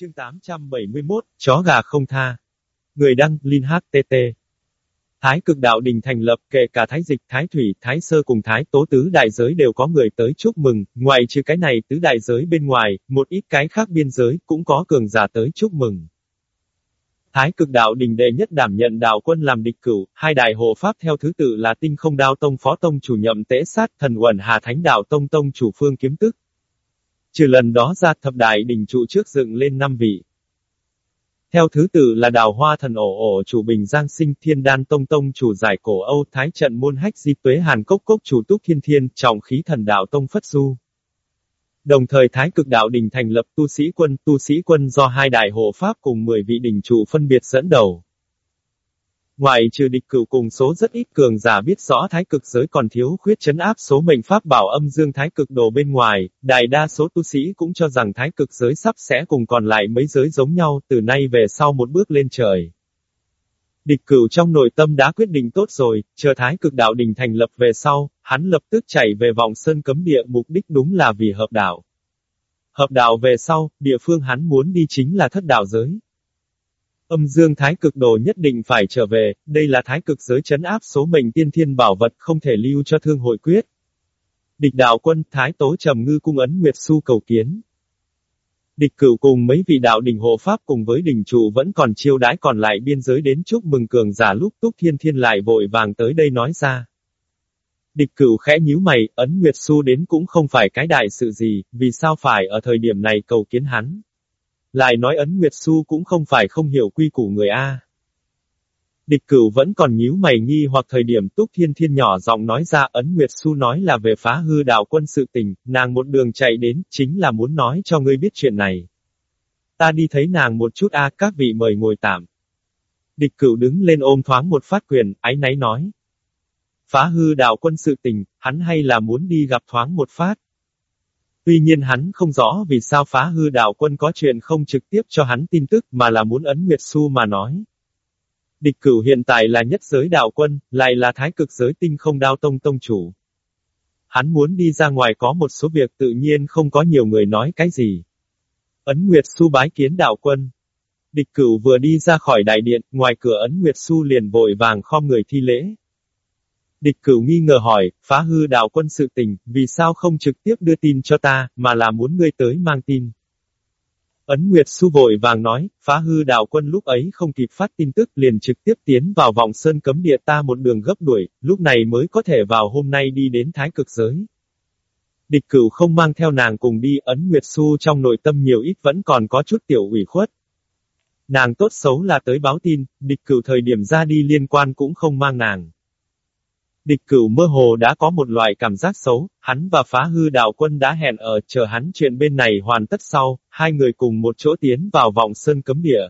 Chương 871, chó gà không tha. Người đăng, Linh HTT. Thái cực đạo đình thành lập, kể cả Thái Dịch, Thái Thủy, Thái Sơ cùng Thái Tố Tứ đại giới đều có người tới chúc mừng, ngoài trừ cái này tứ đại giới bên ngoài, một ít cái khác biên giới cũng có cường giả tới chúc mừng. Thái cực đạo đình đệ nhất đảm nhận đạo quân làm địch cửu, hai đại hộ pháp theo thứ tự là tinh không đao tông phó tông chủ nhậm tế sát thần quần hà thánh đạo tông tông chủ phương kiếm tức. Trừ lần đó ra thập đại đỉnh trụ trước dựng lên năm vị. Theo thứ tự là đào hoa thần ổ ổ chủ bình giang sinh thiên đan tông tông chủ giải cổ Âu thái trận môn hách di tuế hàn cốc cốc chủ túc thiên thiên trọng khí thần đạo tông phất du. Đồng thời Thái cực đạo đình thành lập tu sĩ quân, tu sĩ quân do hai đại hộ pháp cùng 10 vị đình trụ phân biệt dẫn đầu. Ngoài trừ địch cửu cùng số rất ít cường giả biết rõ thái cực giới còn thiếu khuyết chấn áp số mệnh pháp bảo âm dương thái cực đồ bên ngoài, đại đa số tu sĩ cũng cho rằng thái cực giới sắp sẽ cùng còn lại mấy giới giống nhau, từ nay về sau một bước lên trời. Địch cửu trong nội tâm đã quyết định tốt rồi, chờ thái cực đạo đình thành lập về sau, hắn lập tức chạy về vòng sơn cấm địa mục đích đúng là vì hợp đạo. Hợp đạo về sau, địa phương hắn muốn đi chính là thất đạo giới. Âm dương thái cực đồ nhất định phải trở về, đây là thái cực giới chấn áp số mệnh tiên thiên bảo vật không thể lưu cho thương hội quyết. Địch đạo quân thái tố trầm ngư cung ấn Nguyệt Su cầu kiến. Địch cửu cùng mấy vị đạo đình hộ pháp cùng với đình chủ vẫn còn chiêu đái còn lại biên giới đến chúc mừng cường giả lúc túc thiên thiên lại vội vàng tới đây nói ra. Địch cửu khẽ nhíu mày, ấn Nguyệt Su đến cũng không phải cái đại sự gì, vì sao phải ở thời điểm này cầu kiến hắn. Lại nói ấn Nguyệt Su cũng không phải không hiểu quy củ người A. Địch cửu vẫn còn nhíu mày nghi hoặc thời điểm túc thiên thiên nhỏ giọng nói ra ấn Nguyệt Su nói là về phá hư đạo quân sự tình, nàng một đường chạy đến, chính là muốn nói cho ngươi biết chuyện này. Ta đi thấy nàng một chút a các vị mời ngồi tạm. Địch cửu đứng lên ôm thoáng một phát quyền, ái náy nói. Phá hư đạo quân sự tình, hắn hay là muốn đi gặp thoáng một phát. Tuy nhiên hắn không rõ vì sao phá hư đạo quân có chuyện không trực tiếp cho hắn tin tức mà là muốn ấn Nguyệt Su mà nói. Địch cửu hiện tại là nhất giới đạo quân, lại là thái cực giới tinh không đao tông tông chủ. Hắn muốn đi ra ngoài có một số việc tự nhiên không có nhiều người nói cái gì. Ấn Nguyệt Su bái kiến đạo quân. Địch cửu vừa đi ra khỏi đại điện, ngoài cửa Ấn Nguyệt Su liền vội vàng khom người thi lễ. Địch cửu nghi ngờ hỏi, phá hư đạo quân sự tình, vì sao không trực tiếp đưa tin cho ta, mà là muốn ngươi tới mang tin. Ấn Nguyệt Su vội vàng nói, phá hư đạo quân lúc ấy không kịp phát tin tức liền trực tiếp tiến vào vòng sơn cấm địa ta một đường gấp đuổi, lúc này mới có thể vào hôm nay đi đến thái cực giới. Địch cửu không mang theo nàng cùng đi, ấn Nguyệt Su trong nội tâm nhiều ít vẫn còn có chút tiểu ủy khuất. Nàng tốt xấu là tới báo tin, địch cửu thời điểm ra đi liên quan cũng không mang nàng. Địch cửu mơ hồ đã có một loại cảm giác xấu, hắn và phá hư đạo quân đã hẹn ở chờ hắn chuyện bên này hoàn tất sau, hai người cùng một chỗ tiến vào vòng sơn cấm địa.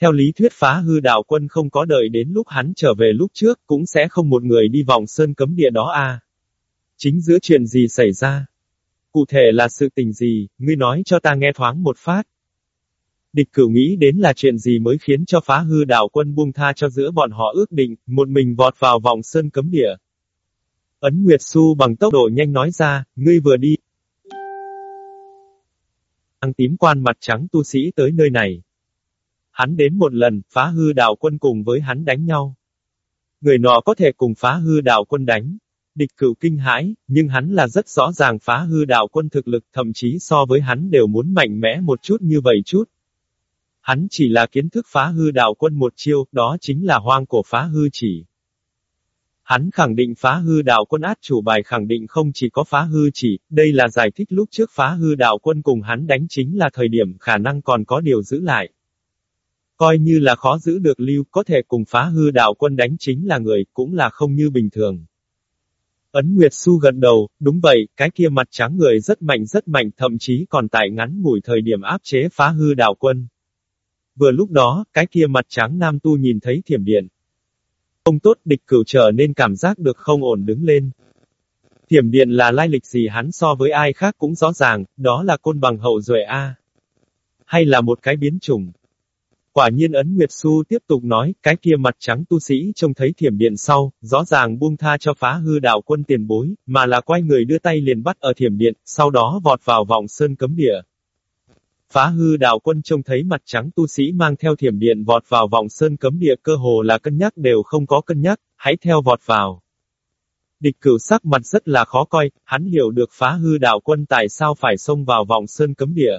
Theo lý thuyết phá hư đạo quân không có đợi đến lúc hắn trở về lúc trước, cũng sẽ không một người đi vòng sơn cấm địa đó à? Chính giữa chuyện gì xảy ra? Cụ thể là sự tình gì, ngươi nói cho ta nghe thoáng một phát. Địch cửu nghĩ đến là chuyện gì mới khiến cho phá hư đạo quân buông tha cho giữa bọn họ ước định, một mình vọt vào vòng sơn cấm địa. Ấn Nguyệt Su bằng tốc độ nhanh nói ra, ngươi vừa đi. Ăn tím quan mặt trắng tu sĩ tới nơi này. Hắn đến một lần, phá hư đạo quân cùng với hắn đánh nhau. Người nọ có thể cùng phá hư đạo quân đánh. Địch cửu kinh hãi, nhưng hắn là rất rõ ràng phá hư đạo quân thực lực thậm chí so với hắn đều muốn mạnh mẽ một chút như vậy chút. Hắn chỉ là kiến thức phá hư đạo quân một chiêu, đó chính là hoang cổ phá hư chỉ. Hắn khẳng định phá hư đạo quân át chủ bài khẳng định không chỉ có phá hư chỉ, đây là giải thích lúc trước phá hư đạo quân cùng hắn đánh chính là thời điểm khả năng còn có điều giữ lại. Coi như là khó giữ được lưu, có thể cùng phá hư đạo quân đánh chính là người, cũng là không như bình thường. Ấn Nguyệt Su gật đầu, đúng vậy, cái kia mặt trắng người rất mạnh rất mạnh thậm chí còn tại ngắn ngủi thời điểm áp chế phá hư đạo quân. Vừa lúc đó, cái kia mặt trắng nam tu nhìn thấy thiểm điện. ông tốt địch cửu trở nên cảm giác được không ổn đứng lên. Thiểm điện là lai lịch gì hắn so với ai khác cũng rõ ràng, đó là côn bằng hậu duệ A. Hay là một cái biến chủng. Quả nhiên ấn Nguyệt Su tiếp tục nói, cái kia mặt trắng tu sĩ trông thấy thiểm điện sau, rõ ràng buông tha cho phá hư đạo quân tiền bối, mà là quay người đưa tay liền bắt ở thiểm điện, sau đó vọt vào vòng sơn cấm địa. Phá hư đạo quân trông thấy mặt trắng tu sĩ mang theo thiểm điện vọt vào vòng sơn cấm địa cơ hồ là cân nhắc đều không có cân nhắc, hãy theo vọt vào. Địch cửu sắc mặt rất là khó coi, hắn hiểu được phá hư đạo quân tại sao phải xông vào vòng sơn cấm địa.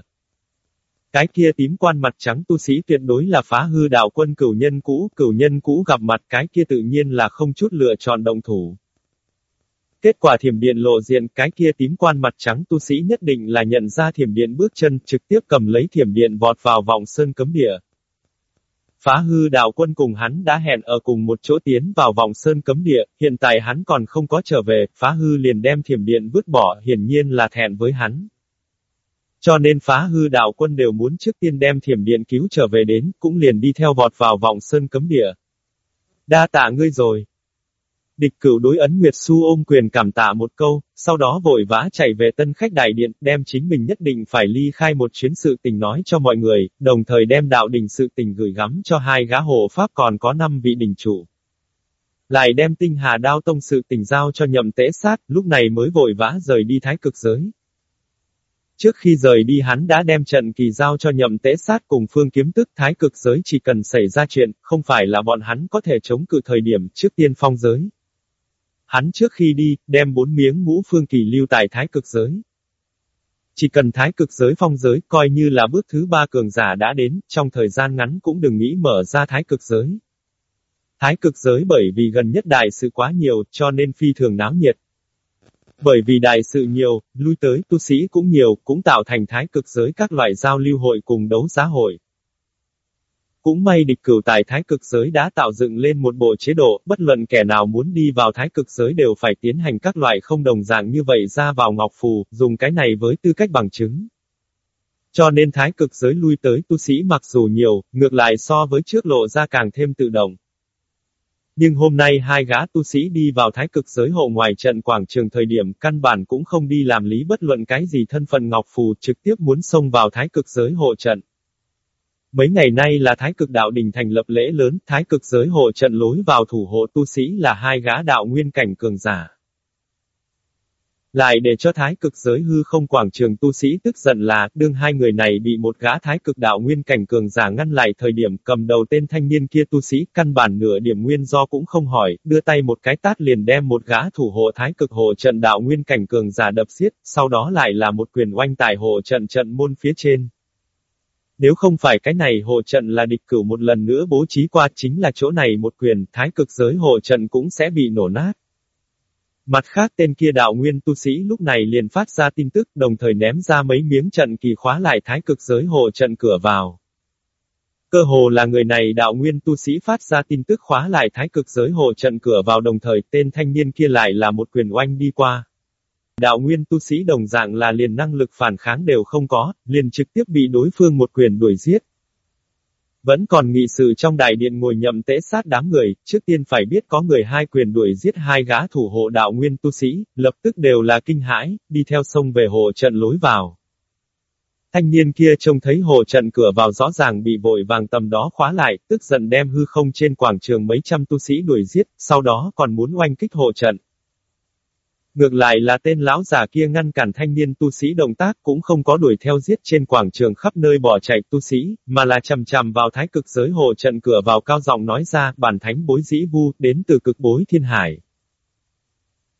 Cái kia tím quan mặt trắng tu sĩ tuyệt đối là phá hư đạo quân cửu nhân cũ, cửu nhân cũ gặp mặt cái kia tự nhiên là không chút lựa chọn động thủ. Kết quả thiểm điện lộ diện cái kia tím quan mặt trắng tu sĩ nhất định là nhận ra thiểm điện bước chân trực tiếp cầm lấy thiểm điện vọt vào vòng sơn cấm địa. Phá hư đạo quân cùng hắn đã hẹn ở cùng một chỗ tiến vào vòng sơn cấm địa, hiện tại hắn còn không có trở về, phá hư liền đem thiểm điện vứt bỏ, hiển nhiên là thẹn với hắn. Cho nên phá hư đạo quân đều muốn trước tiên đem thiểm điện cứu trở về đến, cũng liền đi theo vọt vào vòng sơn cấm địa. Đa tạ ngươi rồi. Địch cửu đối ấn Nguyệt Su ôm quyền cảm tạ một câu, sau đó vội vã chạy về tân khách đại điện, đem chính mình nhất định phải ly khai một chuyến sự tình nói cho mọi người, đồng thời đem đạo đình sự tình gửi gắm cho hai gã hộ pháp còn có năm vị đình chủ. Lại đem tinh hà đao tông sự tình giao cho nhậm tế sát, lúc này mới vội vã rời đi thái cực giới. Trước khi rời đi hắn đã đem trận kỳ giao cho nhậm tế sát cùng phương kiếm tức thái cực giới chỉ cần xảy ra chuyện, không phải là bọn hắn có thể chống cự thời điểm trước tiên phong giới. Hắn trước khi đi, đem bốn miếng ngũ phương kỳ lưu tại thái cực giới. Chỉ cần thái cực giới phong giới, coi như là bước thứ ba cường giả đã đến, trong thời gian ngắn cũng đừng nghĩ mở ra thái cực giới. Thái cực giới bởi vì gần nhất đại sự quá nhiều, cho nên phi thường náo nhiệt. Bởi vì đại sự nhiều, lui tới tu sĩ cũng nhiều, cũng tạo thành thái cực giới các loại giao lưu hội cùng đấu giá hội. Cũng may địch cửu tại thái cực giới đã tạo dựng lên một bộ chế độ, bất luận kẻ nào muốn đi vào thái cực giới đều phải tiến hành các loại không đồng dạng như vậy ra vào ngọc phù, dùng cái này với tư cách bằng chứng. Cho nên thái cực giới lui tới tu sĩ mặc dù nhiều, ngược lại so với trước lộ ra càng thêm tự động. Nhưng hôm nay hai gã tu sĩ đi vào thái cực giới hộ ngoài trận quảng trường thời điểm căn bản cũng không đi làm lý bất luận cái gì thân phận ngọc phù trực tiếp muốn xông vào thái cực giới hộ trận. Mấy ngày nay là thái cực đạo đình thành lập lễ lớn, thái cực giới hộ trận lối vào thủ hộ tu sĩ là hai gã đạo nguyên cảnh cường giả. Lại để cho thái cực giới hư không quảng trường tu sĩ tức giận là, đương hai người này bị một gã thái cực đạo nguyên cảnh cường giả ngăn lại thời điểm cầm đầu tên thanh niên kia tu sĩ căn bản nửa điểm nguyên do cũng không hỏi, đưa tay một cái tát liền đem một gã thủ hộ thái cực hộ trận đạo nguyên cảnh cường giả đập xiết, sau đó lại là một quyền oanh tài hộ trận trận môn phía trên. Nếu không phải cái này hộ trận là địch cửu một lần nữa bố trí qua chính là chỗ này một quyền, thái cực giới hộ trận cũng sẽ bị nổ nát. Mặt khác tên kia đạo nguyên tu sĩ lúc này liền phát ra tin tức đồng thời ném ra mấy miếng trận kỳ khóa lại thái cực giới hộ trận cửa vào. Cơ hồ là người này đạo nguyên tu sĩ phát ra tin tức khóa lại thái cực giới hộ trận cửa vào đồng thời tên thanh niên kia lại là một quyền oanh đi qua. Đạo nguyên tu sĩ đồng dạng là liền năng lực phản kháng đều không có, liền trực tiếp bị đối phương một quyền đuổi giết. Vẫn còn nghị sự trong đại điện ngồi nhậm tế sát đám người, trước tiên phải biết có người hai quyền đuổi giết hai gã thủ hộ đạo nguyên tu sĩ, lập tức đều là kinh hãi, đi theo sông về hồ trận lối vào. Thanh niên kia trông thấy hồ trận cửa vào rõ ràng bị vội vàng tầm đó khóa lại, tức giận đem hư không trên quảng trường mấy trăm tu sĩ đuổi giết, sau đó còn muốn oanh kích hồ trận. Ngược lại là tên lão già kia ngăn cản thanh niên tu sĩ động tác cũng không có đuổi theo giết trên quảng trường khắp nơi bỏ chạy tu sĩ, mà là chầm chầm vào thái cực giới hồ trận cửa vào cao giọng nói ra, bản thánh bối dĩ vu, đến từ cực bối thiên hải.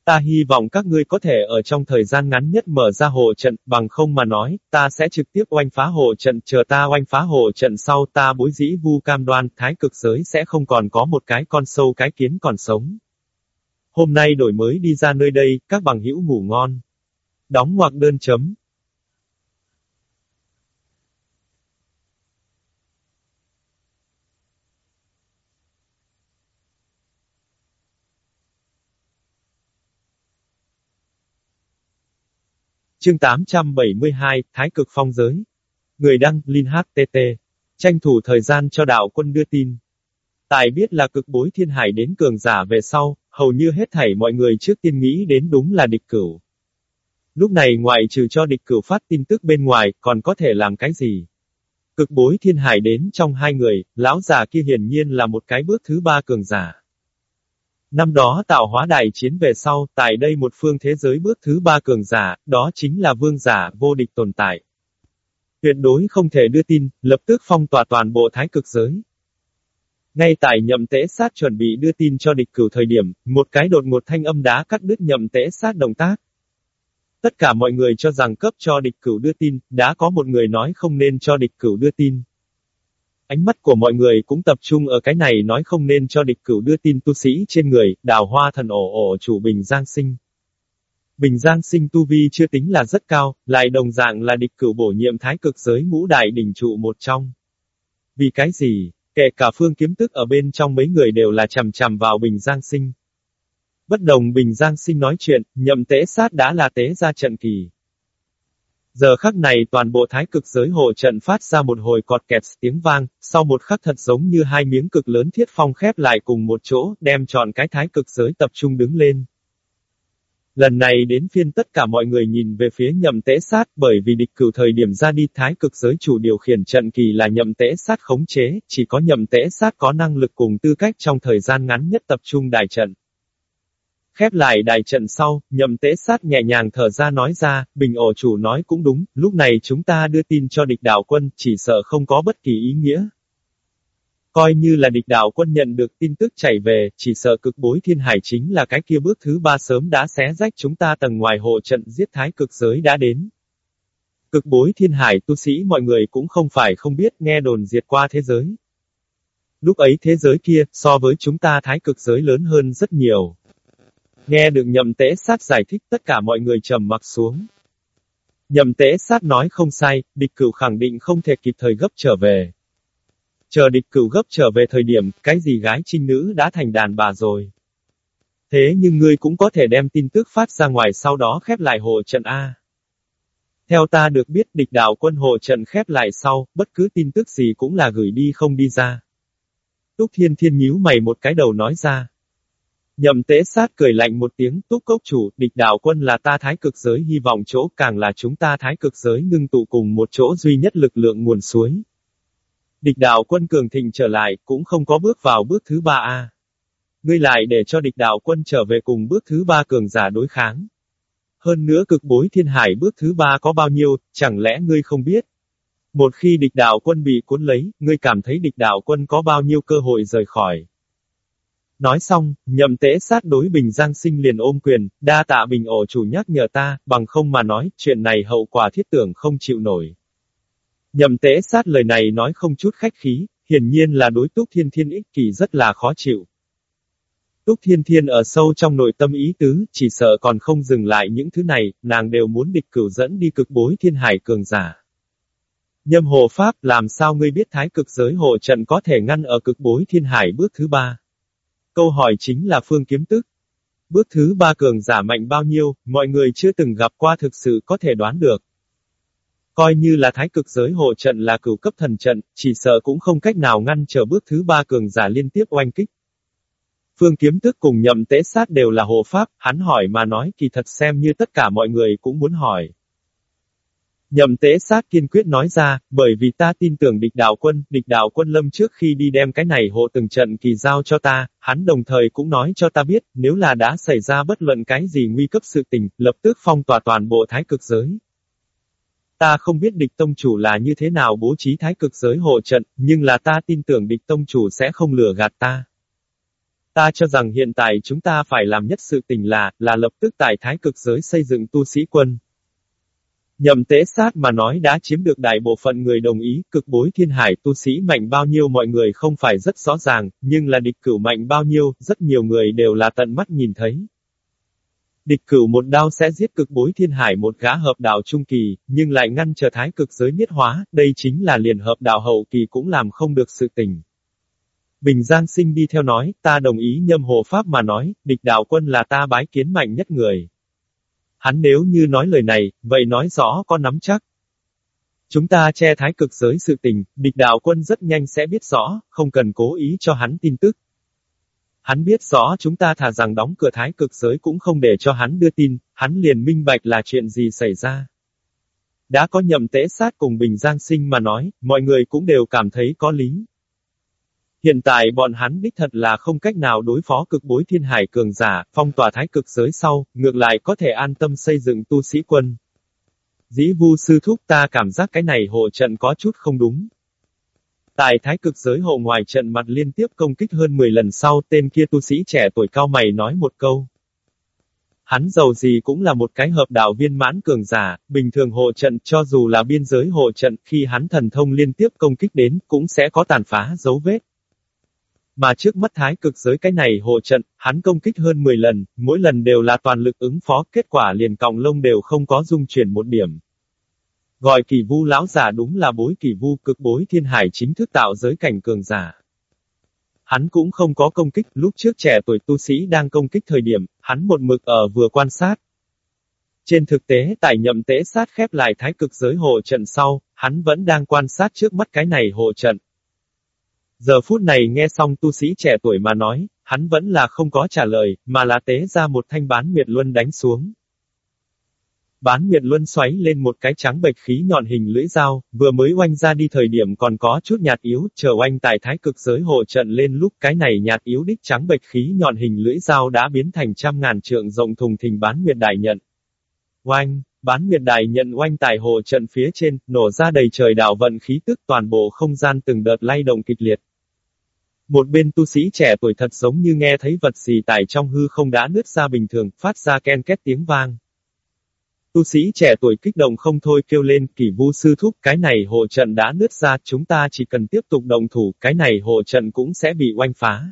Ta hy vọng các ngươi có thể ở trong thời gian ngắn nhất mở ra hồ trận, bằng không mà nói, ta sẽ trực tiếp oanh phá hồ trận, chờ ta oanh phá hồ trận sau ta bối dĩ vu cam đoan, thái cực giới sẽ không còn có một cái con sâu cái kiến còn sống. Hôm nay đổi mới đi ra nơi đây, các bằng hữu ngủ ngon. Đóng ngoặc đơn chấm. Chương 872, Thái cực phong giới. Người đăng, Linh HTT. Tranh thủ thời gian cho đạo quân đưa tin. Tài biết là cực bối thiên hải đến cường giả về sau, hầu như hết thảy mọi người trước tiên nghĩ đến đúng là địch cửu. Lúc này ngoại trừ cho địch cửu phát tin tức bên ngoài, còn có thể làm cái gì? Cực bối thiên hải đến trong hai người, lão già kia hiển nhiên là một cái bước thứ ba cường giả. Năm đó tạo hóa đại chiến về sau, tại đây một phương thế giới bước thứ ba cường giả, đó chính là vương giả vô địch tồn tại. Tuyệt đối không thể đưa tin, lập tức phong tỏa toàn bộ thái cực giới. Ngay tại nhậm tế sát chuẩn bị đưa tin cho địch cửu thời điểm, một cái đột ngột thanh âm đá cắt đứt nhậm tế sát động tác. Tất cả mọi người cho rằng cấp cho địch cửu đưa tin, đã có một người nói không nên cho địch cửu đưa tin. Ánh mắt của mọi người cũng tập trung ở cái này nói không nên cho địch cửu đưa tin tu sĩ trên người, đào hoa thần ổ ổ chủ Bình Giang Sinh. Bình Giang Sinh tu vi chưa tính là rất cao, lại đồng dạng là địch cửu bổ nhiệm thái cực giới ngũ đại đỉnh trụ một trong. Vì cái gì? Kể cả phương kiếm tức ở bên trong mấy người đều là chằm chằm vào Bình Giang Sinh. Bất đồng Bình Giang Sinh nói chuyện, nhậm tế sát đã là tế ra trận kỳ. Giờ khắc này toàn bộ thái cực giới hộ trận phát ra một hồi cọt kẹt tiếng vang, sau một khắc thật giống như hai miếng cực lớn thiết phong khép lại cùng một chỗ, đem trọn cái thái cực giới tập trung đứng lên. Lần này đến phiên tất cả mọi người nhìn về phía nhậm tế sát bởi vì địch cửu thời điểm ra đi thái cực giới chủ điều khiển trận kỳ là nhậm tế sát khống chế, chỉ có nhậm tế sát có năng lực cùng tư cách trong thời gian ngắn nhất tập trung đài trận. Khép lại đài trận sau, nhậm tế sát nhẹ nhàng thở ra nói ra, bình ổ chủ nói cũng đúng, lúc này chúng ta đưa tin cho địch đảo quân, chỉ sợ không có bất kỳ ý nghĩa. Coi như là địch đạo quân nhận được tin tức chảy về, chỉ sợ cực bối thiên hải chính là cái kia bước thứ ba sớm đã xé rách chúng ta tầng ngoài hộ trận giết thái cực giới đã đến. Cực bối thiên hải tu sĩ mọi người cũng không phải không biết nghe đồn diệt qua thế giới. Lúc ấy thế giới kia, so với chúng ta thái cực giới lớn hơn rất nhiều. Nghe được nhậm tế sát giải thích tất cả mọi người trầm mặc xuống. Nhậm tế sát nói không sai, địch cửu khẳng định không thể kịp thời gấp trở về. Chờ địch cửu gấp trở về thời điểm, cái gì gái trinh nữ đã thành đàn bà rồi. Thế nhưng ngươi cũng có thể đem tin tức phát ra ngoài sau đó khép lại hộ trận A. Theo ta được biết địch đạo quân hộ trận khép lại sau, bất cứ tin tức gì cũng là gửi đi không đi ra. Túc Thiên Thiên nhíu mày một cái đầu nói ra. Nhậm tế sát cười lạnh một tiếng, túc cốc chủ, địch đạo quân là ta thái cực giới hy vọng chỗ càng là chúng ta thái cực giới ngưng tụ cùng một chỗ duy nhất lực lượng nguồn suối. Địch đạo quân cường thịnh trở lại, cũng không có bước vào bước thứ ba a. Ngươi lại để cho địch đạo quân trở về cùng bước thứ ba cường giả đối kháng. Hơn nữa cực bối thiên hải bước thứ ba có bao nhiêu, chẳng lẽ ngươi không biết? Một khi địch đạo quân bị cuốn lấy, ngươi cảm thấy địch đạo quân có bao nhiêu cơ hội rời khỏi. Nói xong, nhậm tế sát đối Bình Giang Sinh liền ôm quyền, đa tạ Bình ổ chủ nhắc nhở ta, bằng không mà nói, chuyện này hậu quả thiết tưởng không chịu nổi. Nhậm tế sát lời này nói không chút khách khí, hiển nhiên là đối Túc Thiên Thiên ích kỷ rất là khó chịu. Túc Thiên Thiên ở sâu trong nội tâm ý tứ, chỉ sợ còn không dừng lại những thứ này, nàng đều muốn địch cửu dẫn đi cực bối thiên hải cường giả. Nhâm hồ Pháp làm sao ngươi biết thái cực giới hộ trận có thể ngăn ở cực bối thiên hải bước thứ ba? Câu hỏi chính là phương kiếm tức. Bước thứ ba cường giả mạnh bao nhiêu, mọi người chưa từng gặp qua thực sự có thể đoán được. Coi như là thái cực giới hộ trận là cửu cấp thần trận, chỉ sợ cũng không cách nào ngăn trở bước thứ ba cường giả liên tiếp oanh kích. Phương kiếm tức cùng nhậm tế sát đều là hộ pháp, hắn hỏi mà nói kỳ thật xem như tất cả mọi người cũng muốn hỏi. Nhậm tế sát kiên quyết nói ra, bởi vì ta tin tưởng địch đạo quân, địch đạo quân lâm trước khi đi đem cái này hộ từng trận kỳ giao cho ta, hắn đồng thời cũng nói cho ta biết, nếu là đã xảy ra bất luận cái gì nguy cấp sự tình, lập tức phong tỏa toàn bộ thái cực giới. Ta không biết địch tông chủ là như thế nào bố trí thái cực giới hộ trận, nhưng là ta tin tưởng địch tông chủ sẽ không lừa gạt ta. Ta cho rằng hiện tại chúng ta phải làm nhất sự tình là, là lập tức tại thái cực giới xây dựng tu sĩ quân. Nhậm tế sát mà nói đã chiếm được đại bộ phận người đồng ý, cực bối thiên hải tu sĩ mạnh bao nhiêu mọi người không phải rất rõ ràng, nhưng là địch cửu mạnh bao nhiêu, rất nhiều người đều là tận mắt nhìn thấy. Địch cửu một đao sẽ giết cực bối thiên hải một gã hợp đạo trung kỳ, nhưng lại ngăn trở thái cực giới miết hóa, đây chính là liền hợp đạo hậu kỳ cũng làm không được sự tình. Bình Giang Sinh đi theo nói, ta đồng ý nhâm hộ pháp mà nói, địch đạo quân là ta bái kiến mạnh nhất người. Hắn nếu như nói lời này, vậy nói rõ có nắm chắc. Chúng ta che thái cực giới sự tình, địch đạo quân rất nhanh sẽ biết rõ, không cần cố ý cho hắn tin tức. Hắn biết rõ chúng ta thà rằng đóng cửa thái cực giới cũng không để cho hắn đưa tin, hắn liền minh bạch là chuyện gì xảy ra. Đã có nhậm tế sát cùng Bình Giang Sinh mà nói, mọi người cũng đều cảm thấy có lý. Hiện tại bọn hắn đích thật là không cách nào đối phó cực bối thiên hải cường giả, phong tỏa thái cực giới sau, ngược lại có thể an tâm xây dựng tu sĩ quân. Dĩ vu sư thúc ta cảm giác cái này hộ trận có chút không đúng. Tại thái cực giới hộ ngoài trận mặt liên tiếp công kích hơn 10 lần sau tên kia tu sĩ trẻ tuổi cao mày nói một câu. Hắn giàu gì cũng là một cái hợp đạo viên mãn cường giả, bình thường hộ trận cho dù là biên giới hộ trận khi hắn thần thông liên tiếp công kích đến cũng sẽ có tàn phá dấu vết. Mà trước mắt thái cực giới cái này hộ trận, hắn công kích hơn 10 lần, mỗi lần đều là toàn lực ứng phó, kết quả liền còng lông đều không có dung chuyển một điểm. Gọi kỳ vu lão giả đúng là bối kỳ vu cực bối thiên hải chính thức tạo giới cảnh cường giả. Hắn cũng không có công kích, lúc trước trẻ tuổi tu sĩ đang công kích thời điểm, hắn một mực ở vừa quan sát. Trên thực tế tại nhậm tế sát khép lại thái cực giới hộ trận sau, hắn vẫn đang quan sát trước mắt cái này hộ trận. Giờ phút này nghe xong tu sĩ trẻ tuổi mà nói, hắn vẫn là không có trả lời, mà là tế ra một thanh bán miệt luân đánh xuống. Bán Nguyệt luân xoáy lên một cái trắng bệch khí nhọn hình lưỡi dao, vừa mới oanh ra đi thời điểm còn có chút nhạt yếu, chờ oanh tại thái cực giới hộ trận lên lúc cái này nhạt yếu đích trắng bệch khí nhọn hình lưỡi dao đã biến thành trăm ngàn trượng rộng thùng thình bán Nguyệt đại nhận. Oanh, bán Nguyệt đại nhận oanh tại hộ trận phía trên, nổ ra đầy trời đảo vận khí tức toàn bộ không gian từng đợt lay động kịch liệt. Một bên tu sĩ trẻ tuổi thật giống như nghe thấy vật gì tại trong hư không đã nứt ra bình thường, phát ra ken két tiếng vang. Tu sĩ trẻ tuổi kích động không thôi kêu lên, kỳ vu sư thúc, cái này hộ trận đã nứt ra, chúng ta chỉ cần tiếp tục động thủ, cái này hộ trận cũng sẽ bị oanh phá.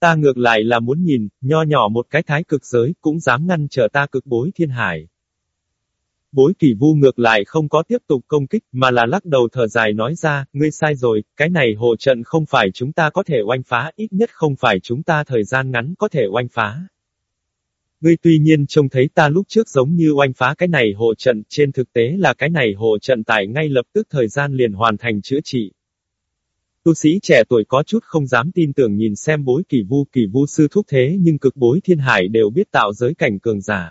Ta ngược lại là muốn nhìn, nho nhỏ một cái thái cực giới, cũng dám ngăn trở ta cực bối thiên hải. Bối kỳ vu ngược lại không có tiếp tục công kích, mà là lắc đầu thở dài nói ra, ngươi sai rồi, cái này hộ trận không phải chúng ta có thể oanh phá, ít nhất không phải chúng ta thời gian ngắn có thể oanh phá. Ngươi tuy nhiên trông thấy ta lúc trước giống như oanh phá cái này hộ trận, trên thực tế là cái này hộ trận tại ngay lập tức thời gian liền hoàn thành chữa trị. Tu sĩ trẻ tuổi có chút không dám tin tưởng nhìn xem bối kỳ vu kỳ vu sư thúc thế nhưng cực bối thiên hải đều biết tạo giới cảnh cường giả.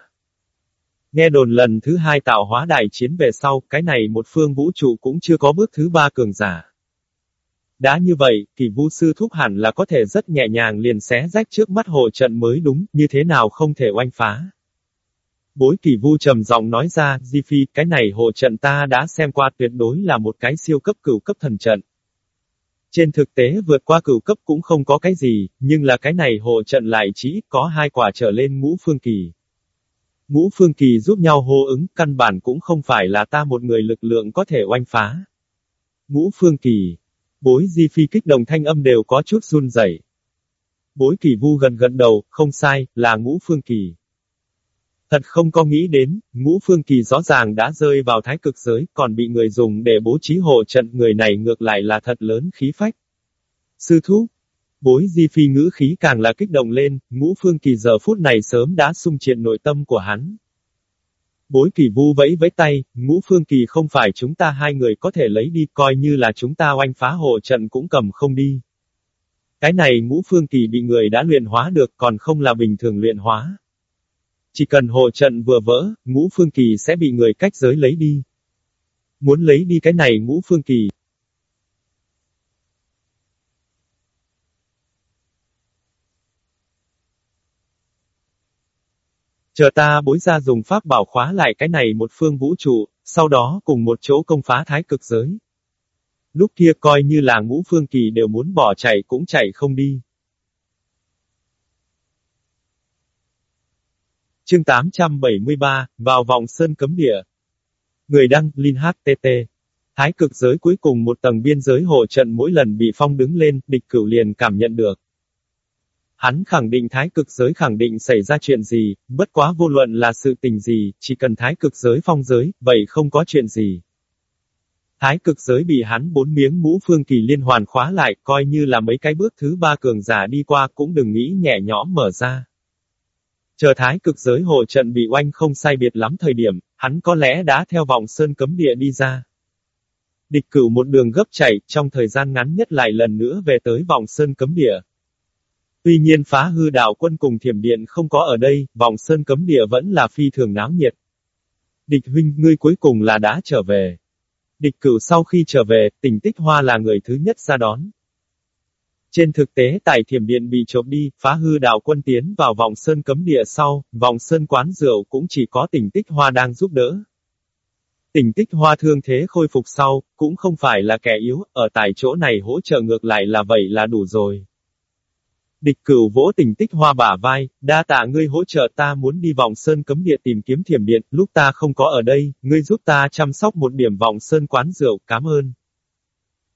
Nghe đồn lần thứ hai tạo hóa đại chiến về sau, cái này một phương vũ trụ cũng chưa có bước thứ ba cường giả. Đã như vậy, kỳ vu sư thúc hẳn là có thể rất nhẹ nhàng liền xé rách trước mắt hồ trận mới đúng, như thế nào không thể oanh phá. Bối kỳ vu trầm giọng nói ra, Di Phi, cái này hồ trận ta đã xem qua tuyệt đối là một cái siêu cấp cửu cấp thần trận. Trên thực tế vượt qua cửu cấp cũng không có cái gì, nhưng là cái này hồ trận lại chỉ có hai quả trở lên ngũ phương kỳ. Ngũ phương kỳ giúp nhau hô ứng, căn bản cũng không phải là ta một người lực lượng có thể oanh phá. Ngũ phương kỳ, Bối di phi kích động thanh âm đều có chút run rẩy. Bối kỳ vu gần gần đầu, không sai, là ngũ phương kỳ. Thật không có nghĩ đến, ngũ phương kỳ rõ ràng đã rơi vào thái cực giới, còn bị người dùng để bố trí hộ trận người này ngược lại là thật lớn khí phách. Sư thúc, bối di phi ngữ khí càng là kích động lên, ngũ phương kỳ giờ phút này sớm đã sung triệt nội tâm của hắn. Bối kỳ vu vẫy với tay, ngũ phương kỳ không phải chúng ta hai người có thể lấy đi, coi như là chúng ta oanh phá hộ trận cũng cầm không đi. Cái này ngũ phương kỳ bị người đã luyện hóa được còn không là bình thường luyện hóa. Chỉ cần hộ trận vừa vỡ, ngũ phương kỳ sẽ bị người cách giới lấy đi. Muốn lấy đi cái này ngũ phương kỳ, Chờ ta bối ra dùng pháp bảo khóa lại cái này một phương vũ trụ, sau đó cùng một chỗ công phá thái cực giới. Lúc kia coi như là ngũ phương kỳ đều muốn bỏ chạy cũng chạy không đi. Chương 873, vào vòng sơn cấm địa. Người đăng, Linh HTT. Thái cực giới cuối cùng một tầng biên giới hộ trận mỗi lần bị phong đứng lên, địch cửu liền cảm nhận được. Hắn khẳng định thái cực giới khẳng định xảy ra chuyện gì, bất quá vô luận là sự tình gì, chỉ cần thái cực giới phong giới, vậy không có chuyện gì. Thái cực giới bị hắn bốn miếng mũ phương kỳ liên hoàn khóa lại, coi như là mấy cái bước thứ ba cường giả đi qua cũng đừng nghĩ nhẹ nhõm mở ra. Chờ thái cực giới hộ trận bị oanh không sai biệt lắm thời điểm, hắn có lẽ đã theo vòng sơn cấm địa đi ra. Địch cửu một đường gấp chạy, trong thời gian ngắn nhất lại lần nữa về tới vòng sơn cấm địa. Tuy nhiên phá hư đạo quân cùng thiểm điện không có ở đây, vòng sơn cấm địa vẫn là phi thường náo nhiệt. Địch huynh, ngươi cuối cùng là đã trở về. Địch cửu sau khi trở về, tỉnh tích hoa là người thứ nhất ra đón. Trên thực tế tại thiểm điện bị trộm đi, phá hư đạo quân tiến vào vòng sơn cấm địa sau, vòng sơn quán rượu cũng chỉ có tỉnh tích hoa đang giúp đỡ. Tình tích hoa thương thế khôi phục sau, cũng không phải là kẻ yếu, ở tại chỗ này hỗ trợ ngược lại là vậy là đủ rồi. Địch cửu vỗ tình tích hoa bả vai, đa tạ ngươi hỗ trợ ta muốn đi vòng sơn cấm địa tìm kiếm thiểm điện, lúc ta không có ở đây, ngươi giúp ta chăm sóc một điểm vòng sơn quán rượu, cảm ơn.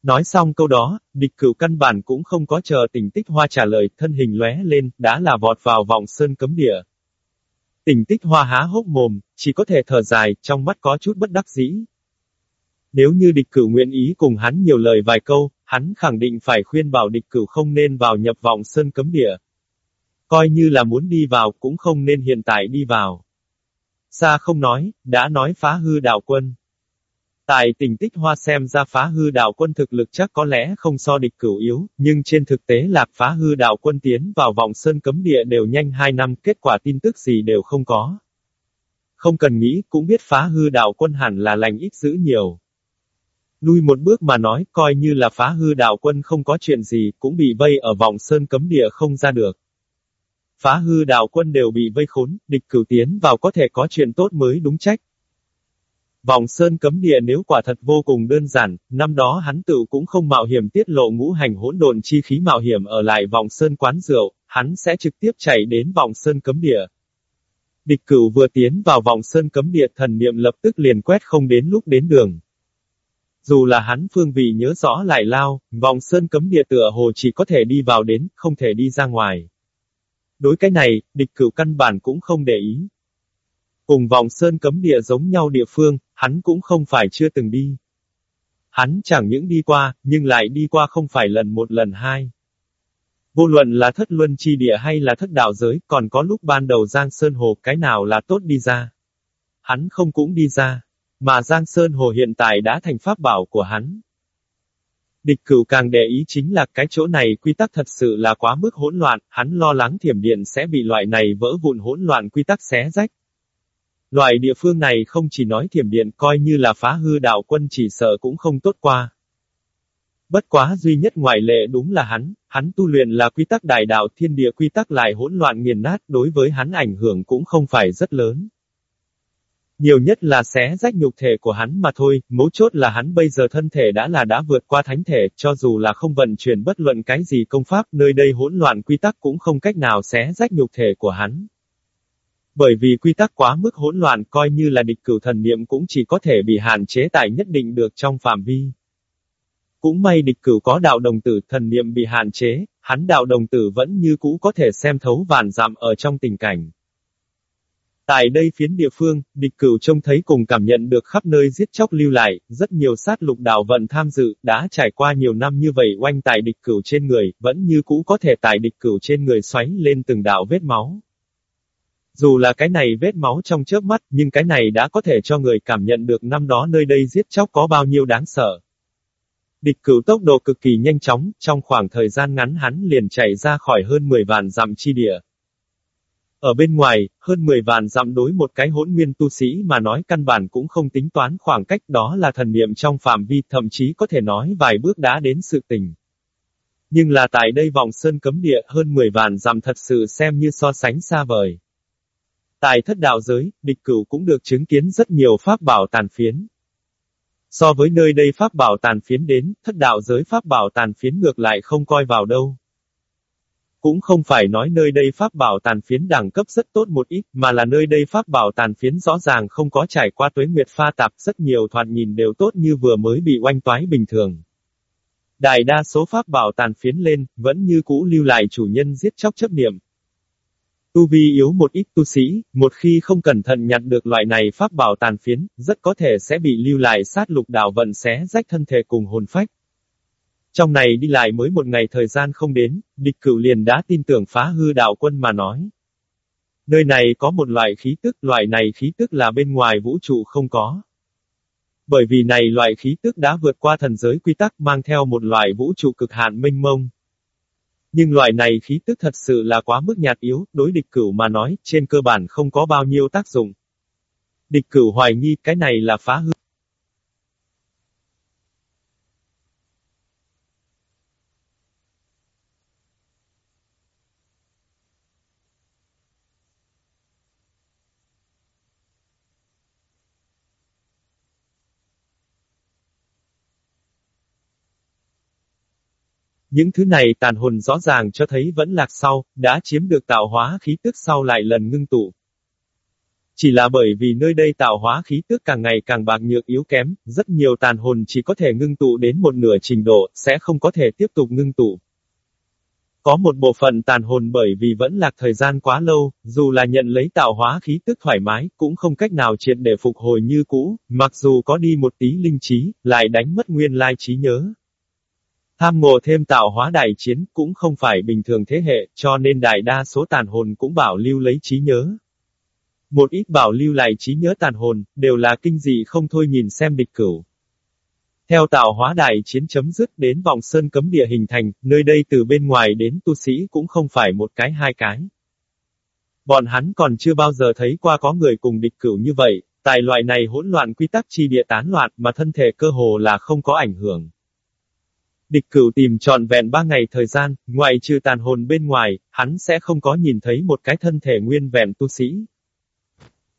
Nói xong câu đó, địch cửu căn bản cũng không có chờ tình tích hoa trả lời, thân hình lóe lên, đã là vọt vào vòng sơn cấm địa. Tình tích hoa há hốc mồm, chỉ có thể thở dài, trong mắt có chút bất đắc dĩ. Nếu như địch cửu nguyện ý cùng hắn nhiều lời vài câu, hắn khẳng định phải khuyên bảo địch cửu không nên vào nhập vọng sơn cấm địa. Coi như là muốn đi vào cũng không nên hiện tại đi vào. Xa không nói, đã nói phá hư đạo quân. Tại tình tích hoa xem ra phá hư đạo quân thực lực chắc có lẽ không so địch cửu yếu, nhưng trên thực tế lạc phá hư đạo quân tiến vào vòng sơn cấm địa đều nhanh 2 năm, kết quả tin tức gì đều không có. Không cần nghĩ, cũng biết phá hư đạo quân hẳn là lành ít dữ nhiều. Lui một bước mà nói, coi như là phá hư đạo quân không có chuyện gì, cũng bị vây ở vòng sơn cấm địa không ra được. Phá hư đạo quân đều bị vây khốn, địch cửu tiến vào có thể có chuyện tốt mới đúng trách. Vòng sơn cấm địa nếu quả thật vô cùng đơn giản, năm đó hắn tự cũng không mạo hiểm tiết lộ ngũ hành hỗn độn chi khí mạo hiểm ở lại vòng sơn quán rượu, hắn sẽ trực tiếp chạy đến vòng sơn cấm địa. Địch cửu vừa tiến vào vòng sơn cấm địa thần niệm lập tức liền quét không đến lúc đến đường. Dù là hắn phương vị nhớ rõ lại lao, vòng sơn cấm địa tựa hồ chỉ có thể đi vào đến, không thể đi ra ngoài. Đối cái này, địch cửu căn bản cũng không để ý. Cùng vòng sơn cấm địa giống nhau địa phương, hắn cũng không phải chưa từng đi. Hắn chẳng những đi qua, nhưng lại đi qua không phải lần một lần hai. Vô luận là thất luân chi địa hay là thất đạo giới, còn có lúc ban đầu Giang Sơn Hồ cái nào là tốt đi ra. Hắn không cũng đi ra. Mà Giang Sơn Hồ hiện tại đã thành pháp bảo của hắn. Địch cửu càng để ý chính là cái chỗ này quy tắc thật sự là quá mức hỗn loạn, hắn lo lắng thiểm điện sẽ bị loại này vỡ vụn hỗn loạn quy tắc xé rách. Loại địa phương này không chỉ nói thiểm điện coi như là phá hư đạo quân chỉ sợ cũng không tốt qua. Bất quá duy nhất ngoại lệ đúng là hắn, hắn tu luyện là quy tắc đại đạo thiên địa quy tắc lại hỗn loạn nghiền nát đối với hắn ảnh hưởng cũng không phải rất lớn. Nhiều nhất là xé rách nhục thể của hắn mà thôi, mấu chốt là hắn bây giờ thân thể đã là đã vượt qua thánh thể, cho dù là không vận chuyển bất luận cái gì công pháp, nơi đây hỗn loạn quy tắc cũng không cách nào xé rách nhục thể của hắn. Bởi vì quy tắc quá mức hỗn loạn coi như là địch cửu thần niệm cũng chỉ có thể bị hạn chế tại nhất định được trong phạm vi. Cũng may địch cửu có đạo đồng tử thần niệm bị hạn chế, hắn đạo đồng tử vẫn như cũ có thể xem thấu vạn dặm ở trong tình cảnh. Tại đây phiến địa phương, địch cửu trông thấy cùng cảm nhận được khắp nơi giết chóc lưu lại, rất nhiều sát lục đạo vận tham dự, đã trải qua nhiều năm như vậy oanh tại địch cửu trên người, vẫn như cũ có thể tại địch cửu trên người xoáy lên từng đạo vết máu. Dù là cái này vết máu trong chớp mắt, nhưng cái này đã có thể cho người cảm nhận được năm đó nơi đây giết chóc có bao nhiêu đáng sợ. Địch cửu tốc độ cực kỳ nhanh chóng, trong khoảng thời gian ngắn hắn liền chạy ra khỏi hơn 10 vạn dặm chi địa. Ở bên ngoài, hơn 10 vạn dặm đối một cái hỗn nguyên tu sĩ mà nói căn bản cũng không tính toán khoảng cách đó là thần niệm trong phạm vi thậm chí có thể nói vài bước đã đến sự tình. Nhưng là tại đây vòng sơn cấm địa hơn 10 vạn dặm thật sự xem như so sánh xa vời. Tại thất đạo giới, địch cửu cũng được chứng kiến rất nhiều pháp bảo tàn phiến. So với nơi đây pháp bảo tàn phiến đến, thất đạo giới pháp bảo tàn phiến ngược lại không coi vào đâu. Cũng không phải nói nơi đây pháp bảo tàn phiến đẳng cấp rất tốt một ít, mà là nơi đây pháp bảo tàn phiến rõ ràng không có trải qua tuế nguyệt pha tạp rất nhiều thoạt nhìn đều tốt như vừa mới bị oanh toái bình thường. Đại đa số pháp bảo tàn phiến lên, vẫn như cũ lưu lại chủ nhân giết chóc chấp niệm. Tu vi yếu một ít tu sĩ, một khi không cẩn thận nhặt được loại này pháp bảo tàn phiến, rất có thể sẽ bị lưu lại sát lục đạo vận xé rách thân thể cùng hồn phách. Trong này đi lại mới một ngày thời gian không đến, địch cửu liền đã tin tưởng phá hư đạo quân mà nói. Nơi này có một loại khí tức, loại này khí tức là bên ngoài vũ trụ không có. Bởi vì này loại khí tức đã vượt qua thần giới quy tắc mang theo một loại vũ trụ cực hạn mênh mông. Nhưng loại này khí tức thật sự là quá mức nhạt yếu, đối địch cửu mà nói, trên cơ bản không có bao nhiêu tác dụng. Địch cửu hoài nghi cái này là phá hư. Những thứ này tàn hồn rõ ràng cho thấy vẫn lạc sau, đã chiếm được tạo hóa khí tức sau lại lần ngưng tụ. Chỉ là bởi vì nơi đây tạo hóa khí tức càng ngày càng bạc nhược yếu kém, rất nhiều tàn hồn chỉ có thể ngưng tụ đến một nửa trình độ, sẽ không có thể tiếp tục ngưng tụ. Có một bộ phận tàn hồn bởi vì vẫn lạc thời gian quá lâu, dù là nhận lấy tạo hóa khí tức thoải mái, cũng không cách nào triệt để phục hồi như cũ, mặc dù có đi một tí linh trí, lại đánh mất nguyên lai trí nhớ. Tham ngộ thêm tạo hóa đại chiến cũng không phải bình thường thế hệ, cho nên đại đa số tàn hồn cũng bảo lưu lấy trí nhớ. Một ít bảo lưu lại trí nhớ tàn hồn, đều là kinh dị không thôi nhìn xem địch cửu. Theo tạo hóa đại chiến chấm dứt đến vòng sơn cấm địa hình thành, nơi đây từ bên ngoài đến tu sĩ cũng không phải một cái hai cái. Bọn hắn còn chưa bao giờ thấy qua có người cùng địch cửu như vậy, tại loại này hỗn loạn quy tắc chi địa tán loạn mà thân thể cơ hồ là không có ảnh hưởng. Địch cửu tìm trọn vẹn ba ngày thời gian, ngoại trừ tàn hồn bên ngoài, hắn sẽ không có nhìn thấy một cái thân thể nguyên vẹn tu sĩ.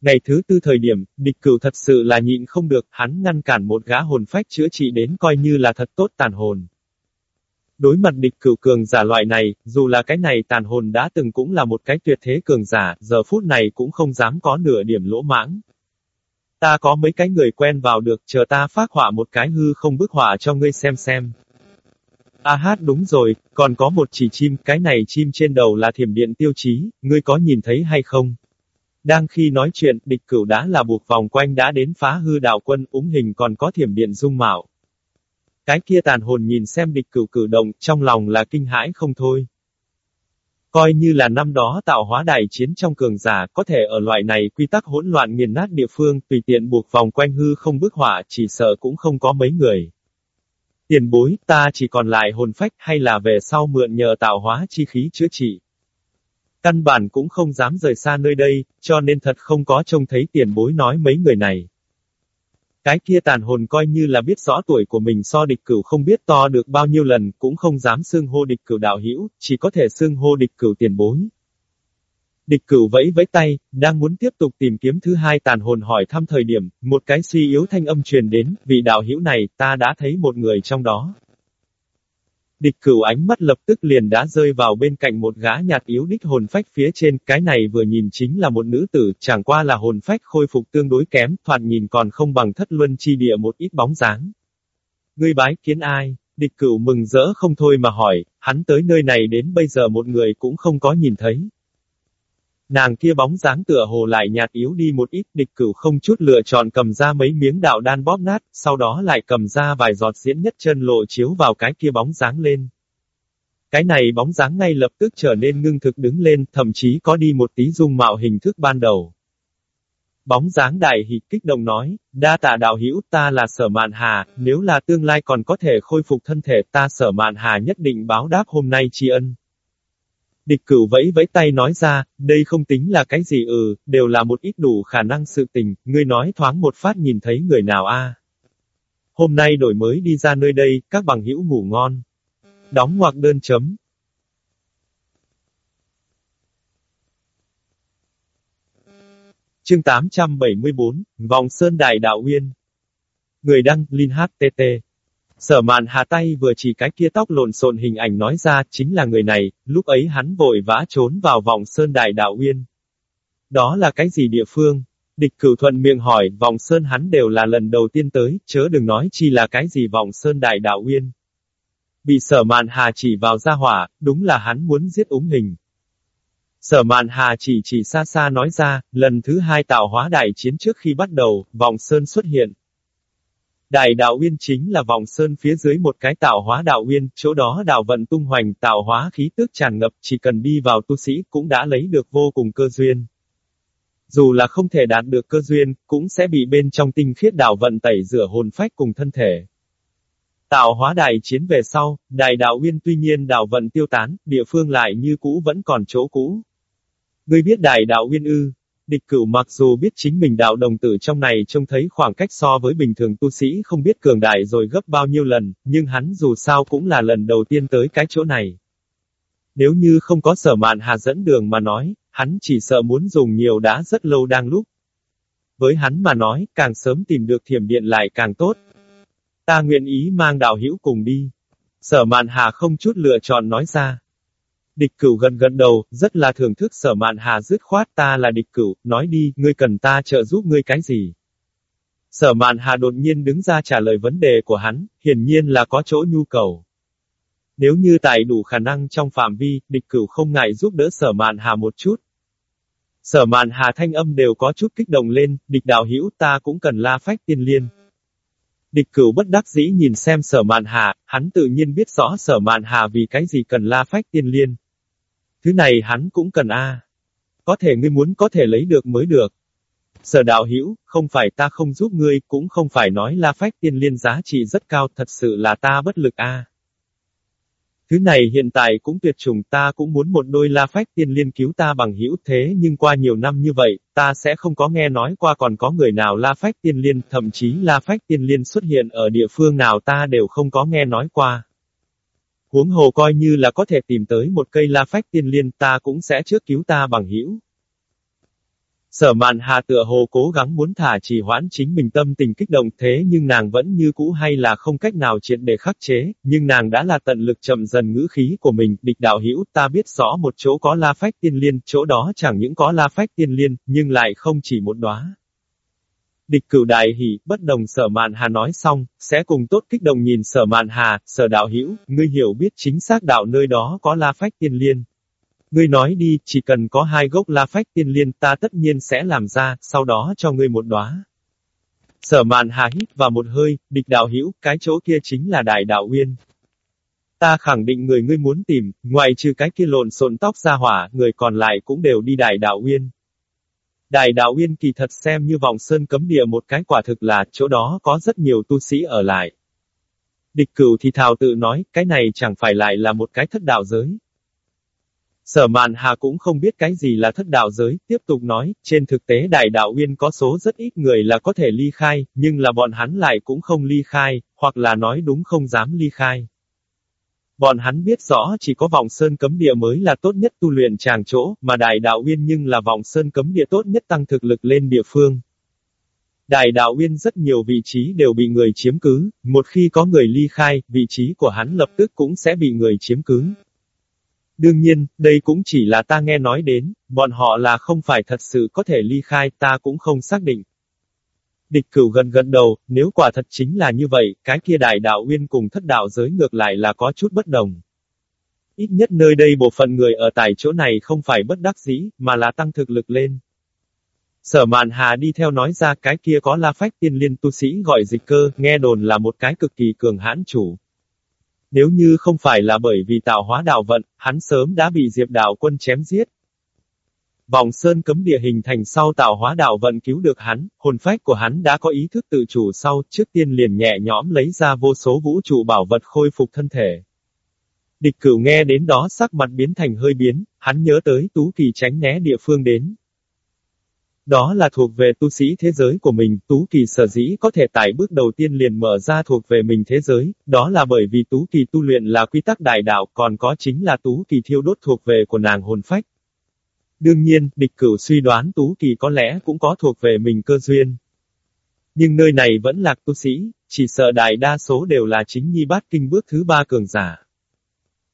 Ngày thứ tư thời điểm, địch cửu thật sự là nhịn không được, hắn ngăn cản một gã hồn phách chữa trị đến coi như là thật tốt tàn hồn. Đối mặt địch cửu cường giả loại này, dù là cái này tàn hồn đã từng cũng là một cái tuyệt thế cường giả, giờ phút này cũng không dám có nửa điểm lỗ mãng. Ta có mấy cái người quen vào được, chờ ta phát họa một cái hư không bức họa cho ngươi xem xem. A hát đúng rồi, còn có một chỉ chim, cái này chim trên đầu là thiểm điện tiêu chí, ngươi có nhìn thấy hay không? Đang khi nói chuyện, địch cửu đã là buộc vòng quanh đã đến phá hư đạo quân, úng hình còn có thiểm điện dung mạo. Cái kia tàn hồn nhìn xem địch cửu cử động, trong lòng là kinh hãi không thôi. Coi như là năm đó tạo hóa đại chiến trong cường giả, có thể ở loại này quy tắc hỗn loạn nghiền nát địa phương, tùy tiện buộc vòng quanh hư không bức họa, chỉ sợ cũng không có mấy người. Tiền bối, ta chỉ còn lại hồn phách hay là về sau mượn nhờ tạo hóa chi khí chữa trị. Căn bản cũng không dám rời xa nơi đây, cho nên thật không có trông thấy tiền bối nói mấy người này. Cái kia tàn hồn coi như là biết rõ tuổi của mình so địch cửu không biết to được bao nhiêu lần, cũng không dám xưng hô địch cửu đạo hữu, chỉ có thể xưng hô địch cửu tiền bối. Địch cửu vẫy vẫy tay, đang muốn tiếp tục tìm kiếm thứ hai tàn hồn hỏi thăm thời điểm, một cái suy yếu thanh âm truyền đến, vị đạo hữu này, ta đã thấy một người trong đó. Địch cửu ánh mắt lập tức liền đã rơi vào bên cạnh một gã nhạt yếu đích hồn phách phía trên, cái này vừa nhìn chính là một nữ tử, chẳng qua là hồn phách khôi phục tương đối kém, thoạt nhìn còn không bằng thất luân chi địa một ít bóng dáng. Ngươi bái kiến ai? Địch cửu mừng rỡ không thôi mà hỏi, hắn tới nơi này đến bây giờ một người cũng không có nhìn thấy. Nàng kia bóng dáng tựa hồ lại nhạt yếu đi một ít, địch cửu không chút lựa chọn cầm ra mấy miếng đạo đan bóp nát, sau đó lại cầm ra vài giọt diễn nhất chân lộ chiếu vào cái kia bóng dáng lên. Cái này bóng dáng ngay lập tức trở nên ngưng thực đứng lên, thậm chí có đi một tí dung mạo hình thức ban đầu. Bóng dáng đại hỷ kích động nói, đa tạ đạo hữu ta là sở mạn hà, nếu là tương lai còn có thể khôi phục thân thể ta sở mạn hà nhất định báo đáp hôm nay tri ân. Địch cửu vẫy vẫy tay nói ra, đây không tính là cái gì ừ, đều là một ít đủ khả năng sự tình, ngươi nói thoáng một phát nhìn thấy người nào a? Hôm nay đổi mới đi ra nơi đây, các bằng hữu ngủ ngon. Đóng hoặc đơn chấm. Chương 874, Vòng Sơn Đại Đạo Uyên. Người đăng, Linh HTT. Sở mạn hà tay vừa chỉ cái kia tóc lộn xộn hình ảnh nói ra, chính là người này, lúc ấy hắn vội vã trốn vào vòng sơn đại đạo uyên. Đó là cái gì địa phương? Địch cửu thuận miệng hỏi, vòng sơn hắn đều là lần đầu tiên tới, chớ đừng nói chi là cái gì vòng sơn đại đạo uyên. Bị sở mạn hà chỉ vào ra hỏa, đúng là hắn muốn giết úng hình. Sở mạn hà chỉ chỉ xa xa nói ra, lần thứ hai tạo hóa đại chiến trước khi bắt đầu, vòng sơn xuất hiện, Đại đạo uyên chính là vòng sơn phía dưới một cái tạo hóa đạo uyên, chỗ đó đạo vận tung hoành tạo hóa khí tức tràn ngập, chỉ cần đi vào tu sĩ cũng đã lấy được vô cùng cơ duyên. Dù là không thể đạt được cơ duyên, cũng sẽ bị bên trong tinh khiết đạo vận tẩy rửa hồn phách cùng thân thể. Tạo hóa đại chiến về sau, đại đạo uyên tuy nhiên đạo vận tiêu tán, địa phương lại như cũ vẫn còn chỗ cũ. Ngươi biết đại đạo uyên ư, Địch cửu mặc dù biết chính mình đạo đồng tử trong này trông thấy khoảng cách so với bình thường tu sĩ không biết cường đại rồi gấp bao nhiêu lần, nhưng hắn dù sao cũng là lần đầu tiên tới cái chỗ này. Nếu như không có sở mạn hà dẫn đường mà nói, hắn chỉ sợ muốn dùng nhiều đá rất lâu đang lúc. Với hắn mà nói, càng sớm tìm được thiểm điện lại càng tốt. Ta nguyện ý mang đạo hữu cùng đi. Sở mạn hà không chút lựa chọn nói ra. Địch cửu gần gần đầu, rất là thưởng thức sở mạn hà dứt khoát ta là địch cửu, nói đi, ngươi cần ta trợ giúp ngươi cái gì? Sở mạn hà đột nhiên đứng ra trả lời vấn đề của hắn, hiển nhiên là có chỗ nhu cầu. Nếu như tài đủ khả năng trong phạm vi, địch cửu không ngại giúp đỡ sở mạn hà một chút. Sở mạn hà thanh âm đều có chút kích động lên, địch đạo hữu ta cũng cần la phách tiên liên. Địch cửu bất đắc dĩ nhìn xem sở mạn hà, hắn tự nhiên biết rõ sở mạn hà vì cái gì cần la phách tiên liên. Thứ này hắn cũng cần a. Có thể ngươi muốn có thể lấy được mới được. Sở đạo hữu, không phải ta không giúp ngươi, cũng không phải nói la phách tiên liên giá trị rất cao, thật sự là ta bất lực a. Thứ này hiện tại cũng tuyệt chủng ta cũng muốn một đôi la phách tiên liên cứu ta bằng hữu thế nhưng qua nhiều năm như vậy, ta sẽ không có nghe nói qua còn có người nào la phách tiên liên, thậm chí la phách tiên liên xuất hiện ở địa phương nào ta đều không có nghe nói qua. Huống hồ coi như là có thể tìm tới một cây la phách tiên liên ta cũng sẽ trước cứu ta bằng hữu. Sở mạn hà tựa hồ cố gắng muốn thả trì hoãn chính mình tâm tình kích động thế nhưng nàng vẫn như cũ hay là không cách nào triệt để khắc chế, nhưng nàng đã là tận lực chậm dần ngữ khí của mình, địch đạo hữu ta biết rõ một chỗ có la phách tiên liên, chỗ đó chẳng những có la phách tiên liên, nhưng lại không chỉ một đóa. Địch cửu đại hỉ, bất đồng sở mạn hà nói xong, sẽ cùng tốt kích đồng nhìn sở mạn hà, sở đạo hữu ngươi hiểu biết chính xác đạo nơi đó có la phách tiên liên. Ngươi nói đi, chỉ cần có hai gốc la phách tiên liên ta tất nhiên sẽ làm ra, sau đó cho ngươi một đóa. Sở mạn hà hít vào một hơi, địch đạo hữu cái chỗ kia chính là đại đạo uyên. Ta khẳng định người ngươi muốn tìm, ngoài trừ cái kia lộn xộn tóc ra hỏa, người còn lại cũng đều đi đại đạo uyên. Đại đạo uyên kỳ thật xem như vòng sơn cấm địa một cái quả thực là chỗ đó có rất nhiều tu sĩ ở lại. Địch cửu thì thào tự nói, cái này chẳng phải lại là một cái thất đạo giới. Sở mạn hà cũng không biết cái gì là thất đạo giới, tiếp tục nói, trên thực tế đại đạo uyên có số rất ít người là có thể ly khai, nhưng là bọn hắn lại cũng không ly khai, hoặc là nói đúng không dám ly khai. Bọn hắn biết rõ chỉ có vòng sơn cấm địa mới là tốt nhất tu luyện tràng chỗ, mà đại đạo uyên nhưng là vòng sơn cấm địa tốt nhất tăng thực lực lên địa phương. Đại đạo uyên rất nhiều vị trí đều bị người chiếm cứ, một khi có người ly khai, vị trí của hắn lập tức cũng sẽ bị người chiếm cứ. Đương nhiên, đây cũng chỉ là ta nghe nói đến, bọn họ là không phải thật sự có thể ly khai, ta cũng không xác định. Địch cửu gần gần đầu, nếu quả thật chính là như vậy, cái kia đại đạo uyên cùng thất đạo giới ngược lại là có chút bất đồng. Ít nhất nơi đây bộ phận người ở tại chỗ này không phải bất đắc dĩ, mà là tăng thực lực lên. Sở mạn hà đi theo nói ra cái kia có la phách tiên liên tu sĩ gọi dịch cơ, nghe đồn là một cái cực kỳ cường hãn chủ. Nếu như không phải là bởi vì tạo hóa đạo vận, hắn sớm đã bị diệp đạo quân chém giết. Vòng sơn cấm địa hình thành sau tạo hóa đạo vận cứu được hắn, hồn phách của hắn đã có ý thức tự chủ sau, trước tiên liền nhẹ nhõm lấy ra vô số vũ trụ bảo vật khôi phục thân thể. Địch cửu nghe đến đó sắc mặt biến thành hơi biến, hắn nhớ tới tú kỳ tránh né địa phương đến. Đó là thuộc về tu sĩ thế giới của mình, Tú Kỳ sở dĩ có thể tải bước đầu tiên liền mở ra thuộc về mình thế giới, đó là bởi vì Tú Kỳ tu luyện là quy tắc đại đạo, còn có chính là Tú Kỳ thiêu đốt thuộc về của nàng hồn phách. Đương nhiên, địch cửu suy đoán Tú Kỳ có lẽ cũng có thuộc về mình cơ duyên. Nhưng nơi này vẫn lạc tu sĩ, chỉ sợ đại đa số đều là chính nhi bát kinh bước thứ ba cường giả.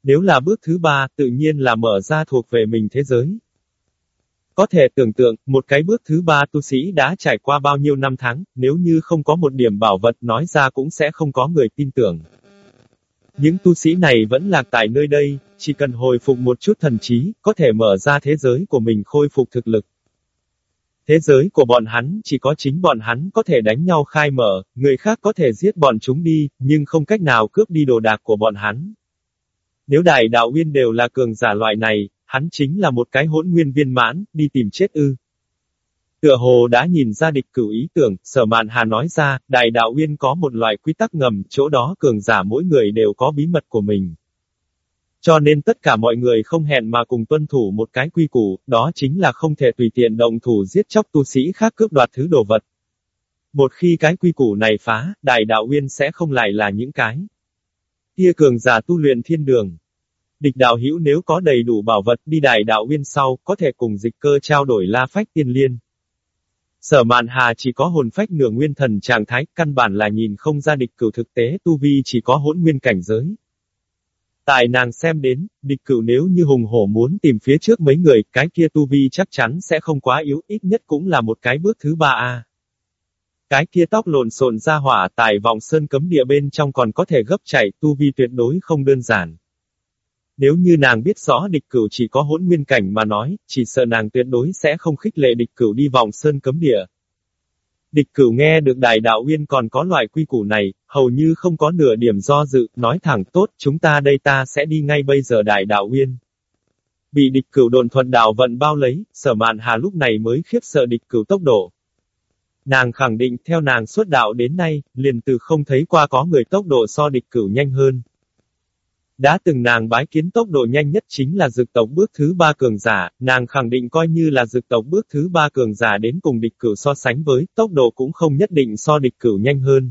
Nếu là bước thứ ba, tự nhiên là mở ra thuộc về mình thế giới. Có thể tưởng tượng, một cái bước thứ ba tu sĩ đã trải qua bao nhiêu năm tháng, nếu như không có một điểm bảo vật nói ra cũng sẽ không có người tin tưởng. Những tu sĩ này vẫn lạc tại nơi đây, chỉ cần hồi phục một chút thần trí, có thể mở ra thế giới của mình khôi phục thực lực. Thế giới của bọn hắn chỉ có chính bọn hắn có thể đánh nhau khai mở, người khác có thể giết bọn chúng đi, nhưng không cách nào cướp đi đồ đạc của bọn hắn. Nếu đại đạo uyên đều là cường giả loại này, hắn chính là một cái hỗn nguyên viên mãn, đi tìm chết ư. Tựa hồ đã nhìn ra địch cửu ý tưởng, sở mạn hà nói ra, đại đạo uyên có một loại quy tắc ngầm, chỗ đó cường giả mỗi người đều có bí mật của mình. Cho nên tất cả mọi người không hẹn mà cùng tuân thủ một cái quy củ, đó chính là không thể tùy tiện động thủ giết chóc tu sĩ khác cướp đoạt thứ đồ vật. Một khi cái quy củ này phá, đại đạo uyên sẽ không lại là những cái. Kia cường giả tu luyện thiên đường, Địch đạo hữu nếu có đầy đủ bảo vật đi đại đạo uyên sau, có thể cùng dịch cơ trao đổi la phách tiên liên. Sở mạn hà chỉ có hồn phách nửa nguyên thần trạng thái, căn bản là nhìn không ra địch cửu thực tế tu vi chỉ có hỗn nguyên cảnh giới. Tại nàng xem đến, địch cửu nếu như hùng hổ muốn tìm phía trước mấy người, cái kia tu vi chắc chắn sẽ không quá yếu, ít nhất cũng là một cái bước thứ ba a. Cái kia tóc lộn xộn ra hỏa tại vòng sơn cấm địa bên trong còn có thể gấp chạy, tu vi tuyệt đối không đơn giản. Nếu như nàng biết rõ địch cửu chỉ có hỗn nguyên cảnh mà nói, chỉ sợ nàng tuyệt đối sẽ không khích lệ địch cửu đi vòng sơn cấm địa. Địch cửu nghe được đại đạo uyên còn có loại quy củ này, hầu như không có nửa điểm do dự, nói thẳng tốt, chúng ta đây ta sẽ đi ngay bây giờ đại đạo uyên. Bị địch cửu đồn thuận đạo vận bao lấy, sở mạn hà lúc này mới khiếp sợ địch cửu tốc độ. Nàng khẳng định theo nàng xuất đạo đến nay, liền từ không thấy qua có người tốc độ so địch cửu nhanh hơn. Đã từng nàng bái kiến tốc độ nhanh nhất chính là dực tộc bước thứ ba cường giả, nàng khẳng định coi như là dực tộc bước thứ ba cường giả đến cùng địch cửu so sánh với, tốc độ cũng không nhất định so địch cửu nhanh hơn.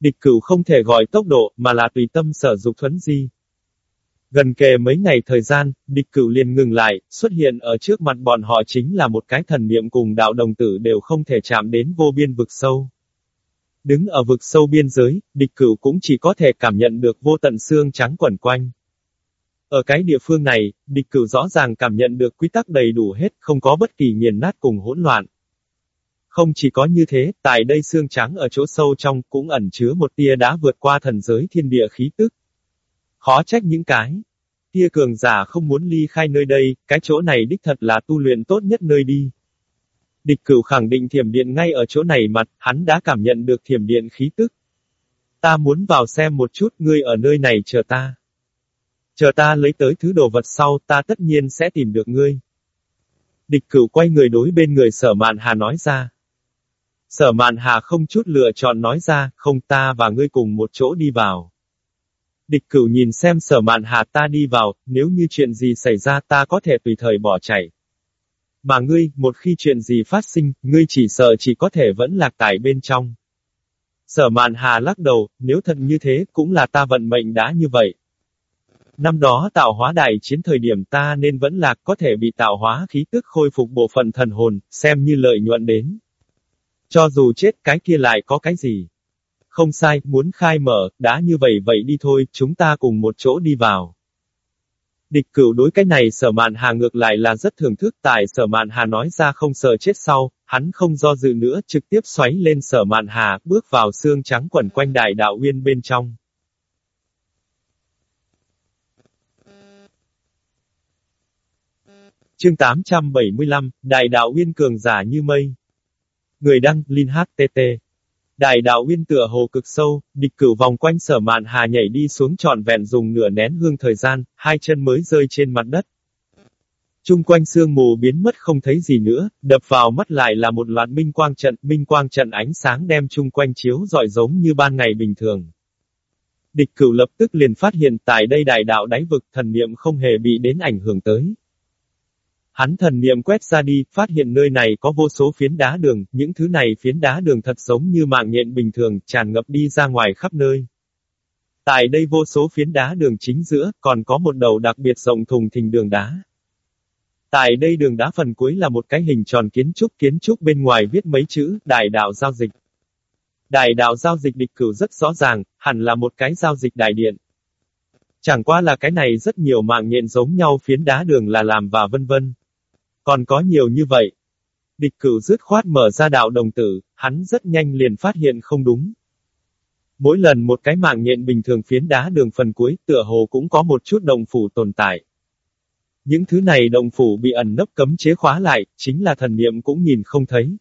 Địch cửu không thể gọi tốc độ, mà là tùy tâm sở dục thuấn di. Gần kề mấy ngày thời gian, địch cửu liền ngừng lại, xuất hiện ở trước mặt bọn họ chính là một cái thần niệm cùng đạo đồng tử đều không thể chạm đến vô biên vực sâu. Đứng ở vực sâu biên giới, địch cửu cũng chỉ có thể cảm nhận được vô tận xương trắng quẩn quanh. Ở cái địa phương này, địch cửu rõ ràng cảm nhận được quy tắc đầy đủ hết, không có bất kỳ nghiền nát cùng hỗn loạn. Không chỉ có như thế, tại đây xương trắng ở chỗ sâu trong cũng ẩn chứa một tia đã vượt qua thần giới thiên địa khí tức. Khó trách những cái. Tia cường giả không muốn ly khai nơi đây, cái chỗ này đích thật là tu luyện tốt nhất nơi đi. Địch cửu khẳng định thiểm điện ngay ở chỗ này mặt, hắn đã cảm nhận được thiểm điện khí tức. Ta muốn vào xem một chút ngươi ở nơi này chờ ta. Chờ ta lấy tới thứ đồ vật sau, ta tất nhiên sẽ tìm được ngươi. Địch cửu quay người đối bên người sở mạn hà nói ra. Sở mạn hà không chút lựa chọn nói ra, không ta và ngươi cùng một chỗ đi vào. Địch cửu nhìn xem sở mạn hà ta đi vào, nếu như chuyện gì xảy ra ta có thể tùy thời bỏ chạy. Mà ngươi, một khi chuyện gì phát sinh, ngươi chỉ sợ chỉ có thể vẫn lạc tại bên trong. Sở mạn hà lắc đầu, nếu thật như thế, cũng là ta vận mệnh đã như vậy. Năm đó tạo hóa đại chiến thời điểm ta nên vẫn lạc có thể bị tạo hóa khí tức khôi phục bộ phận thần hồn, xem như lợi nhuận đến. Cho dù chết cái kia lại có cái gì. Không sai, muốn khai mở, đã như vậy vậy đi thôi, chúng ta cùng một chỗ đi vào. Địch cửu đối cái này sở mạn hà ngược lại là rất thưởng thức tại sở mạn hà nói ra không sợ chết sau, hắn không do dự nữa trực tiếp xoáy lên sở mạn hà, bước vào xương trắng quẩn quanh đại đạo uyên bên trong. Chương 875, Đại đạo uyên cường giả như mây. Người đăng, Linh HTT. Đại đạo uyên tựa hồ cực sâu, địch cửu vòng quanh sở mạn hà nhảy đi xuống trọn vẹn dùng nửa nén hương thời gian, hai chân mới rơi trên mặt đất. Trung quanh sương mù biến mất không thấy gì nữa, đập vào mắt lại là một loạt minh quang trận, minh quang trận ánh sáng đem chung quanh chiếu dọi giống như ban ngày bình thường. Địch cửu lập tức liền phát hiện tại đây đại đạo đáy vực thần niệm không hề bị đến ảnh hưởng tới. Hắn thần niệm quét ra đi, phát hiện nơi này có vô số phiến đá đường, những thứ này phiến đá đường thật giống như mạng nhện bình thường, tràn ngập đi ra ngoài khắp nơi. Tại đây vô số phiến đá đường chính giữa, còn có một đầu đặc biệt rộng thùng thình đường đá. Tại đây đường đá phần cuối là một cái hình tròn kiến trúc kiến trúc bên ngoài viết mấy chữ, đại đạo giao dịch. Đại đạo giao dịch địch cửu rất rõ ràng, hẳn là một cái giao dịch đại điện. Chẳng qua là cái này rất nhiều mạng nhện giống nhau phiến đá đường là làm và vân vân. Còn có nhiều như vậy. Địch cửu dứt khoát mở ra đạo đồng tử, hắn rất nhanh liền phát hiện không đúng. Mỗi lần một cái mạng nhện bình thường phiến đá đường phần cuối, tựa hồ cũng có một chút đồng phủ tồn tại. Những thứ này đồng phủ bị ẩn nấp cấm chế khóa lại, chính là thần niệm cũng nhìn không thấy.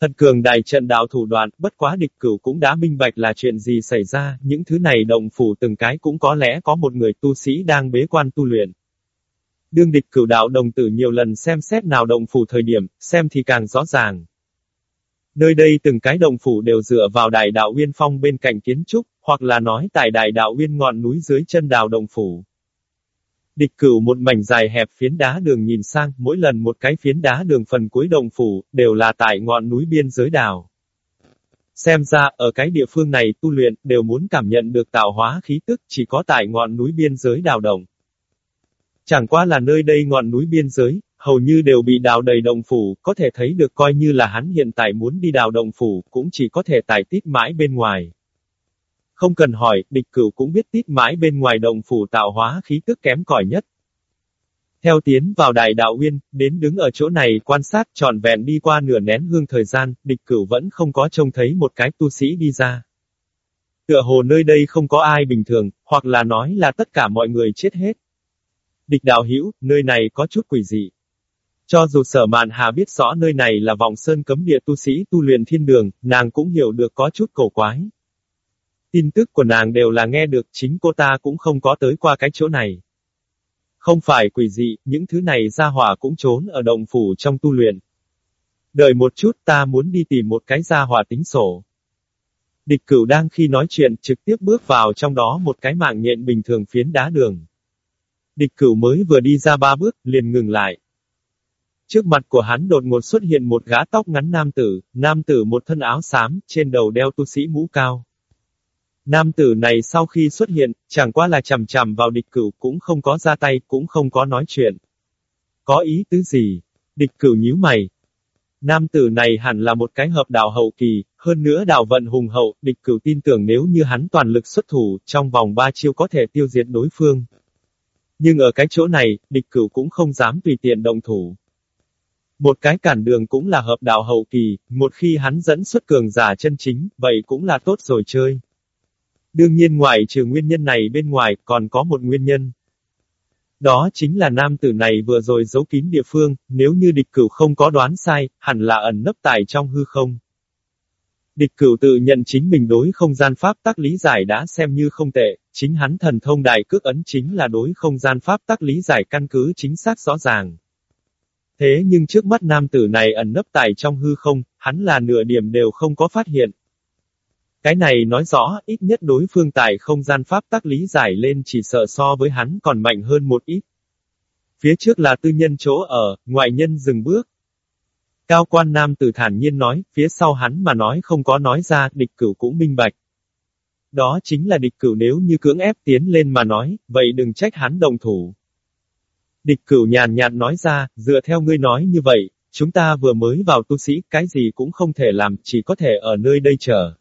Thật cường đại trận đạo thủ đoạn, bất quá địch cửu cũng đã minh bạch là chuyện gì xảy ra, những thứ này đồng phủ từng cái cũng có lẽ có một người tu sĩ đang bế quan tu luyện. Đương địch cửu đạo đồng tử nhiều lần xem xét nào động phủ thời điểm, xem thì càng rõ ràng. Nơi đây từng cái đồng phủ đều dựa vào đại đạo Uyên Phong bên cạnh kiến trúc, hoặc là nói tại đại đạo Uyên ngọn núi dưới chân đào đồng phủ. Địch cửu một mảnh dài hẹp phiến đá đường nhìn sang, mỗi lần một cái phiến đá đường phần cuối đồng phủ, đều là tại ngọn núi biên giới đào. Xem ra, ở cái địa phương này tu luyện, đều muốn cảm nhận được tạo hóa khí tức, chỉ có tại ngọn núi biên giới đào động. Chẳng qua là nơi đây ngọn núi biên giới, hầu như đều bị đào đầy động phủ, có thể thấy được coi như là hắn hiện tại muốn đi đào động phủ, cũng chỉ có thể tải tít mãi bên ngoài. Không cần hỏi, địch cửu cũng biết tít mãi bên ngoài động phủ tạo hóa khí tức kém cỏi nhất. Theo tiến vào đại đạo uyên, đến đứng ở chỗ này quan sát trọn vẹn đi qua nửa nén hương thời gian, địch cửu vẫn không có trông thấy một cái tu sĩ đi ra. Tựa hồ nơi đây không có ai bình thường, hoặc là nói là tất cả mọi người chết hết. Địch đạo hữu nơi này có chút quỷ dị. Cho dù sở mạn hà biết rõ nơi này là vòng sơn cấm địa tu sĩ tu luyện thiên đường, nàng cũng hiểu được có chút cổ quái. Tin tức của nàng đều là nghe được chính cô ta cũng không có tới qua cái chỗ này. Không phải quỷ dị, những thứ này ra hỏa cũng trốn ở động phủ trong tu luyện. Đợi một chút ta muốn đi tìm một cái ra hỏa tính sổ. Địch cửu đang khi nói chuyện trực tiếp bước vào trong đó một cái mạng nhện bình thường phiến đá đường. Địch cửu mới vừa đi ra ba bước, liền ngừng lại. Trước mặt của hắn đột ngột xuất hiện một gã tóc ngắn nam tử, nam tử một thân áo xám, trên đầu đeo tu sĩ mũ cao. Nam tử này sau khi xuất hiện, chẳng qua là chằm chằm vào địch cửu cũng không có ra tay, cũng không có nói chuyện. Có ý tứ gì? Địch cửu nhíu mày. Nam tử này hẳn là một cái hợp đạo hậu kỳ, hơn nữa đạo vận hùng hậu, địch cửu tin tưởng nếu như hắn toàn lực xuất thủ, trong vòng ba chiêu có thể tiêu diệt đối phương. Nhưng ở cái chỗ này, địch cửu cũng không dám tùy tiện động thủ. Một cái cản đường cũng là hợp đạo hậu kỳ, một khi hắn dẫn xuất cường giả chân chính, vậy cũng là tốt rồi chơi. Đương nhiên ngoài trừ nguyên nhân này bên ngoài, còn có một nguyên nhân. Đó chính là nam tử này vừa rồi giấu kín địa phương, nếu như địch cửu không có đoán sai, hẳn là ẩn nấp tại trong hư không. Địch cửu tự nhận chính mình đối không gian pháp tắc lý giải đã xem như không tệ, chính hắn thần thông đại cước ấn chính là đối không gian pháp tắc lý giải căn cứ chính xác rõ ràng. Thế nhưng trước mắt nam tử này ẩn nấp tại trong hư không, hắn là nửa điểm đều không có phát hiện. Cái này nói rõ, ít nhất đối phương tại không gian pháp tắc lý giải lên chỉ sợ so với hắn còn mạnh hơn một ít. Phía trước là tư nhân chỗ ở, ngoại nhân dừng bước. Cao quan nam tử thản nhiên nói, phía sau hắn mà nói không có nói ra, địch cửu cũng minh bạch. Đó chính là địch cửu nếu như cưỡng ép tiến lên mà nói, vậy đừng trách hắn đồng thủ. Địch cửu nhàn nhạt nói ra, dựa theo ngươi nói như vậy, chúng ta vừa mới vào tu sĩ, cái gì cũng không thể làm, chỉ có thể ở nơi đây chờ.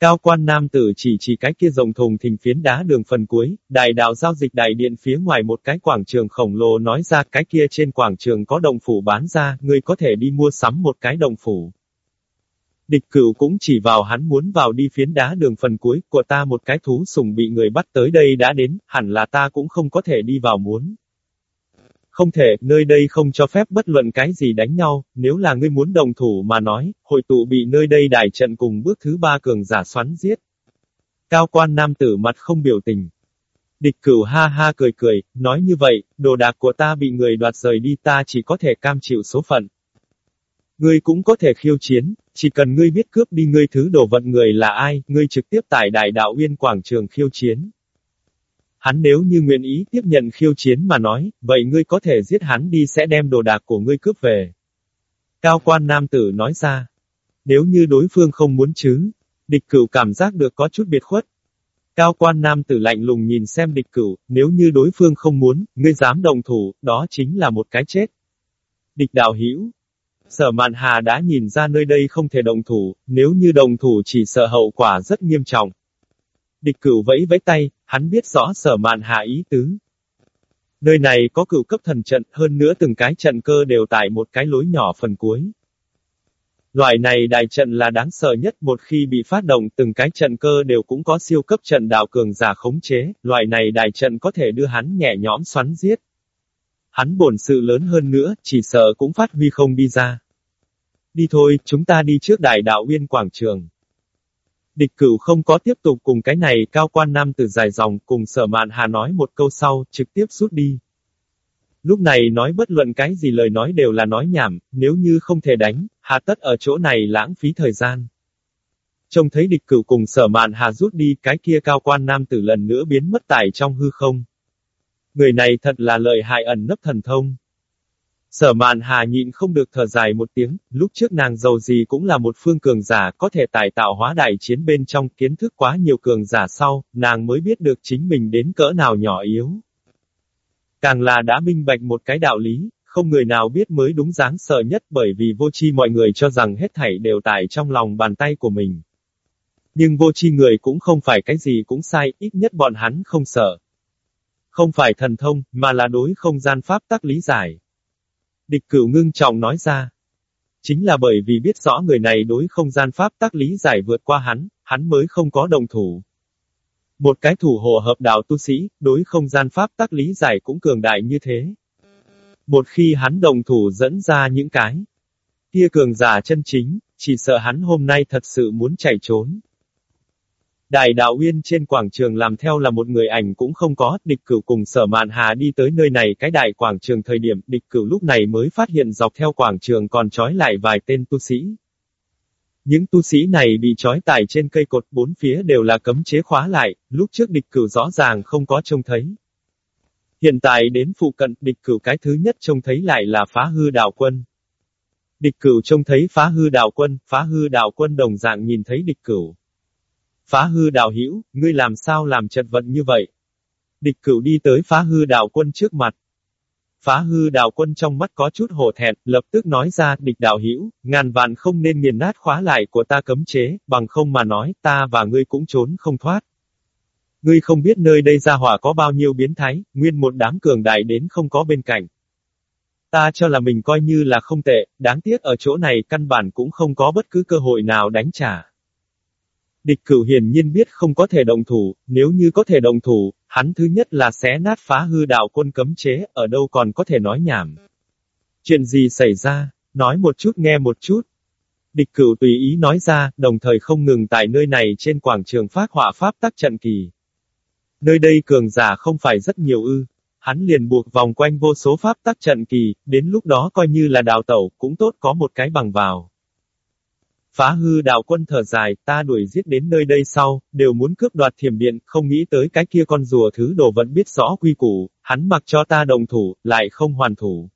Cao quan nam tử chỉ chỉ cái kia rồng thùng thình phiến đá đường phần cuối, đại đạo giao dịch đại điện phía ngoài một cái quảng trường khổng lồ nói ra cái kia trên quảng trường có đồng phủ bán ra, người có thể đi mua sắm một cái đồng phủ. Địch cửu cũng chỉ vào hắn muốn vào đi phiến đá đường phần cuối của ta một cái thú sùng bị người bắt tới đây đã đến, hẳn là ta cũng không có thể đi vào muốn. Không thể, nơi đây không cho phép bất luận cái gì đánh nhau, nếu là ngươi muốn đồng thủ mà nói, hội tụ bị nơi đây đài trận cùng bước thứ ba cường giả xoắn giết. Cao quan nam tử mặt không biểu tình. Địch cửu ha ha cười cười, nói như vậy, đồ đạc của ta bị người đoạt rời đi ta chỉ có thể cam chịu số phận. Ngươi cũng có thể khiêu chiến, chỉ cần ngươi biết cướp đi ngươi thứ đồ vận người là ai, ngươi trực tiếp tại đại đạo uyên quảng trường khiêu chiến. Hắn nếu như nguyện ý tiếp nhận khiêu chiến mà nói, vậy ngươi có thể giết hắn đi sẽ đem đồ đạc của ngươi cướp về. Cao quan nam tử nói ra. Nếu như đối phương không muốn chứ, địch cửu cảm giác được có chút biệt khuất. Cao quan nam tử lạnh lùng nhìn xem địch cửu, nếu như đối phương không muốn, ngươi dám đồng thủ, đó chính là một cái chết. Địch đạo hiểu. Sở mạn hà đã nhìn ra nơi đây không thể đồng thủ, nếu như đồng thủ chỉ sợ hậu quả rất nghiêm trọng. Địch cửu vẫy vẫy tay, hắn biết rõ sở mạn hạ ý tứ. Nơi này có cửu cấp thần trận, hơn nữa từng cái trận cơ đều tại một cái lối nhỏ phần cuối. Loại này đại trận là đáng sợ nhất một khi bị phát động từng cái trận cơ đều cũng có siêu cấp trận đạo cường giả khống chế, loại này đại trận có thể đưa hắn nhẹ nhõm xoắn giết. Hắn bổn sự lớn hơn nữa, chỉ sợ cũng phát huy không đi ra. Đi thôi, chúng ta đi trước đại đạo uyên quảng trường. Địch cửu không có tiếp tục cùng cái này cao quan nam từ dài dòng cùng sở mạn hà nói một câu sau, trực tiếp rút đi. Lúc này nói bất luận cái gì lời nói đều là nói nhảm, nếu như không thể đánh, hà tất ở chỗ này lãng phí thời gian. Trông thấy địch cửu cùng sở mạn hà rút đi cái kia cao quan nam tử lần nữa biến mất tại trong hư không. Người này thật là lợi hại ẩn nấp thần thông. Sở mạn hà nhịn không được thở dài một tiếng, lúc trước nàng giàu gì cũng là một phương cường giả có thể tài tạo hóa đại chiến bên trong kiến thức quá nhiều cường giả sau, nàng mới biết được chính mình đến cỡ nào nhỏ yếu. Càng là đã minh bạch một cái đạo lý, không người nào biết mới đúng dáng sợ nhất bởi vì vô chi mọi người cho rằng hết thảy đều tại trong lòng bàn tay của mình. Nhưng vô chi người cũng không phải cái gì cũng sai, ít nhất bọn hắn không sợ. Không phải thần thông, mà là đối không gian pháp tắc lý giải. Địch cửu ngưng trọng nói ra. Chính là bởi vì biết rõ người này đối không gian pháp tác lý giải vượt qua hắn, hắn mới không có đồng thủ. Một cái thủ hộ hợp đạo tu sĩ, đối không gian pháp tác lý giải cũng cường đại như thế. Một khi hắn đồng thủ dẫn ra những cái kia cường giả chân chính, chỉ sợ hắn hôm nay thật sự muốn chạy trốn. Đại đạo Uyên trên quảng trường làm theo là một người ảnh cũng không có, địch cửu cùng sở mạn hà đi tới nơi này cái đại quảng trường thời điểm, địch cửu lúc này mới phát hiện dọc theo quảng trường còn trói lại vài tên tu sĩ. Những tu sĩ này bị trói tải trên cây cột bốn phía đều là cấm chế khóa lại, lúc trước địch cửu rõ ràng không có trông thấy. Hiện tại đến phụ cận địch cửu cái thứ nhất trông thấy lại là phá hư đạo quân. Địch cửu trông thấy phá hư đạo quân, phá hư đạo quân đồng dạng nhìn thấy địch cửu. Phá hư đạo hữu ngươi làm sao làm chật vật như vậy? Địch cửu đi tới phá hư đạo quân trước mặt. Phá hư đạo quân trong mắt có chút hổ thẹn, lập tức nói ra, địch đạo hữu ngàn vạn không nên nghiền nát khóa lại của ta cấm chế, bằng không mà nói, ta và ngươi cũng trốn không thoát. Ngươi không biết nơi đây ra hỏa có bao nhiêu biến thái, nguyên một đám cường đại đến không có bên cạnh. Ta cho là mình coi như là không tệ, đáng tiếc ở chỗ này căn bản cũng không có bất cứ cơ hội nào đánh trả. Địch cửu hiển nhiên biết không có thể động thủ, nếu như có thể động thủ, hắn thứ nhất là xé nát phá hư đạo quân cấm chế, ở đâu còn có thể nói nhảm. Chuyện gì xảy ra, nói một chút nghe một chút. Địch cửu tùy ý nói ra, đồng thời không ngừng tại nơi này trên quảng trường phát họa pháp tắc trận kỳ. Nơi đây cường giả không phải rất nhiều ư. Hắn liền buộc vòng quanh vô số pháp tắc trận kỳ, đến lúc đó coi như là đào tẩu, cũng tốt có một cái bằng vào. Phá hư đạo quân thở dài, ta đuổi giết đến nơi đây sau, đều muốn cướp đoạt thiểm điện, không nghĩ tới cái kia con rùa thứ đồ vẫn biết rõ quy củ, hắn mặc cho ta đồng thủ, lại không hoàn thủ.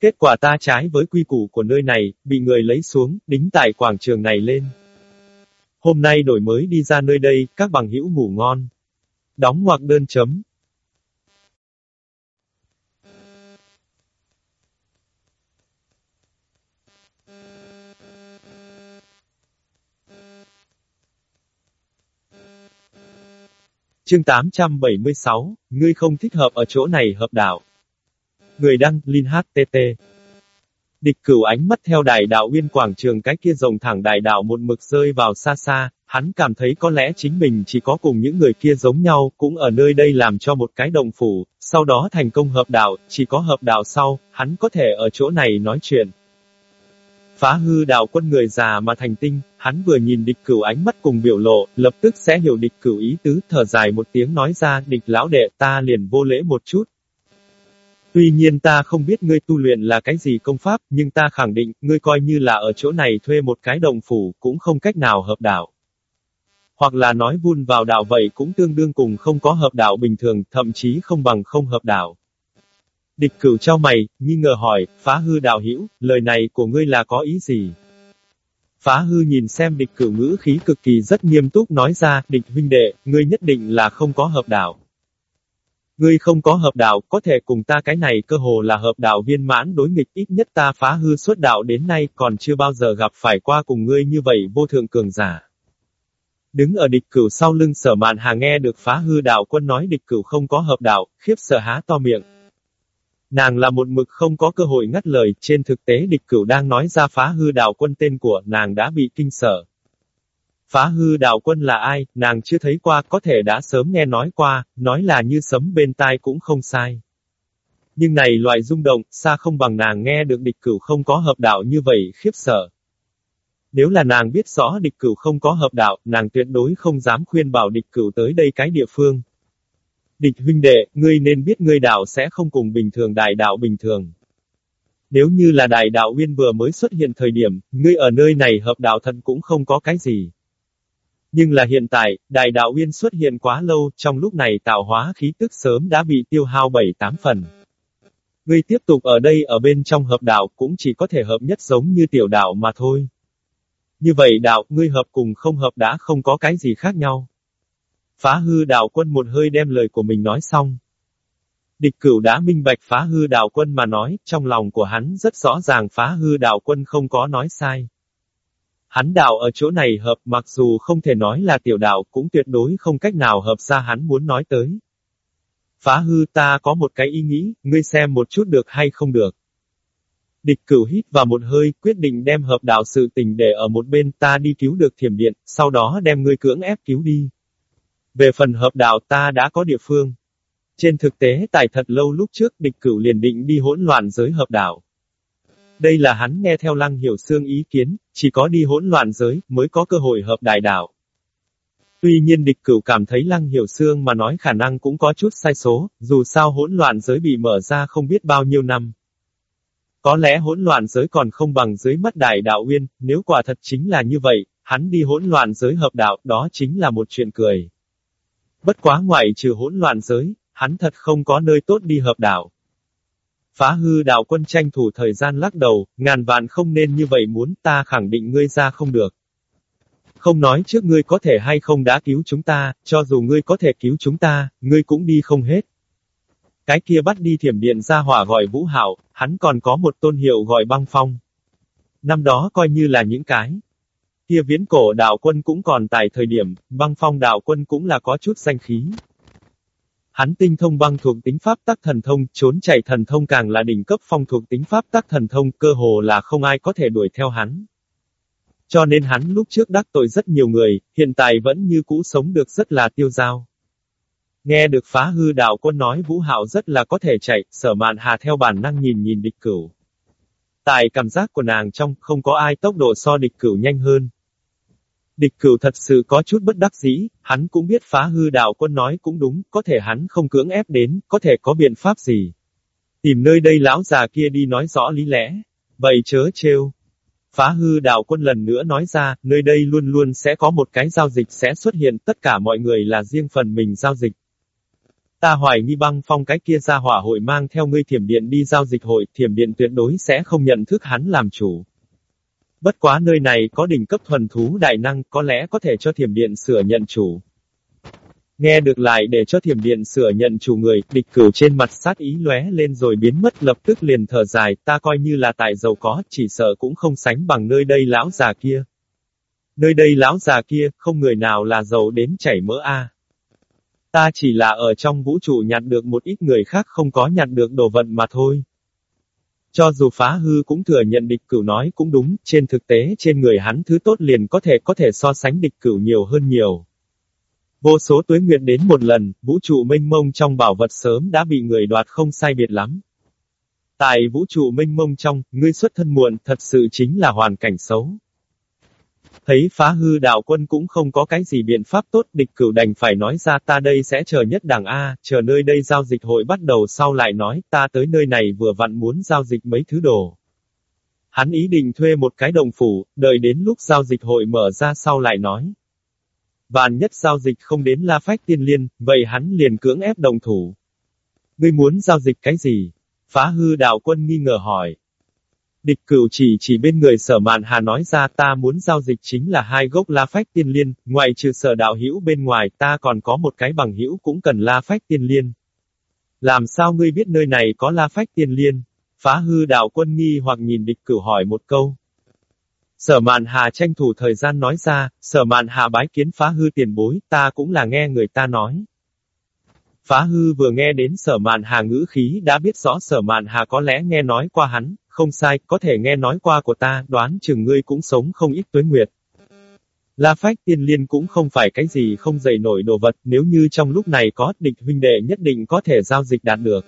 Kết quả ta trái với quy củ của nơi này, bị người lấy xuống, đính tại quảng trường này lên. Hôm nay đổi mới đi ra nơi đây, các bằng hữu ngủ ngon. Đóng ngoặc đơn chấm. Chương 876, ngươi không thích hợp ở chỗ này hợp đạo. Người đăng, Linh HTT. Địch cửu ánh mắt theo đại đạo uyên quảng trường cái kia rồng thẳng đại đạo một mực rơi vào xa xa, hắn cảm thấy có lẽ chính mình chỉ có cùng những người kia giống nhau, cũng ở nơi đây làm cho một cái đồng phủ, sau đó thành công hợp đạo, chỉ có hợp đạo sau, hắn có thể ở chỗ này nói chuyện. Phá hư đạo quân người già mà thành tinh, hắn vừa nhìn địch cửu ánh mắt cùng biểu lộ, lập tức sẽ hiểu địch cửu ý tứ, thở dài một tiếng nói ra, địch lão đệ, ta liền vô lễ một chút. Tuy nhiên ta không biết ngươi tu luyện là cái gì công pháp, nhưng ta khẳng định, ngươi coi như là ở chỗ này thuê một cái đồng phủ, cũng không cách nào hợp đạo. Hoặc là nói vun vào đạo vậy cũng tương đương cùng không có hợp đạo bình thường, thậm chí không bằng không hợp đạo. Địch cửu trao mày, nghi ngờ hỏi, phá hư đạo hữu lời này của ngươi là có ý gì? Phá hư nhìn xem địch cửu ngữ khí cực kỳ rất nghiêm túc nói ra, địch huynh đệ, ngươi nhất định là không có hợp đạo. Ngươi không có hợp đạo, có thể cùng ta cái này cơ hồ là hợp đạo viên mãn đối nghịch ít nhất ta phá hư suốt đạo đến nay còn chưa bao giờ gặp phải qua cùng ngươi như vậy vô thượng cường giả. Đứng ở địch cửu sau lưng sở mạn hà nghe được phá hư đạo quân nói địch cửu không có hợp đạo, khiếp sợ há to miệng. Nàng là một mực không có cơ hội ngắt lời, trên thực tế địch cửu đang nói ra phá hư đạo quân tên của nàng đã bị kinh sợ. Phá hư đạo quân là ai, nàng chưa thấy qua, có thể đã sớm nghe nói qua, nói là như sấm bên tai cũng không sai. Nhưng này loại rung động, xa không bằng nàng nghe được địch cửu không có hợp đạo như vậy, khiếp sợ. Nếu là nàng biết rõ địch cửu không có hợp đạo, nàng tuyệt đối không dám khuyên bảo địch cửu tới đây cái địa phương. Địch huynh đệ, ngươi nên biết ngươi đạo sẽ không cùng bình thường đại đạo bình thường. Nếu như là đại đạo uyên vừa mới xuất hiện thời điểm, ngươi ở nơi này hợp đạo thần cũng không có cái gì. Nhưng là hiện tại, đại đạo uyên xuất hiện quá lâu, trong lúc này tạo hóa khí tức sớm đã bị tiêu hao 7-8 phần. Ngươi tiếp tục ở đây ở bên trong hợp đạo cũng chỉ có thể hợp nhất giống như tiểu đạo mà thôi. Như vậy đạo, ngươi hợp cùng không hợp đã không có cái gì khác nhau. Phá hư đạo quân một hơi đem lời của mình nói xong. Địch cửu đã minh bạch phá hư đạo quân mà nói, trong lòng của hắn rất rõ ràng phá hư đạo quân không có nói sai. Hắn đạo ở chỗ này hợp mặc dù không thể nói là tiểu đạo cũng tuyệt đối không cách nào hợp ra hắn muốn nói tới. Phá hư ta có một cái ý nghĩ, ngươi xem một chút được hay không được. Địch cửu hít vào một hơi, quyết định đem hợp đạo sự tình để ở một bên ta đi cứu được thiểm điện, sau đó đem ngươi cưỡng ép cứu đi. Về phần hợp đạo ta đã có địa phương. Trên thực tế tại thật lâu lúc trước địch cửu liền định đi hỗn loạn giới hợp đạo. Đây là hắn nghe theo lăng hiểu xương ý kiến, chỉ có đi hỗn loạn giới, mới có cơ hội hợp đại đạo. Tuy nhiên địch cửu cảm thấy lăng hiểu xương mà nói khả năng cũng có chút sai số, dù sao hỗn loạn giới bị mở ra không biết bao nhiêu năm. Có lẽ hỗn loạn giới còn không bằng dưới mắt đại đạo uyên, nếu quả thật chính là như vậy, hắn đi hỗn loạn giới hợp đạo, đó chính là một chuyện cười. Bất quá ngoại trừ hỗn loạn giới, hắn thật không có nơi tốt đi hợp đạo. Phá hư đạo quân tranh thủ thời gian lắc đầu, ngàn vạn không nên như vậy muốn ta khẳng định ngươi ra không được. Không nói trước ngươi có thể hay không đã cứu chúng ta, cho dù ngươi có thể cứu chúng ta, ngươi cũng đi không hết. Cái kia bắt đi thiểm điện ra hỏa gọi vũ hạo, hắn còn có một tôn hiệu gọi băng phong. Năm đó coi như là những cái. Kia viễn cổ đạo quân cũng còn tại thời điểm, băng phong đạo quân cũng là có chút danh khí. Hắn tinh thông băng thuộc tính pháp tắc thần thông, trốn chạy thần thông càng là đỉnh cấp phong thuộc tính pháp tắc thần thông, cơ hồ là không ai có thể đuổi theo hắn. Cho nên hắn lúc trước đắc tội rất nhiều người, hiện tại vẫn như cũ sống được rất là tiêu dao. Nghe được phá hư đạo quân nói Vũ Hạo rất là có thể chạy, sở mạn hà theo bản năng nhìn nhìn địch cửu. Tại cảm giác của nàng trong, không có ai tốc độ so địch cửu nhanh hơn. Địch cửu thật sự có chút bất đắc dĩ, hắn cũng biết phá hư đạo quân nói cũng đúng, có thể hắn không cưỡng ép đến, có thể có biện pháp gì. Tìm nơi đây lão già kia đi nói rõ lý lẽ. Vậy chớ trêu. Phá hư đạo quân lần nữa nói ra, nơi đây luôn luôn sẽ có một cái giao dịch sẽ xuất hiện, tất cả mọi người là riêng phần mình giao dịch. Ta hoài nghi băng phong cái kia ra hỏa hội mang theo ngươi thiểm điện đi giao dịch hội, thiểm điện tuyệt đối sẽ không nhận thức hắn làm chủ. Bất quá nơi này có đỉnh cấp thuần thú đại năng, có lẽ có thể cho thiểm điện sửa nhận chủ. Nghe được lại để cho thiểm điện sửa nhận chủ người, địch cửu trên mặt sát ý lóe lên rồi biến mất lập tức liền thở dài, ta coi như là tại giàu có, chỉ sợ cũng không sánh bằng nơi đây lão già kia. Nơi đây lão già kia, không người nào là giàu đến chảy mỡ a. Ta chỉ là ở trong vũ trụ nhặt được một ít người khác không có nhặt được đồ vận mà thôi. Cho dù phá hư cũng thừa nhận địch cửu nói cũng đúng, trên thực tế trên người hắn thứ tốt liền có thể có thể so sánh địch cửu nhiều hơn nhiều. Vô số tuế nguyện đến một lần, vũ trụ mênh mông trong bảo vật sớm đã bị người đoạt không sai biệt lắm. Tại vũ trụ mênh mông trong, ngươi xuất thân muộn thật sự chính là hoàn cảnh xấu. Thấy phá hư đạo quân cũng không có cái gì biện pháp tốt địch cửu đành phải nói ra ta đây sẽ chờ nhất đảng A, chờ nơi đây giao dịch hội bắt đầu sau lại nói ta tới nơi này vừa vặn muốn giao dịch mấy thứ đồ. Hắn ý định thuê một cái đồng phủ, đợi đến lúc giao dịch hội mở ra sau lại nói. Vạn nhất giao dịch không đến La Phách Tiên Liên, vậy hắn liền cưỡng ép đồng thủ. Ngươi muốn giao dịch cái gì? Phá hư đạo quân nghi ngờ hỏi. Địch cửu chỉ chỉ bên người sở mạn hà nói ra ta muốn giao dịch chính là hai gốc la phách tiên liên, ngoài trừ sở đạo hữu bên ngoài ta còn có một cái bằng hữu cũng cần la phách tiên liên. Làm sao ngươi biết nơi này có la phách tiên liên? Phá hư đạo quân nghi hoặc nhìn địch cửu hỏi một câu. Sở mạn hà tranh thủ thời gian nói ra, sở mạn hà bái kiến phá hư tiền bối, ta cũng là nghe người ta nói. Phá hư vừa nghe đến sở mạn hà ngữ khí đã biết rõ sở mạn hà có lẽ nghe nói qua hắn, không sai, có thể nghe nói qua của ta, đoán chừng ngươi cũng sống không ít tuế nguyệt. La phách tiên liên cũng không phải cái gì không dày nổi đồ vật, nếu như trong lúc này có địch huynh đệ nhất định có thể giao dịch đạt được.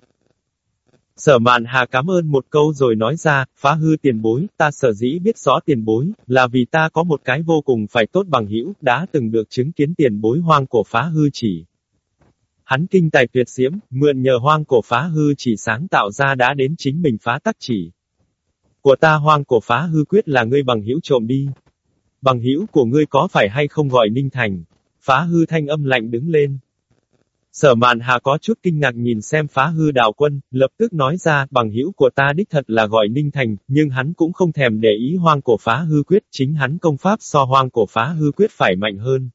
Sở mạn hà cảm ơn một câu rồi nói ra, phá hư tiền bối, ta sở dĩ biết rõ tiền bối, là vì ta có một cái vô cùng phải tốt bằng hữu đã từng được chứng kiến tiền bối hoang của phá hư chỉ. Hắn kinh tài tuyệt diễm, mượn nhờ hoang cổ phá hư chỉ sáng tạo ra đã đến chính mình phá tắc chỉ. Của ta hoang cổ phá hư quyết là ngươi bằng hữu trộm đi. Bằng hữu của ngươi có phải hay không gọi Ninh Thành? Phá hư thanh âm lạnh đứng lên. Sở mạn hà có chút kinh ngạc nhìn xem phá hư đạo quân, lập tức nói ra, bằng hữu của ta đích thật là gọi Ninh Thành, nhưng hắn cũng không thèm để ý hoang cổ phá hư quyết, chính hắn công pháp so hoang cổ phá hư quyết phải mạnh hơn.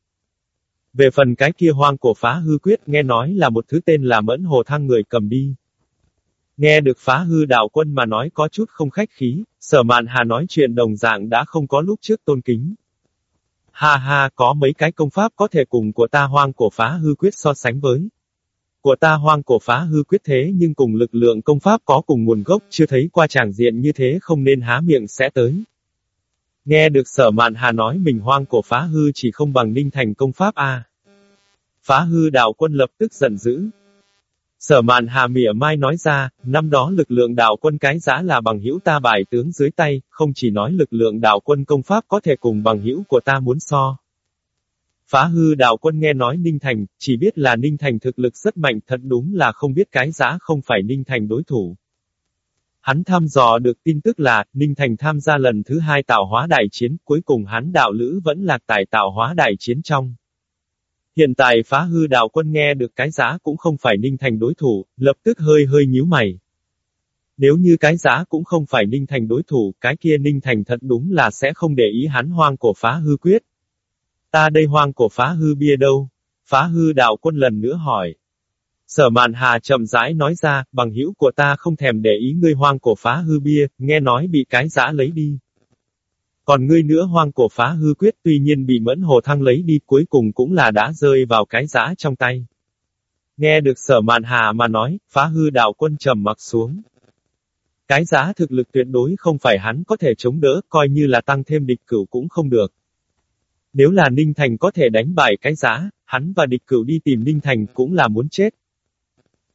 Về phần cái kia hoang cổ phá hư quyết nghe nói là một thứ tên là mẫn hồ thăng người cầm đi. Nghe được phá hư đạo quân mà nói có chút không khách khí, sở mạn hà nói chuyện đồng dạng đã không có lúc trước tôn kính. Ha ha, có mấy cái công pháp có thể cùng của ta hoang cổ phá hư quyết so sánh với. Của ta hoang cổ phá hư quyết thế nhưng cùng lực lượng công pháp có cùng nguồn gốc chưa thấy qua tràng diện như thế không nên há miệng sẽ tới. Nghe được sở mạn hà nói mình hoang cổ phá hư chỉ không bằng ninh thành công pháp a Phá hư đạo quân lập tức giận dữ. Sở mạn hà mỉa mai nói ra, năm đó lực lượng đạo quân cái giá là bằng hữu ta bài tướng dưới tay, không chỉ nói lực lượng đạo quân công pháp có thể cùng bằng hữu của ta muốn so. Phá hư đạo quân nghe nói Ninh Thành, chỉ biết là Ninh Thành thực lực rất mạnh thật đúng là không biết cái giá không phải Ninh Thành đối thủ. Hắn thăm dò được tin tức là, Ninh Thành tham gia lần thứ hai tạo hóa đại chiến, cuối cùng hắn đạo lữ vẫn lạc tại tạo hóa đại chiến trong. Hiện tại phá hư đạo quân nghe được cái giá cũng không phải Ninh Thành đối thủ, lập tức hơi hơi nhíu mày. Nếu như cái giá cũng không phải Ninh Thành đối thủ, cái kia Ninh Thành thật đúng là sẽ không để ý hắn hoang cổ phá hư quyết. Ta đây hoang cổ phá hư bia đâu? Phá hư đạo quân lần nữa hỏi. Sở mạn hà chậm rãi nói ra, bằng hữu của ta không thèm để ý ngươi hoang cổ phá hư bia, nghe nói bị cái giá lấy đi. Còn ngươi nữa hoang cổ phá hư quyết tuy nhiên bị mẫn hồ thăng lấy đi cuối cùng cũng là đã rơi vào cái giá trong tay. Nghe được sở mạn hà mà nói, phá hư đạo quân trầm mặc xuống. Cái giá thực lực tuyệt đối không phải hắn có thể chống đỡ, coi như là tăng thêm địch cửu cũng không được. Nếu là Ninh Thành có thể đánh bại cái giá, hắn và địch cửu đi tìm Ninh Thành cũng là muốn chết.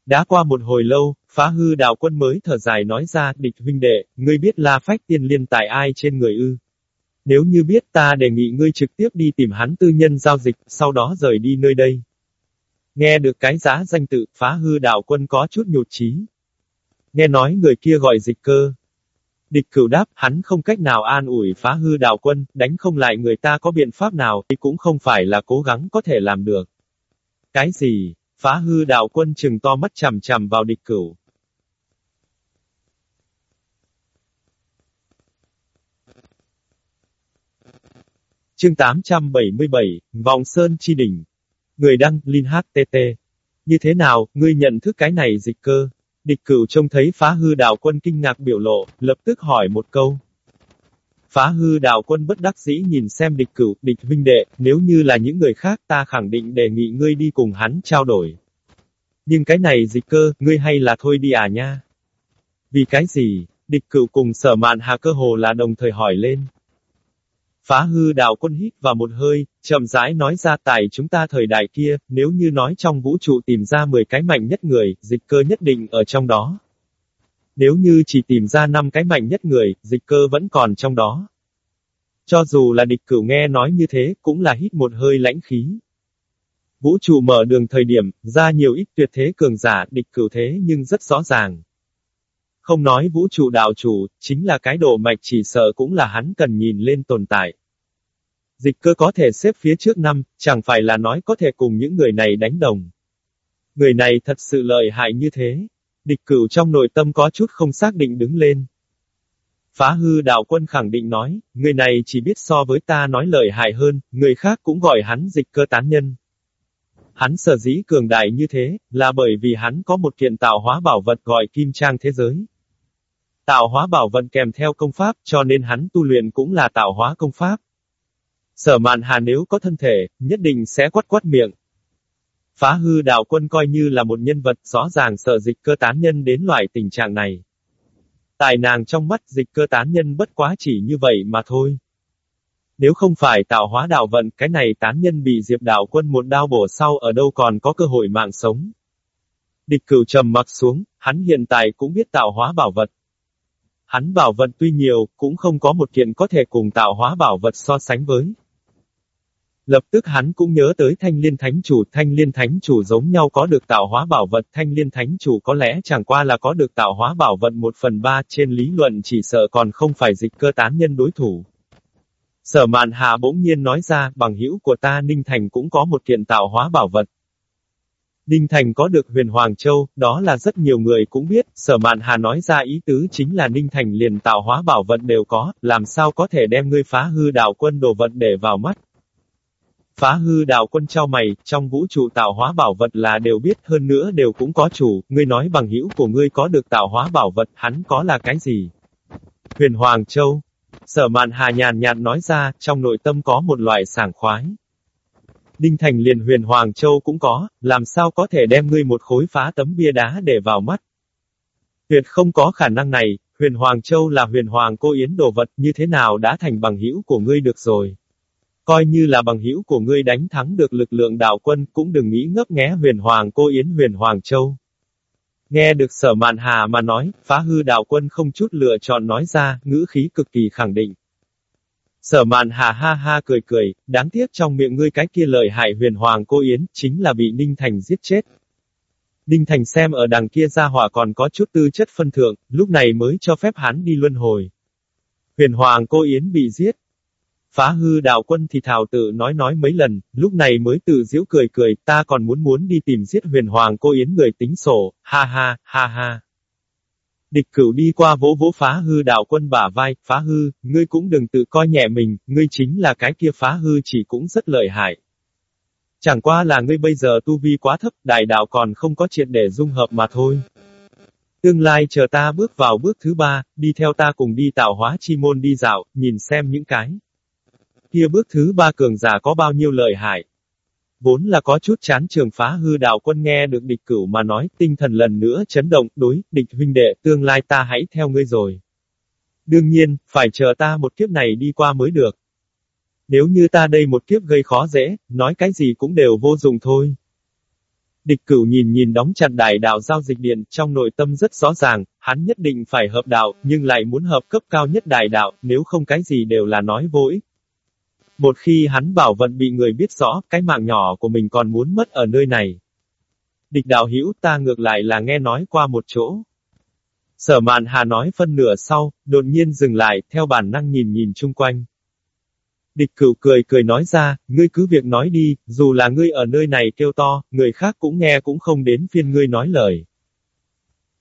Đã qua một hồi lâu, phá hư đạo quân mới thở dài nói ra, địch huynh đệ, ngươi biết là phách tiên liên tại ai trên người ư. Nếu như biết ta đề nghị ngươi trực tiếp đi tìm hắn tư nhân giao dịch, sau đó rời đi nơi đây. Nghe được cái giá danh tự, phá hư đạo quân có chút nhụt chí. Nghe nói người kia gọi dịch cơ. Địch cửu đáp, hắn không cách nào an ủi phá hư đạo quân, đánh không lại người ta có biện pháp nào, thì cũng không phải là cố gắng có thể làm được. Cái gì? Phá hư đạo quân chừng to mắt chằm chằm vào địch cửu. Chương 877, Vòng Sơn Chi Đỉnh. Người đăng, Linh HTT. Như thế nào, ngươi nhận thức cái này dịch cơ? Địch cửu trông thấy phá hư đạo quân kinh ngạc biểu lộ, lập tức hỏi một câu. Phá hư đạo quân bất đắc dĩ nhìn xem địch cửu, địch huynh đệ, nếu như là những người khác ta khẳng định đề nghị ngươi đi cùng hắn trao đổi. Nhưng cái này dịch cơ, ngươi hay là thôi đi à nha? Vì cái gì? Địch cửu cùng sở mạn hà cơ hồ là đồng thời hỏi lên. Phá hư đạo quân hít vào một hơi, chậm rãi nói ra tại chúng ta thời đại kia, nếu như nói trong vũ trụ tìm ra 10 cái mạnh nhất người, dịch cơ nhất định ở trong đó. Nếu như chỉ tìm ra 5 cái mạnh nhất người, dịch cơ vẫn còn trong đó. Cho dù là địch cửu nghe nói như thế, cũng là hít một hơi lãnh khí. Vũ trụ mở đường thời điểm, ra nhiều ít tuyệt thế cường giả, địch cửu thế nhưng rất rõ ràng. Không nói vũ trụ đạo chủ, chính là cái độ mạch chỉ sợ cũng là hắn cần nhìn lên tồn tại. Dịch cơ có thể xếp phía trước năm, chẳng phải là nói có thể cùng những người này đánh đồng. Người này thật sự lợi hại như thế. Địch cửu trong nội tâm có chút không xác định đứng lên. Phá hư đạo quân khẳng định nói, người này chỉ biết so với ta nói lợi hại hơn, người khác cũng gọi hắn dịch cơ tán nhân. Hắn sở dĩ cường đại như thế, là bởi vì hắn có một kiện tạo hóa bảo vật gọi kim trang thế giới. Tạo hóa bảo vật kèm theo công pháp, cho nên hắn tu luyện cũng là tạo hóa công pháp. Sở mạn hà nếu có thân thể, nhất định sẽ quát quát miệng. Phá hư đạo quân coi như là một nhân vật rõ ràng sợ dịch cơ tán nhân đến loại tình trạng này. Tài nàng trong mắt dịch cơ tán nhân bất quá chỉ như vậy mà thôi. Nếu không phải tạo hóa đạo vận, cái này tán nhân bị diệp đạo quân một đao bổ sau ở đâu còn có cơ hội mạng sống. Địch cửu trầm mặc xuống, hắn hiện tại cũng biết tạo hóa bảo vật. Hắn bảo vật tuy nhiều, cũng không có một kiện có thể cùng tạo hóa bảo vật so sánh với. Lập tức hắn cũng nhớ tới thanh liên thánh chủ, thanh liên thánh chủ giống nhau có được tạo hóa bảo vật, thanh liên thánh chủ có lẽ chẳng qua là có được tạo hóa bảo vật một phần ba trên lý luận chỉ sợ còn không phải dịch cơ tán nhân đối thủ. Sở mạn hà bỗng nhiên nói ra, bằng hữu của ta Ninh Thành cũng có một kiện tạo hóa bảo vật. Ninh Thành có được huyền Hoàng Châu, đó là rất nhiều người cũng biết, sở mạn hà nói ra ý tứ chính là Ninh Thành liền tạo hóa bảo vận đều có, làm sao có thể đem ngươi phá hư đạo quân đồ vật để vào mắt. Phá hư đạo quân trao mày, trong vũ trụ tạo hóa bảo vật là đều biết hơn nữa đều cũng có chủ, ngươi nói bằng hữu của ngươi có được tạo hóa bảo vật, hắn có là cái gì? Huyền Hoàng Châu. Sở mạn hà nhàn nhạt nói ra, trong nội tâm có một loại sảng khoái. Đinh Thành liền huyền Hoàng Châu cũng có, làm sao có thể đem ngươi một khối phá tấm bia đá để vào mắt. Tuyệt không có khả năng này, huyền Hoàng Châu là huyền Hoàng cô Yến đồ vật như thế nào đã thành bằng hữu của ngươi được rồi. Coi như là bằng hữu của ngươi đánh thắng được lực lượng đạo quân cũng đừng nghĩ ngấp nghé huyền Hoàng cô Yến huyền Hoàng Châu. Nghe được sở mạn hà mà nói, phá hư đạo quân không chút lựa chọn nói ra, ngữ khí cực kỳ khẳng định. Sở mạn hà ha ha cười cười, đáng tiếc trong miệng ngươi cái kia lợi hại huyền hoàng cô Yến, chính là bị Ninh Thành giết chết. Ninh Thành xem ở đằng kia ra hỏa còn có chút tư chất phân thượng, lúc này mới cho phép hắn đi luân hồi. Huyền hoàng cô Yến bị giết, Phá hư đạo quân thì thảo tự nói nói mấy lần, lúc này mới tự giễu cười cười, ta còn muốn muốn đi tìm giết huyền hoàng cô yến người tính sổ, ha ha, ha ha. Địch cửu đi qua vỗ vỗ phá hư đạo quân bả vai, phá hư, ngươi cũng đừng tự coi nhẹ mình, ngươi chính là cái kia phá hư chỉ cũng rất lợi hại. Chẳng qua là ngươi bây giờ tu vi quá thấp, đại đạo còn không có chuyện để dung hợp mà thôi. Tương lai chờ ta bước vào bước thứ ba, đi theo ta cùng đi tạo hóa chi môn đi dạo, nhìn xem những cái. Kia bước thứ ba cường giả có bao nhiêu lợi hại. Vốn là có chút chán trường phá hư đạo quân nghe được địch cửu mà nói, tinh thần lần nữa chấn động, đối, địch huynh đệ, tương lai ta hãy theo ngươi rồi. Đương nhiên, phải chờ ta một kiếp này đi qua mới được. Nếu như ta đây một kiếp gây khó dễ, nói cái gì cũng đều vô dụng thôi. Địch cửu nhìn nhìn đóng chặt đại đạo giao dịch điện, trong nội tâm rất rõ ràng, hắn nhất định phải hợp đạo, nhưng lại muốn hợp cấp cao nhất đại đạo, nếu không cái gì đều là nói vô ích. Một khi hắn bảo vận bị người biết rõ, cái mạng nhỏ của mình còn muốn mất ở nơi này. Địch đạo hữu ta ngược lại là nghe nói qua một chỗ. Sở mạn hà nói phân nửa sau, đột nhiên dừng lại, theo bản năng nhìn nhìn chung quanh. Địch cửu cười cười nói ra, ngươi cứ việc nói đi, dù là ngươi ở nơi này kêu to, người khác cũng nghe cũng không đến phiên ngươi nói lời.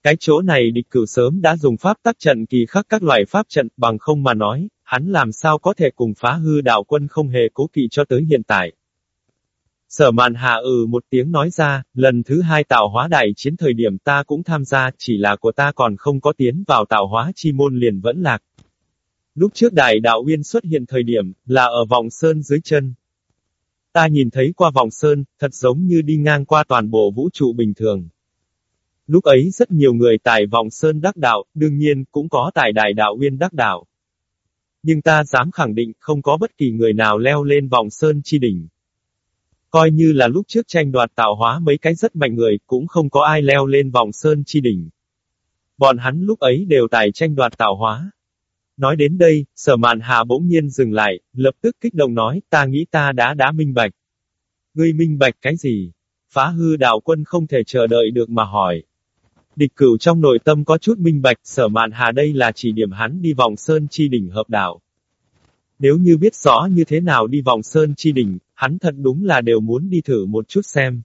Cái chỗ này địch cửu sớm đã dùng pháp tác trận kỳ khắc các loại pháp trận bằng không mà nói, hắn làm sao có thể cùng phá hư đạo quân không hề cố kỵ cho tới hiện tại. Sở màn hạ ừ một tiếng nói ra, lần thứ hai tạo hóa đại chiến thời điểm ta cũng tham gia, chỉ là của ta còn không có tiến vào tạo hóa chi môn liền vẫn lạc. Lúc trước đại đạo uyên xuất hiện thời điểm, là ở vòng sơn dưới chân. Ta nhìn thấy qua vòng sơn, thật giống như đi ngang qua toàn bộ vũ trụ bình thường. Lúc ấy rất nhiều người tại vòng sơn đắc đạo, đương nhiên cũng có tại đại đạo uyên đắc đạo. Nhưng ta dám khẳng định không có bất kỳ người nào leo lên vòng sơn chi đỉnh. Coi như là lúc trước tranh đoạt tạo hóa mấy cái rất mạnh người, cũng không có ai leo lên vòng sơn chi đỉnh. Bọn hắn lúc ấy đều tài tranh đoạt tạo hóa. Nói đến đây, sở mạn hà bỗng nhiên dừng lại, lập tức kích động nói, ta nghĩ ta đã đã minh bạch. Ngươi minh bạch cái gì? Phá hư đạo quân không thể chờ đợi được mà hỏi. Địch cửu trong nội tâm có chút minh bạch, sở mạn hà đây là chỉ điểm hắn đi vòng sơn chi đỉnh hợp đạo. Nếu như biết rõ như thế nào đi vòng sơn chi đỉnh, hắn thật đúng là đều muốn đi thử một chút xem.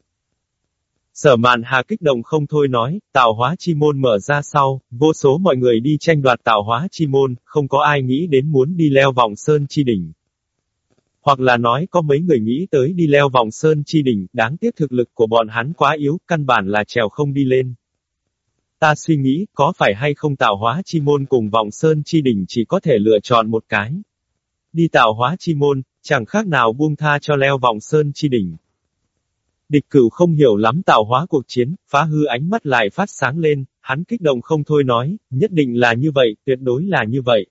Sở mạn hà kích động không thôi nói, tạo hóa chi môn mở ra sau, vô số mọi người đi tranh đoạt tạo hóa chi môn, không có ai nghĩ đến muốn đi leo vòng sơn chi đỉnh. Hoặc là nói có mấy người nghĩ tới đi leo vòng sơn chi đỉnh, đáng tiếc thực lực của bọn hắn quá yếu, căn bản là trèo không đi lên. Ta suy nghĩ, có phải hay không tạo hóa chi môn cùng vọng sơn chi đỉnh chỉ có thể lựa chọn một cái. Đi tạo hóa chi môn, chẳng khác nào buông tha cho leo vọng sơn chi đỉnh. Địch cửu không hiểu lắm tạo hóa cuộc chiến, phá hư ánh mắt lại phát sáng lên, hắn kích động không thôi nói, nhất định là như vậy, tuyệt đối là như vậy.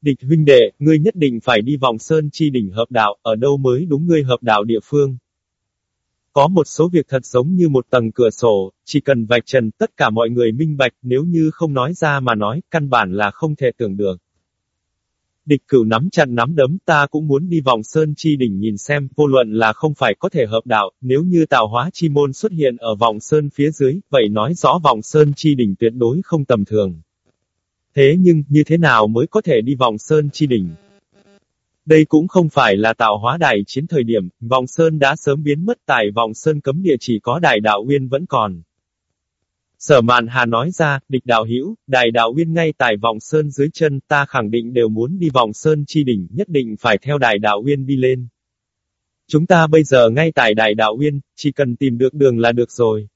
Địch huynh đệ, ngươi nhất định phải đi vòng sơn chi đỉnh hợp đạo, ở đâu mới đúng ngươi hợp đạo địa phương. Có một số việc thật giống như một tầng cửa sổ, chỉ cần vạch trần tất cả mọi người minh bạch, nếu như không nói ra mà nói, căn bản là không thể tưởng được. Địch cửu nắm chặt nắm đấm ta cũng muốn đi vòng sơn chi đỉnh nhìn xem, vô luận là không phải có thể hợp đạo, nếu như tạo hóa chi môn xuất hiện ở vòng sơn phía dưới, vậy nói rõ vòng sơn chi đỉnh tuyệt đối không tầm thường. Thế nhưng, như thế nào mới có thể đi vòng sơn chi đỉnh? Đây cũng không phải là tạo hóa đại chiến thời điểm, vòng sơn đã sớm biến mất tại vòng sơn cấm địa chỉ có đại đạo uyên vẫn còn. Sở mạn hà nói ra, địch đạo hữu đại đạo uyên ngay tại vòng sơn dưới chân, ta khẳng định đều muốn đi vòng sơn chi đỉnh, nhất định phải theo đại đạo uyên đi lên. Chúng ta bây giờ ngay tại Đại Đạo Uyên, chỉ cần tìm được đường là được rồi.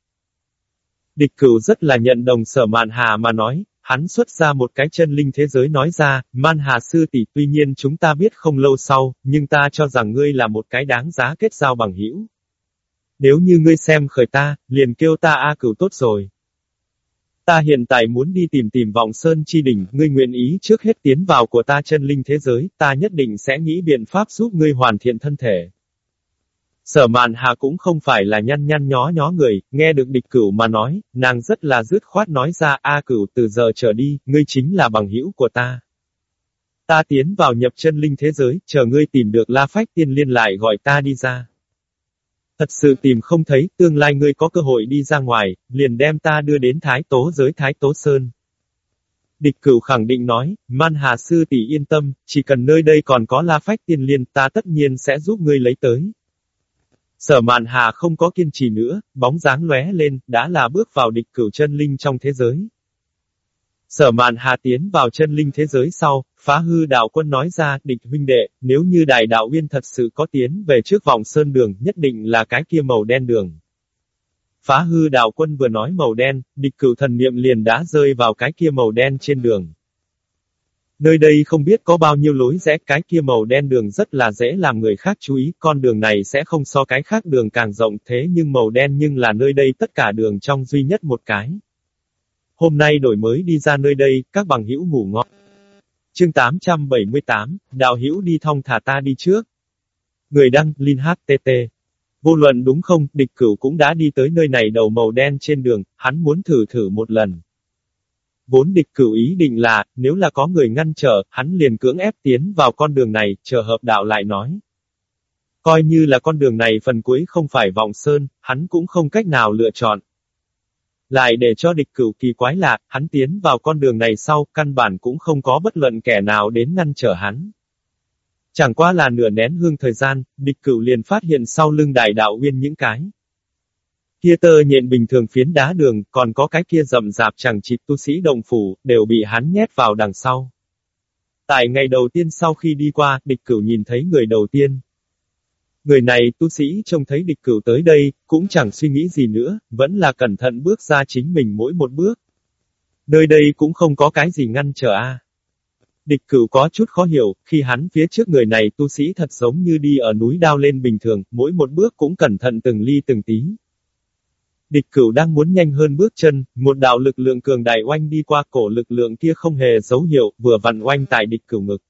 Địch cửu rất là nhận đồng sở mạn hà mà nói, hắn xuất ra một cái chân linh thế giới nói ra, man hà sư tỷ tuy nhiên chúng ta biết không lâu sau, nhưng ta cho rằng ngươi là một cái đáng giá kết giao bằng hữu. Nếu như ngươi xem khởi ta, liền kêu ta A cửu tốt rồi. Ta hiện tại muốn đi tìm tìm vọng sơn chi đỉnh, ngươi nguyện ý trước hết tiến vào của ta chân linh thế giới, ta nhất định sẽ nghĩ biện pháp giúp ngươi hoàn thiện thân thể. Sở mạn hà cũng không phải là nhăn nhăn nhó nhó người, nghe được địch cửu mà nói, nàng rất là dứt khoát nói ra, A cửu từ giờ trở đi, ngươi chính là bằng hữu của ta. Ta tiến vào nhập chân linh thế giới, chờ ngươi tìm được La Phách tiên liên lại gọi ta đi ra. Thật sự tìm không thấy, tương lai ngươi có cơ hội đi ra ngoài, liền đem ta đưa đến Thái Tố giới Thái Tố Sơn. Địch cửu khẳng định nói, Man Hà Sư tỷ yên tâm, chỉ cần nơi đây còn có La Phách tiên liên ta tất nhiên sẽ giúp ngươi lấy tới. Sở mạn hà không có kiên trì nữa, bóng dáng lóe lên, đã là bước vào địch cửu chân linh trong thế giới. Sở mạn hà tiến vào chân linh thế giới sau, phá hư đạo quân nói ra, địch huynh đệ, nếu như đại đạo uyên thật sự có tiến về trước vòng sơn đường, nhất định là cái kia màu đen đường. Phá hư đạo quân vừa nói màu đen, địch cửu thần niệm liền đã rơi vào cái kia màu đen trên đường. Nơi đây không biết có bao nhiêu lối rẽ, cái kia màu đen đường rất là dễ làm người khác chú ý, con đường này sẽ không so cái khác đường càng rộng thế nhưng màu đen nhưng là nơi đây tất cả đường trong duy nhất một cái. Hôm nay đổi mới đi ra nơi đây, các bằng hữu ngủ ngon. Chương 878, Đạo hữu đi thong thả ta đi trước. Người đăng, Linh HTT. Vô luận đúng không, địch cửu cũng đã đi tới nơi này đầu màu đen trên đường, hắn muốn thử thử một lần. Vốn địch cửu ý định là, nếu là có người ngăn trở, hắn liền cưỡng ép tiến vào con đường này, chờ hợp đạo lại nói. Coi như là con đường này phần cuối không phải vòng sơn, hắn cũng không cách nào lựa chọn. Lại để cho địch cửu kỳ quái lạ, hắn tiến vào con đường này sau, căn bản cũng không có bất luận kẻ nào đến ngăn trở hắn. Chẳng qua là nửa nén hương thời gian, địch cửu liền phát hiện sau lưng đại đạo uyên những cái. Kia tơ nhện bình thường phiến đá đường, còn có cái kia rậm rạp chẳng chịt tu sĩ đồng phủ, đều bị hắn nhét vào đằng sau. Tại ngày đầu tiên sau khi đi qua, địch cửu nhìn thấy người đầu tiên. Người này tu sĩ trông thấy địch cửu tới đây, cũng chẳng suy nghĩ gì nữa, vẫn là cẩn thận bước ra chính mình mỗi một bước. Nơi đây cũng không có cái gì ngăn trở a. Địch cửu có chút khó hiểu, khi hắn phía trước người này tu sĩ thật giống như đi ở núi đao lên bình thường, mỗi một bước cũng cẩn thận từng ly từng tí. Địch cửu đang muốn nhanh hơn bước chân, một đạo lực lượng cường đại oanh đi qua cổ lực lượng kia không hề dấu hiệu, vừa vặn oanh tại địch cửu ngực.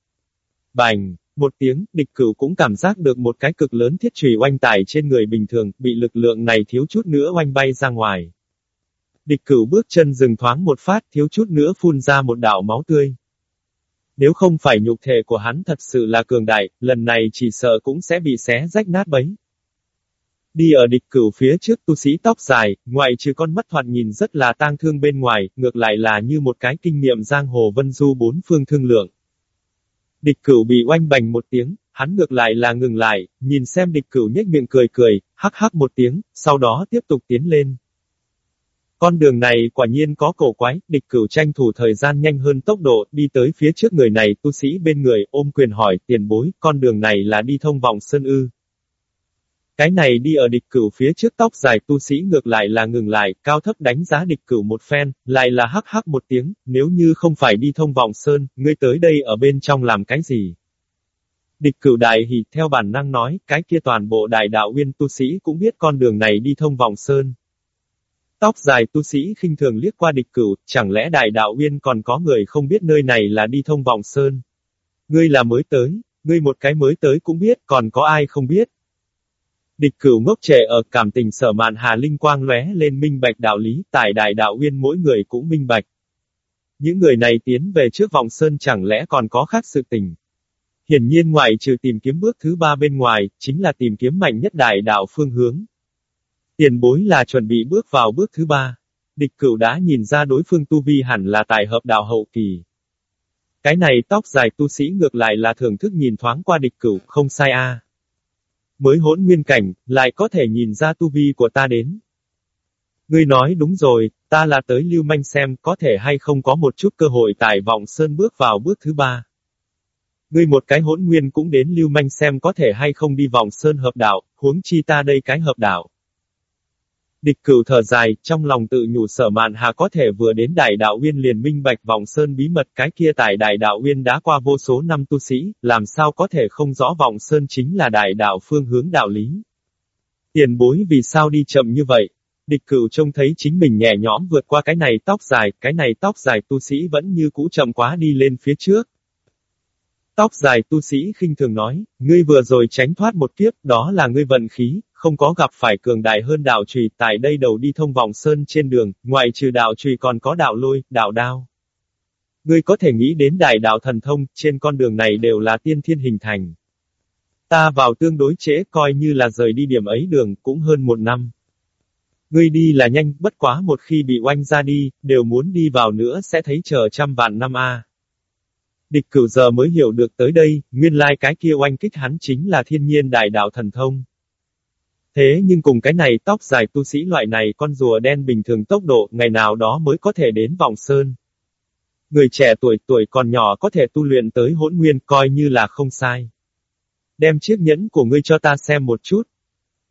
Bành! Một tiếng, địch cửu cũng cảm giác được một cái cực lớn thiết trùy oanh tải trên người bình thường, bị lực lượng này thiếu chút nữa oanh bay ra ngoài. Địch cửu bước chân dừng thoáng một phát, thiếu chút nữa phun ra một đạo máu tươi. Nếu không phải nhục thể của hắn thật sự là cường đại, lần này chỉ sợ cũng sẽ bị xé rách nát bấy. Đi ở địch cửu phía trước tu sĩ tóc dài, ngoại trừ con mắt thoạt nhìn rất là tang thương bên ngoài, ngược lại là như một cái kinh nghiệm giang hồ vân du bốn phương thương lượng. Địch cửu bị oanh bành một tiếng, hắn ngược lại là ngừng lại, nhìn xem địch cửu nhếch miệng cười cười, hắc hắc một tiếng, sau đó tiếp tục tiến lên. Con đường này quả nhiên có cổ quái, địch cửu tranh thủ thời gian nhanh hơn tốc độ, đi tới phía trước người này, tu sĩ bên người, ôm quyền hỏi, tiền bối, con đường này là đi thông vòng sơn ư. Cái này đi ở địch cửu phía trước tóc dài tu sĩ ngược lại là ngừng lại, cao thấp đánh giá địch cửu một phen, lại là hắc hắc một tiếng, nếu như không phải đi thông vòng sơn, ngươi tới đây ở bên trong làm cái gì? Địch cửu đại hỉ theo bản năng nói, cái kia toàn bộ đại đạo nguyên tu sĩ cũng biết con đường này đi thông vòng sơn. Tóc dài tu sĩ khinh thường liếc qua địch cửu, chẳng lẽ đại đạo nguyên còn có người không biết nơi này là đi thông vòng sơn? Ngươi là mới tới, ngươi một cái mới tới cũng biết, còn có ai không biết? Địch cửu ngốc trẻ ở cảm tình sở mạn hà linh quang lóe lên minh bạch đạo lý, tại đại đạo uyên mỗi người cũng minh bạch. Những người này tiến về trước vòng sơn chẳng lẽ còn có khác sự tình. Hiển nhiên ngoài trừ tìm kiếm bước thứ ba bên ngoài, chính là tìm kiếm mạnh nhất đại đạo phương hướng. Tiền bối là chuẩn bị bước vào bước thứ ba. Địch cửu đã nhìn ra đối phương tu vi hẳn là tài hợp đạo hậu kỳ. Cái này tóc dài tu sĩ ngược lại là thưởng thức nhìn thoáng qua địch cửu, không sai a. Mới hỗn nguyên cảnh, lại có thể nhìn ra tu vi của ta đến. Ngươi nói đúng rồi, ta là tới lưu manh xem có thể hay không có một chút cơ hội tại vọng sơn bước vào bước thứ ba. Ngươi một cái hỗn nguyên cũng đến lưu manh xem có thể hay không đi vòng sơn hợp đạo, huống chi ta đây cái hợp đạo. Địch cửu thở dài, trong lòng tự nhủ sở mạn hà có thể vừa đến đại đạo uyên liền minh bạch vòng sơn bí mật cái kia tại đại đạo uyên đã qua vô số năm tu sĩ, làm sao có thể không rõ vòng sơn chính là đại đạo phương hướng đạo lý. Tiền bối vì sao đi chậm như vậy? Địch cửu trông thấy chính mình nhẹ nhõm vượt qua cái này tóc dài, cái này tóc dài tu sĩ vẫn như cũ chậm quá đi lên phía trước. Tóc dài tu sĩ khinh thường nói, ngươi vừa rồi tránh thoát một kiếp, đó là ngươi vận khí, không có gặp phải cường đại hơn đạo trùy, tại đây đầu đi thông vòng sơn trên đường, ngoài trừ đạo trùy còn có đạo lôi, đạo đao. Ngươi có thể nghĩ đến đại đạo thần thông, trên con đường này đều là tiên thiên hình thành. Ta vào tương đối trễ coi như là rời đi điểm ấy đường, cũng hơn một năm. Ngươi đi là nhanh, bất quá một khi bị oanh ra đi, đều muốn đi vào nữa sẽ thấy chờ trăm vạn năm a. Địch cửu giờ mới hiểu được tới đây, nguyên lai cái kia oanh kích hắn chính là thiên nhiên đại đạo thần thông. Thế nhưng cùng cái này tóc dài tu sĩ loại này con rùa đen bình thường tốc độ, ngày nào đó mới có thể đến vòng sơn. Người trẻ tuổi tuổi còn nhỏ có thể tu luyện tới hỗn nguyên coi như là không sai. Đem chiếc nhẫn của ngươi cho ta xem một chút.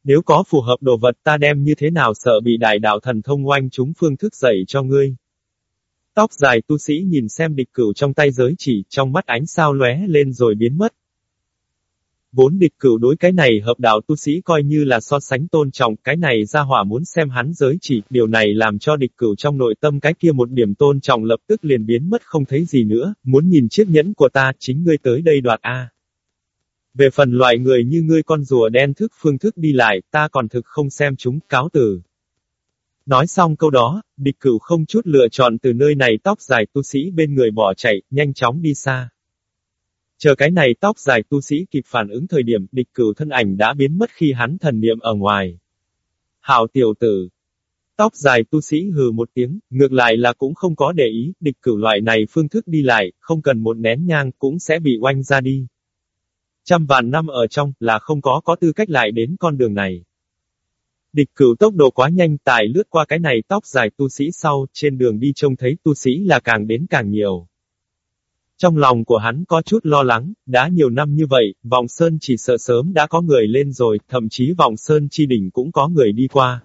Nếu có phù hợp đồ vật ta đem như thế nào sợ bị đại đạo thần thông oanh chúng phương thức dạy cho ngươi. Tóc dài tu sĩ nhìn xem địch cửu trong tay giới chỉ, trong mắt ánh sao lóe lên rồi biến mất. Vốn địch cửu đối cái này hợp đạo tu sĩ coi như là so sánh tôn trọng, cái này ra hỏa muốn xem hắn giới chỉ, điều này làm cho địch cửu trong nội tâm cái kia một điểm tôn trọng lập tức liền biến mất không thấy gì nữa, muốn nhìn chiếc nhẫn của ta, chính ngươi tới đây đoạt A. Về phần loại người như ngươi con rùa đen thức phương thức đi lại, ta còn thực không xem chúng, cáo từ. Nói xong câu đó, địch cửu không chút lựa chọn từ nơi này tóc dài tu sĩ bên người bỏ chạy, nhanh chóng đi xa. Chờ cái này tóc dài tu sĩ kịp phản ứng thời điểm địch cửu thân ảnh đã biến mất khi hắn thần niệm ở ngoài. Hảo tiểu tử. Tóc dài tu sĩ hừ một tiếng, ngược lại là cũng không có để ý, địch cửu loại này phương thức đi lại, không cần một nén nhang cũng sẽ bị oanh ra đi. Trăm vạn năm ở trong, là không có có tư cách lại đến con đường này. Địch cửu tốc độ quá nhanh tài lướt qua cái này tóc dài tu sĩ sau, trên đường đi trông thấy tu sĩ là càng đến càng nhiều. Trong lòng của hắn có chút lo lắng, đã nhiều năm như vậy, vòng sơn chỉ sợ sớm đã có người lên rồi, thậm chí vòng sơn chi đỉnh cũng có người đi qua.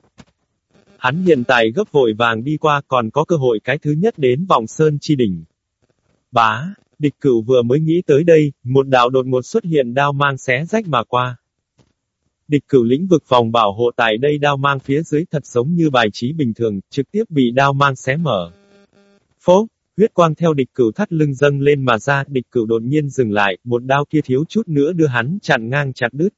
Hắn hiện tại gấp vội vàng đi qua còn có cơ hội cái thứ nhất đến vòng sơn chi đỉnh. Bá, địch cửu vừa mới nghĩ tới đây, một đạo đột ngột xuất hiện đao mang xé rách mà qua. Địch cửu lĩnh vực vòng bảo hộ tại đây đao mang phía dưới thật giống như bài trí bình thường, trực tiếp bị đao mang xé mở. Phố, huyết quang theo địch cửu thắt lưng dâng lên mà ra, địch cửu đột nhiên dừng lại, một đao kia thiếu chút nữa đưa hắn chặn ngang chặt đứt.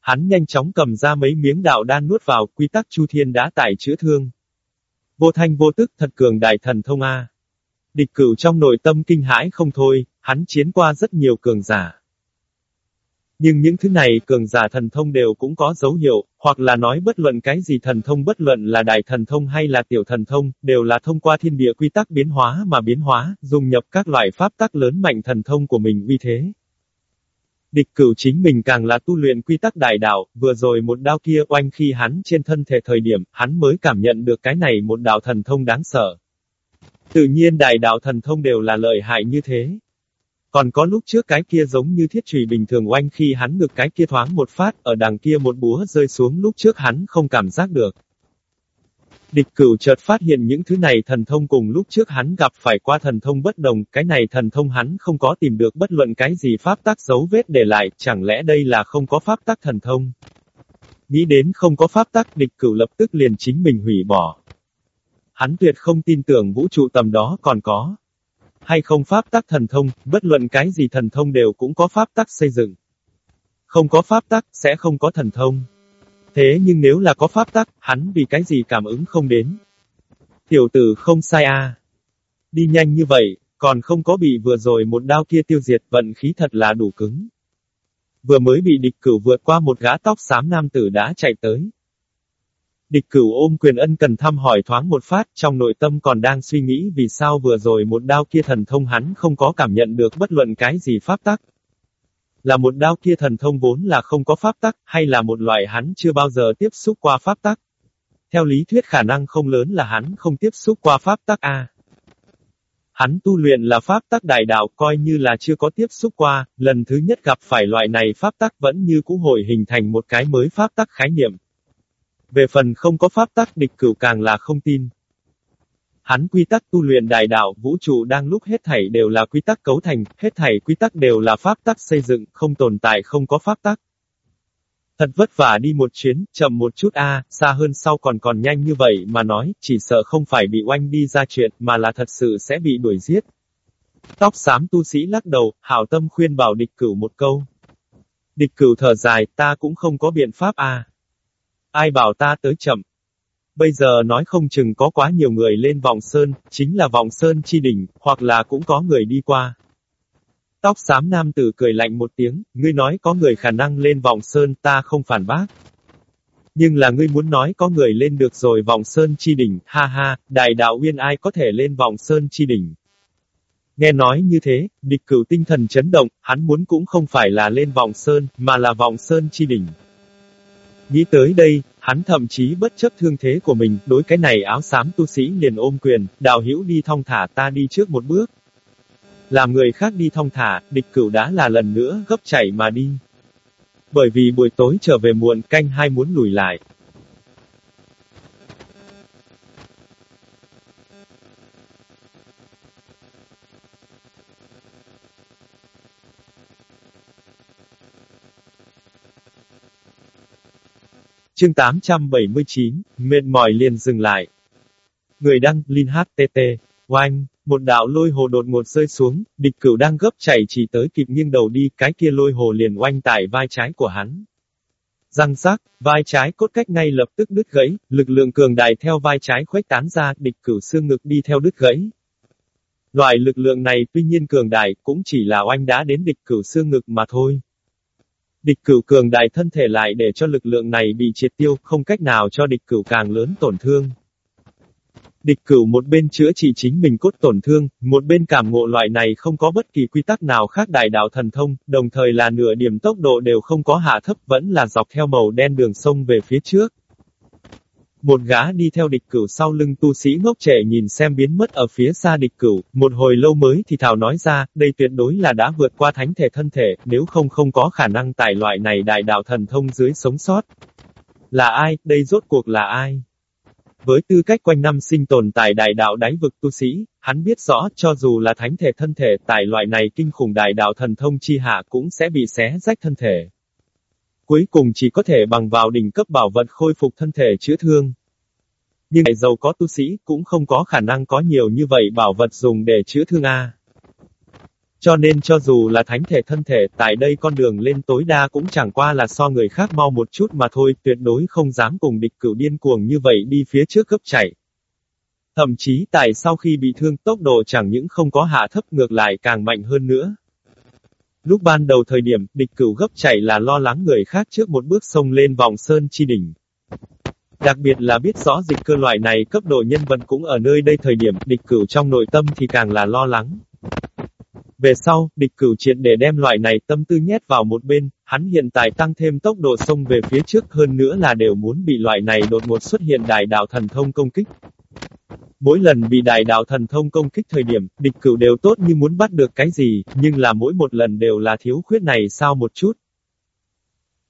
Hắn nhanh chóng cầm ra mấy miếng đạo đan nuốt vào, quy tắc chu thiên đã tải chữa thương. Vô thanh vô tức thật cường đại thần thông A. Địch cửu trong nội tâm kinh hãi không thôi, hắn chiến qua rất nhiều cường giả. Nhưng những thứ này cường giả thần thông đều cũng có dấu hiệu, hoặc là nói bất luận cái gì thần thông bất luận là đại thần thông hay là tiểu thần thông, đều là thông qua thiên địa quy tắc biến hóa mà biến hóa, dùng nhập các loại pháp tắc lớn mạnh thần thông của mình uy thế. Địch cửu chính mình càng là tu luyện quy tắc đại đạo, vừa rồi một đao kia oanh khi hắn trên thân thể thời điểm, hắn mới cảm nhận được cái này một đạo thần thông đáng sợ. Tự nhiên đại đạo thần thông đều là lợi hại như thế. Còn có lúc trước cái kia giống như thiết trùy bình thường oanh khi hắn ngực cái kia thoáng một phát, ở đằng kia một búa rơi xuống lúc trước hắn không cảm giác được. Địch cửu chợt phát hiện những thứ này thần thông cùng lúc trước hắn gặp phải qua thần thông bất đồng, cái này thần thông hắn không có tìm được bất luận cái gì pháp tác dấu vết để lại, chẳng lẽ đây là không có pháp tác thần thông. Nghĩ đến không có pháp tác địch cửu lập tức liền chính mình hủy bỏ. Hắn tuyệt không tin tưởng vũ trụ tầm đó còn có hay không pháp tắc thần thông, bất luận cái gì thần thông đều cũng có pháp tắc xây dựng. Không có pháp tắc, sẽ không có thần thông. Thế nhưng nếu là có pháp tắc, hắn vì cái gì cảm ứng không đến. Tiểu tử không sai a à. Đi nhanh như vậy, còn không có bị vừa rồi một đao kia tiêu diệt, vận khí thật là đủ cứng. Vừa mới bị địch cửu vượt qua một gã tóc xám nam tử đã chạy tới. Địch cửu ôm quyền ân cần thăm hỏi thoáng một phát, trong nội tâm còn đang suy nghĩ vì sao vừa rồi một đao kia thần thông hắn không có cảm nhận được bất luận cái gì pháp tắc. Là một đao kia thần thông vốn là không có pháp tắc, hay là một loại hắn chưa bao giờ tiếp xúc qua pháp tắc. Theo lý thuyết khả năng không lớn là hắn không tiếp xúc qua pháp tắc A. Hắn tu luyện là pháp tắc đại đạo coi như là chưa có tiếp xúc qua, lần thứ nhất gặp phải loại này pháp tắc vẫn như cũ hội hình thành một cái mới pháp tắc khái niệm. Về phần không có pháp tắc địch cửu càng là không tin. Hắn quy tắc tu luyện đại đạo, vũ trụ đang lúc hết thảy đều là quy tắc cấu thành, hết thảy quy tắc đều là pháp tắc xây dựng, không tồn tại không có pháp tắc. Thật vất vả đi một chuyến, chậm một chút a, xa hơn sau còn còn nhanh như vậy mà nói, chỉ sợ không phải bị oanh đi ra chuyện, mà là thật sự sẽ bị đuổi giết. Tóc xám tu sĩ lắc đầu, hảo tâm khuyên bảo địch cửu một câu. Địch cửu thở dài, ta cũng không có biện pháp a. Ai bảo ta tới chậm. Bây giờ nói không chừng có quá nhiều người lên vòng sơn, chính là vòng sơn chi đỉnh, hoặc là cũng có người đi qua. Tóc xám nam tử cười lạnh một tiếng, ngươi nói có người khả năng lên vòng sơn ta không phản bác. Nhưng là ngươi muốn nói có người lên được rồi vòng sơn chi đỉnh, ha ha, đại đạo uyên ai có thể lên vòng sơn chi đỉnh. Nghe nói như thế, địch cửu tinh thần chấn động, hắn muốn cũng không phải là lên vòng sơn, mà là vòng sơn chi đỉnh. Nghĩ tới đây, hắn thậm chí bất chấp thương thế của mình, đối cái này áo xám tu sĩ liền ôm quyền, đào hữu đi thong thả ta đi trước một bước. Làm người khác đi thong thả, địch cửu đã là lần nữa gấp chảy mà đi. Bởi vì buổi tối trở về muộn canh hai muốn lùi lại. Chương 879, mệt mỏi liền dừng lại. Người đăng, Linh HTT, Oanh, một đạo lôi hồ đột ngột rơi xuống, địch cửu đang gấp chảy chỉ tới kịp nghiêng đầu đi, cái kia lôi hồ liền oanh tại vai trái của hắn. Răng rác, vai trái cốt cách ngay lập tức đứt gãy, lực lượng cường đại theo vai trái khuếch tán ra, địch cửu xương ngực đi theo đứt gãy. Loại lực lượng này tuy nhiên cường đại, cũng chỉ là oanh đá đến địch cửu xương ngực mà thôi. Địch cửu cường đại thân thể lại để cho lực lượng này bị triệt tiêu, không cách nào cho địch cửu càng lớn tổn thương. Địch cửu một bên chữa trị chính mình cốt tổn thương, một bên cảm ngộ loại này không có bất kỳ quy tắc nào khác đại đạo thần thông, đồng thời là nửa điểm tốc độ đều không có hạ thấp vẫn là dọc theo màu đen đường sông về phía trước. Một gã đi theo địch cửu sau lưng tu sĩ ngốc trẻ nhìn xem biến mất ở phía xa địch cửu, một hồi lâu mới thì thảo nói ra, đây tuyệt đối là đã vượt qua thánh thể thân thể, nếu không không có khả năng tại loại này đại đạo thần thông dưới sống sót. Là ai, đây rốt cuộc là ai? Với tư cách quanh năm sinh tồn tại đại đạo đáy vực tu sĩ, hắn biết rõ cho dù là thánh thể thân thể tại loại này kinh khủng đại đạo thần thông chi hạ cũng sẽ bị xé rách thân thể. Cuối cùng chỉ có thể bằng vào đỉnh cấp bảo vật khôi phục thân thể chữa thương. Nhưng lại giàu có tu sĩ cũng không có khả năng có nhiều như vậy bảo vật dùng để chữa thương A. Cho nên cho dù là thánh thể thân thể, tại đây con đường lên tối đa cũng chẳng qua là so người khác mau một chút mà thôi, tuyệt đối không dám cùng địch cửu điên cuồng như vậy đi phía trước gấp chạy. Thậm chí tại sau khi bị thương tốc độ chẳng những không có hạ thấp ngược lại càng mạnh hơn nữa. Lúc ban đầu thời điểm, địch cửu gấp chạy là lo lắng người khác trước một bước sông lên vòng sơn chi đỉnh. Đặc biệt là biết rõ dịch cơ loại này cấp độ nhân vật cũng ở nơi đây thời điểm, địch cửu trong nội tâm thì càng là lo lắng. Về sau, địch cửu triệt để đem loại này tâm tư nhét vào một bên, hắn hiện tại tăng thêm tốc độ sông về phía trước hơn nữa là đều muốn bị loại này đột ngột xuất hiện đại đạo thần thông công kích. Mỗi lần bị đại đạo thần thông công kích thời điểm, địch cửu đều tốt như muốn bắt được cái gì, nhưng là mỗi một lần đều là thiếu khuyết này sao một chút.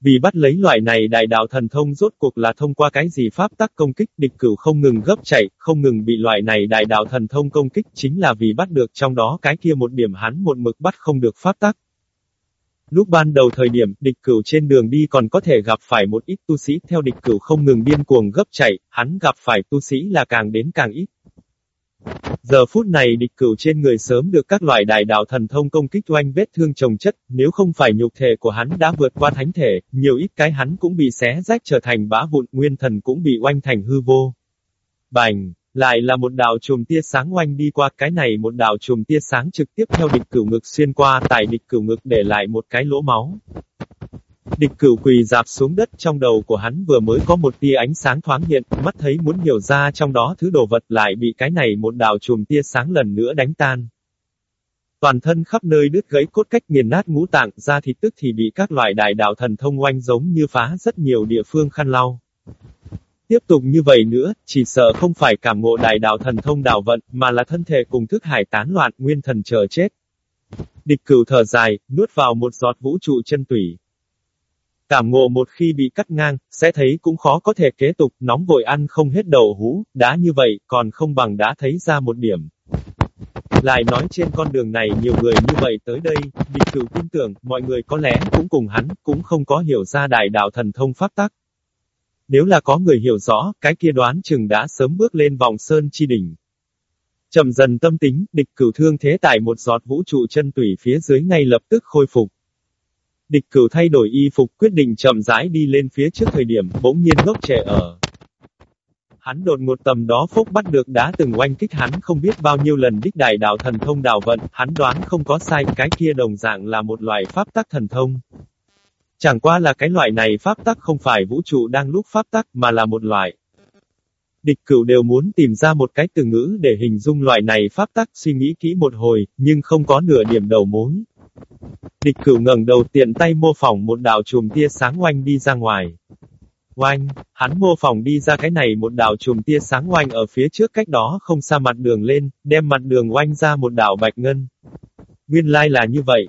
Vì bắt lấy loại này đại đạo thần thông rốt cuộc là thông qua cái gì pháp tắc công kích địch cửu không ngừng gấp chạy, không ngừng bị loại này đại đạo thần thông công kích chính là vì bắt được trong đó cái kia một điểm hắn một mực bắt không được pháp tắc. Lúc ban đầu thời điểm, địch cửu trên đường đi còn có thể gặp phải một ít tu sĩ theo địch cửu không ngừng điên cuồng gấp chạy, hắn gặp phải tu sĩ là càng đến càng ít. Giờ phút này địch cửu trên người sớm được các loại đại đạo thần thông công kích oanh vết thương trồng chất, nếu không phải nhục thể của hắn đã vượt qua thánh thể, nhiều ít cái hắn cũng bị xé rách trở thành bã vụn, nguyên thần cũng bị oanh thành hư vô. Bành, lại là một đạo chùm tia sáng oanh đi qua cái này một đạo chùm tia sáng trực tiếp theo địch cửu ngực xuyên qua tại địch cửu ngực để lại một cái lỗ máu. Địch cửu quỳ dạp xuống đất trong đầu của hắn vừa mới có một tia ánh sáng thoáng hiện, mắt thấy muốn hiểu ra trong đó thứ đồ vật lại bị cái này một đạo chùm tia sáng lần nữa đánh tan. Toàn thân khắp nơi đứt gãy cốt cách nghiền nát ngũ tạng ra thì tức thì bị các loại đại đạo thần thông oanh giống như phá rất nhiều địa phương khăn lau. Tiếp tục như vậy nữa, chỉ sợ không phải cảm ngộ đại đạo thần thông đạo vận, mà là thân thể cùng thức hải tán loạn, nguyên thần chờ chết. Địch cửu thở dài, nuốt vào một giọt vũ trụ chân tủy. Cảm ngộ một khi bị cắt ngang, sẽ thấy cũng khó có thể kế tục, nóng vội ăn không hết đầu hũ, đã như vậy, còn không bằng đã thấy ra một điểm. Lại nói trên con đường này nhiều người như vậy tới đây, địch cửu tin tưởng, mọi người có lẽ cũng cùng hắn, cũng không có hiểu ra đại đạo thần thông pháp tắc. Nếu là có người hiểu rõ, cái kia đoán chừng đã sớm bước lên vòng sơn chi đỉnh. Chậm dần tâm tính, địch cửu thương thế tại một giọt vũ trụ chân tủy phía dưới ngay lập tức khôi phục. Địch cửu thay đổi y phục quyết định chậm rãi đi lên phía trước thời điểm, bỗng nhiên ngốc trẻ ở. Hắn đột ngột tầm đó phúc bắt được đá từng oanh kích hắn không biết bao nhiêu lần đích đại đạo thần thông đảo vận, hắn đoán không có sai cái kia đồng dạng là một loại pháp tắc thần thông. Chẳng qua là cái loại này pháp tắc không phải vũ trụ đang lúc pháp tắc mà là một loại. Địch cửu đều muốn tìm ra một cái từ ngữ để hình dung loại này pháp tắc suy nghĩ kỹ một hồi, nhưng không có nửa điểm đầu mối. Địch cửu ngẩng đầu tiện tay mô phỏng một đạo chùm tia sáng oanh đi ra ngoài. Oanh, hắn mô phỏng đi ra cái này một đạo chùm tia sáng oanh ở phía trước cách đó không xa mặt đường lên, đem mặt đường oanh ra một đạo bạch ngân. Nguyên lai là như vậy.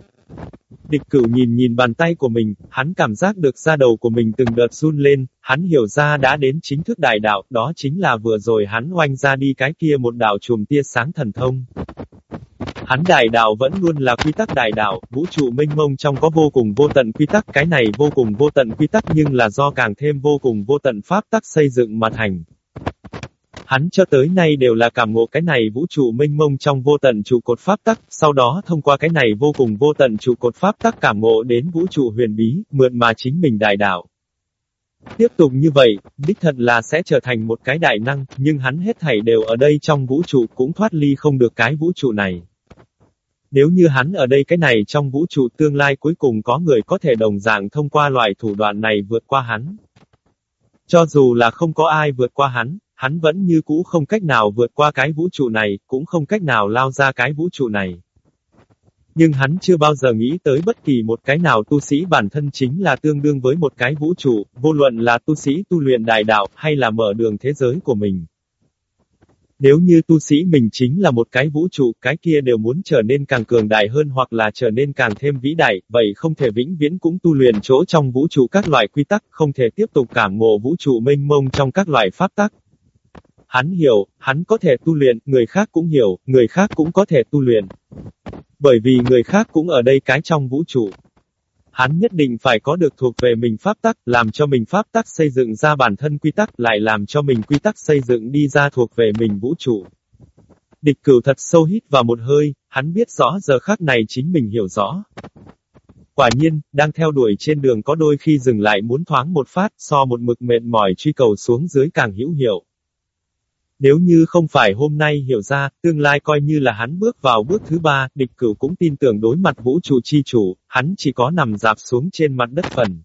Địch cửu nhìn nhìn bàn tay của mình, hắn cảm giác được da đầu của mình từng đợt run lên, hắn hiểu ra đã đến chính thức đại đạo, đó chính là vừa rồi hắn oanh ra đi cái kia một đạo chùm tia sáng thần thông. Hắn đại đạo vẫn luôn là quy tắc đại đạo, vũ trụ mênh mông trong có vô cùng vô tận quy tắc, cái này vô cùng vô tận quy tắc nhưng là do càng thêm vô cùng vô tận pháp tắc xây dựng mà thành. Hắn cho tới nay đều là cảm ngộ cái này vũ trụ mênh mông trong vô tận trụ cột pháp tắc, sau đó thông qua cái này vô cùng vô tận trụ cột pháp tắc cảm ngộ đến vũ trụ huyền bí, mượn mà chính mình đại đạo. Tiếp tục như vậy, đích thật là sẽ trở thành một cái đại năng, nhưng hắn hết thảy đều ở đây trong vũ trụ cũng thoát ly không được cái vũ trụ này. Nếu như hắn ở đây cái này trong vũ trụ tương lai cuối cùng có người có thể đồng dạng thông qua loại thủ đoạn này vượt qua hắn. Cho dù là không có ai vượt qua hắn, hắn vẫn như cũ không cách nào vượt qua cái vũ trụ này, cũng không cách nào lao ra cái vũ trụ này. Nhưng hắn chưa bao giờ nghĩ tới bất kỳ một cái nào tu sĩ bản thân chính là tương đương với một cái vũ trụ, vô luận là tu sĩ tu luyện đại đạo, hay là mở đường thế giới của mình. Nếu như tu sĩ mình chính là một cái vũ trụ, cái kia đều muốn trở nên càng cường đại hơn hoặc là trở nên càng thêm vĩ đại, vậy không thể vĩnh viễn cũng tu luyện chỗ trong vũ trụ các loại quy tắc, không thể tiếp tục cảm ngộ vũ trụ mênh mông trong các loại pháp tắc. Hắn hiểu, hắn có thể tu luyện, người khác cũng hiểu, người khác cũng có thể tu luyện. Bởi vì người khác cũng ở đây cái trong vũ trụ. Hắn nhất định phải có được thuộc về mình pháp tắc, làm cho mình pháp tắc xây dựng ra bản thân quy tắc, lại làm cho mình quy tắc xây dựng đi ra thuộc về mình vũ trụ. Địch cửu thật sâu hít vào một hơi, hắn biết rõ giờ khác này chính mình hiểu rõ. Quả nhiên, đang theo đuổi trên đường có đôi khi dừng lại muốn thoáng một phát, so một mực mệt mỏi truy cầu xuống dưới càng hữu hiệu. Nếu như không phải hôm nay hiểu ra, tương lai coi như là hắn bước vào bước thứ ba, địch cửu cũng tin tưởng đối mặt vũ trụ chi chủ, hắn chỉ có nằm dạp xuống trên mặt đất phần.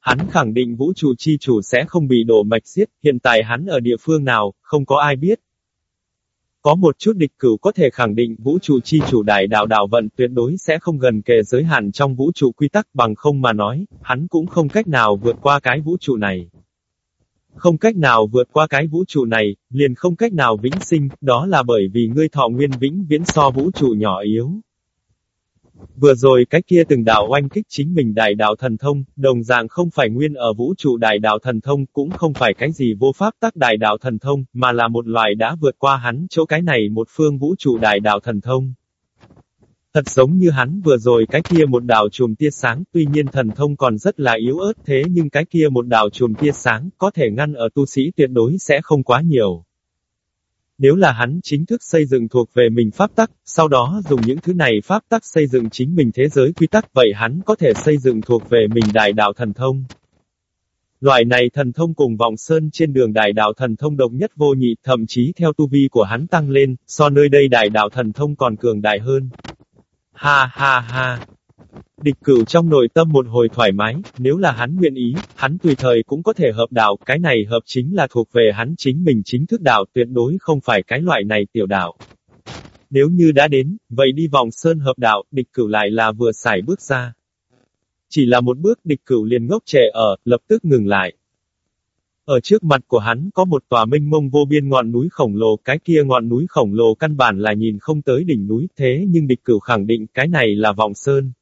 Hắn khẳng định vũ trụ chi chủ sẽ không bị đổ mạch giết, hiện tại hắn ở địa phương nào, không có ai biết. Có một chút địch cửu có thể khẳng định vũ trụ chi chủ đại đạo đạo vận tuyệt đối sẽ không gần kề giới hạn trong vũ trụ quy tắc bằng không mà nói, hắn cũng không cách nào vượt qua cái vũ trụ này. Không cách nào vượt qua cái vũ trụ này, liền không cách nào vĩnh sinh, đó là bởi vì ngươi thọ nguyên vĩnh viễn so vũ trụ nhỏ yếu. Vừa rồi cái kia từng đạo oanh kích chính mình đại đạo thần thông, đồng dạng không phải nguyên ở vũ trụ đại đạo thần thông, cũng không phải cái gì vô pháp tắc đại đạo thần thông, mà là một loại đã vượt qua hắn chỗ cái này một phương vũ trụ đại đạo thần thông. Thật giống như hắn vừa rồi cái kia một đảo chùm tia sáng, tuy nhiên thần thông còn rất là yếu ớt thế nhưng cái kia một đảo chùm tia sáng, có thể ngăn ở tu sĩ tuyệt đối sẽ không quá nhiều. Nếu là hắn chính thức xây dựng thuộc về mình pháp tắc, sau đó dùng những thứ này pháp tắc xây dựng chính mình thế giới quy tắc, vậy hắn có thể xây dựng thuộc về mình đại đạo thần thông. Loại này thần thông cùng vọng sơn trên đường đại đạo thần thông độc nhất vô nhị, thậm chí theo tu vi của hắn tăng lên, so nơi đây đại đạo thần thông còn cường đại hơn. Ha ha ha. Địch cửu trong nội tâm một hồi thoải mái, nếu là hắn nguyện ý, hắn tùy thời cũng có thể hợp đạo, cái này hợp chính là thuộc về hắn chính mình chính thức đạo tuyệt đối không phải cái loại này tiểu đạo. Nếu như đã đến, vậy đi vòng sơn hợp đạo, địch cửu lại là vừa xài bước ra. Chỉ là một bước địch cửu liền ngốc trẻ ở, lập tức ngừng lại. Ở trước mặt của hắn có một tòa minh mông vô biên ngọn núi khổng lồ, cái kia ngọn núi khổng lồ căn bản là nhìn không tới đỉnh núi, thế nhưng địch cửu khẳng định cái này là vọng sơn.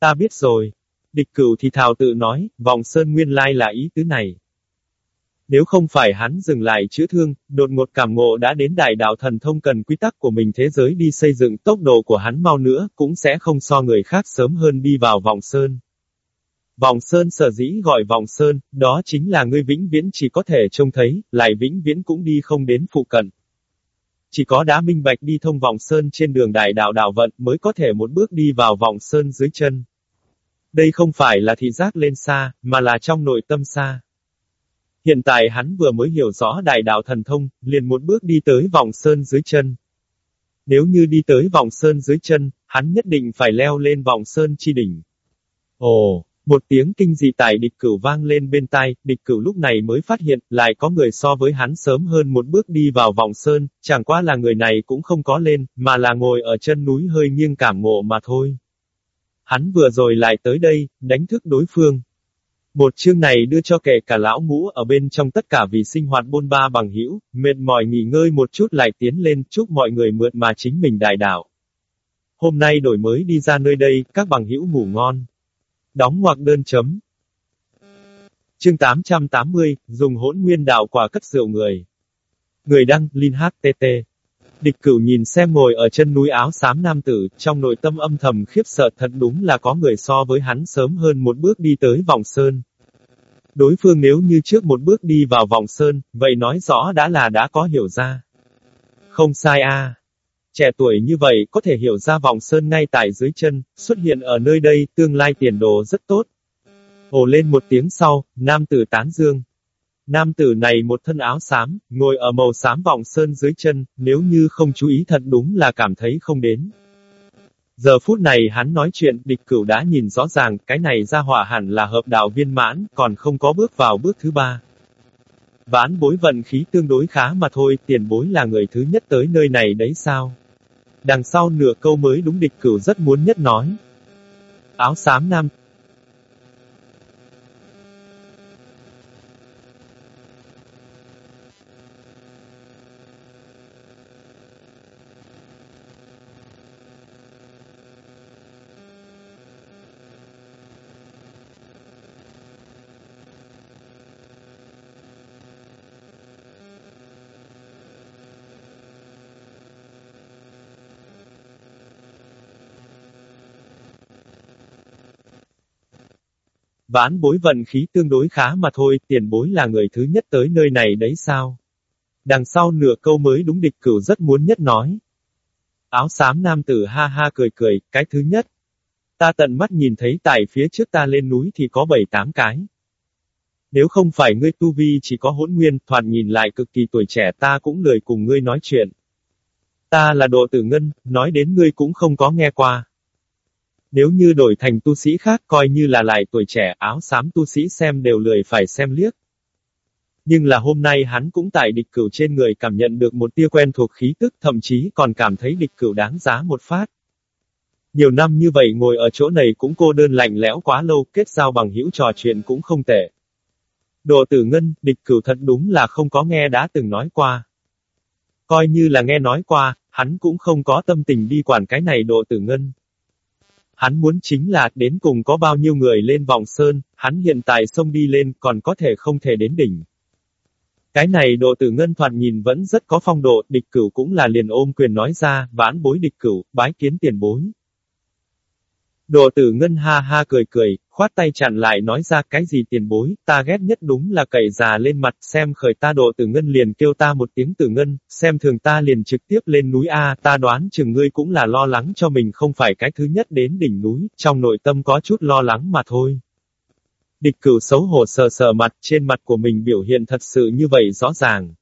Ta biết rồi. Địch cửu thì thào tự nói, vọng sơn nguyên lai là ý tứ này. Nếu không phải hắn dừng lại chữa thương, đột ngột cảm ngộ đã đến đại đạo thần thông cần quy tắc của mình thế giới đi xây dựng tốc độ của hắn mau nữa, cũng sẽ không so người khác sớm hơn đi vào vòng sơn. Vòng sơn sở dĩ gọi vòng sơn, đó chính là ngươi vĩnh viễn chỉ có thể trông thấy, lại vĩnh viễn cũng đi không đến phụ cận. Chỉ có đá minh bạch đi thông vòng sơn trên đường đại đạo đạo vận mới có thể một bước đi vào vòng sơn dưới chân. Đây không phải là thị giác lên xa, mà là trong nội tâm xa. Hiện tại hắn vừa mới hiểu rõ đại đạo thần thông, liền một bước đi tới vòng sơn dưới chân. Nếu như đi tới vòng sơn dưới chân, hắn nhất định phải leo lên vòng sơn chi đỉnh. Ồ, một tiếng kinh dị tại địch cửu vang lên bên tai, địch cửu lúc này mới phát hiện, lại có người so với hắn sớm hơn một bước đi vào vòng sơn, chẳng qua là người này cũng không có lên, mà là ngồi ở chân núi hơi nghiêng cảm ngộ mà thôi. Hắn vừa rồi lại tới đây, đánh thức đối phương. Một chương này đưa cho kẻ cả lão ngũ ở bên trong tất cả vì sinh hoạt bôn ba bằng hữu, mệt mỏi nghỉ ngơi một chút lại tiến lên, chúc mọi người mượn mà chính mình đại đạo. Hôm nay đổi mới đi ra nơi đây, các bằng hữu ngủ ngon. Đóng ngoặc đơn chấm. Chương 880, dùng hỗn nguyên đạo quả cất rượu người. Người đăng, Linh HTT. Địch cửu nhìn xem ngồi ở chân núi áo xám nam tử, trong nội tâm âm thầm khiếp sợ thật đúng là có người so với hắn sớm hơn một bước đi tới vòng sơn. Đối phương nếu như trước một bước đi vào vòng sơn, vậy nói rõ đã là đã có hiểu ra. Không sai a. Trẻ tuổi như vậy có thể hiểu ra vòng sơn ngay tại dưới chân, xuất hiện ở nơi đây, tương lai tiền đồ rất tốt. Ồ lên một tiếng sau, nam tử tán dương. Nam tử này một thân áo xám, ngồi ở màu xám vòng sơn dưới chân, nếu như không chú ý thật đúng là cảm thấy không đến. Giờ phút này hắn nói chuyện, địch cửu đã nhìn rõ ràng, cái này ra hỏa hẳn là hợp đạo viên mãn, còn không có bước vào bước thứ ba. Ván bối vận khí tương đối khá mà thôi, tiền bối là người thứ nhất tới nơi này đấy sao? Đằng sau nửa câu mới đúng địch cửu rất muốn nhất nói. Áo xám nam, Vãn bối vận khí tương đối khá mà thôi, tiền bối là người thứ nhất tới nơi này đấy sao? Đằng sau nửa câu mới đúng địch cửu rất muốn nhất nói. Áo xám nam tử ha ha cười cười, cái thứ nhất. Ta tận mắt nhìn thấy tại phía trước ta lên núi thì có bảy tám cái. Nếu không phải ngươi tu vi chỉ có hỗn nguyên, thoạt nhìn lại cực kỳ tuổi trẻ ta cũng lười cùng ngươi nói chuyện. Ta là độ tử ngân, nói đến ngươi cũng không có nghe qua. Nếu như đổi thành tu sĩ khác coi như là lại tuổi trẻ áo xám tu sĩ xem đều lười phải xem liếc. Nhưng là hôm nay hắn cũng tại địch cửu trên người cảm nhận được một tia quen thuộc khí tức thậm chí còn cảm thấy địch cửu đáng giá một phát. Nhiều năm như vậy ngồi ở chỗ này cũng cô đơn lạnh lẽo quá lâu, kết giao bằng hữu trò chuyện cũng không tệ. Đồ tử ngân, địch cửu thật đúng là không có nghe đã từng nói qua. Coi như là nghe nói qua, hắn cũng không có tâm tình đi quản cái này đồ tử ngân. Hắn muốn chính là, đến cùng có bao nhiêu người lên vòng sơn, hắn hiện tại sông đi lên, còn có thể không thể đến đỉnh. Cái này độ tử ngân thoạt nhìn vẫn rất có phong độ, địch cửu cũng là liền ôm quyền nói ra, vãn bối địch cửu, bái kiến tiền bối. Đồ tử ngân ha ha cười cười, khoát tay chặn lại nói ra cái gì tiền bối, ta ghét nhất đúng là cậy già lên mặt, xem khởi ta đồ tử ngân liền kêu ta một tiếng tử ngân, xem thường ta liền trực tiếp lên núi A, ta đoán chừng ngươi cũng là lo lắng cho mình không phải cái thứ nhất đến đỉnh núi, trong nội tâm có chút lo lắng mà thôi. Địch cửu xấu hổ sờ sờ mặt, trên mặt của mình biểu hiện thật sự như vậy rõ ràng.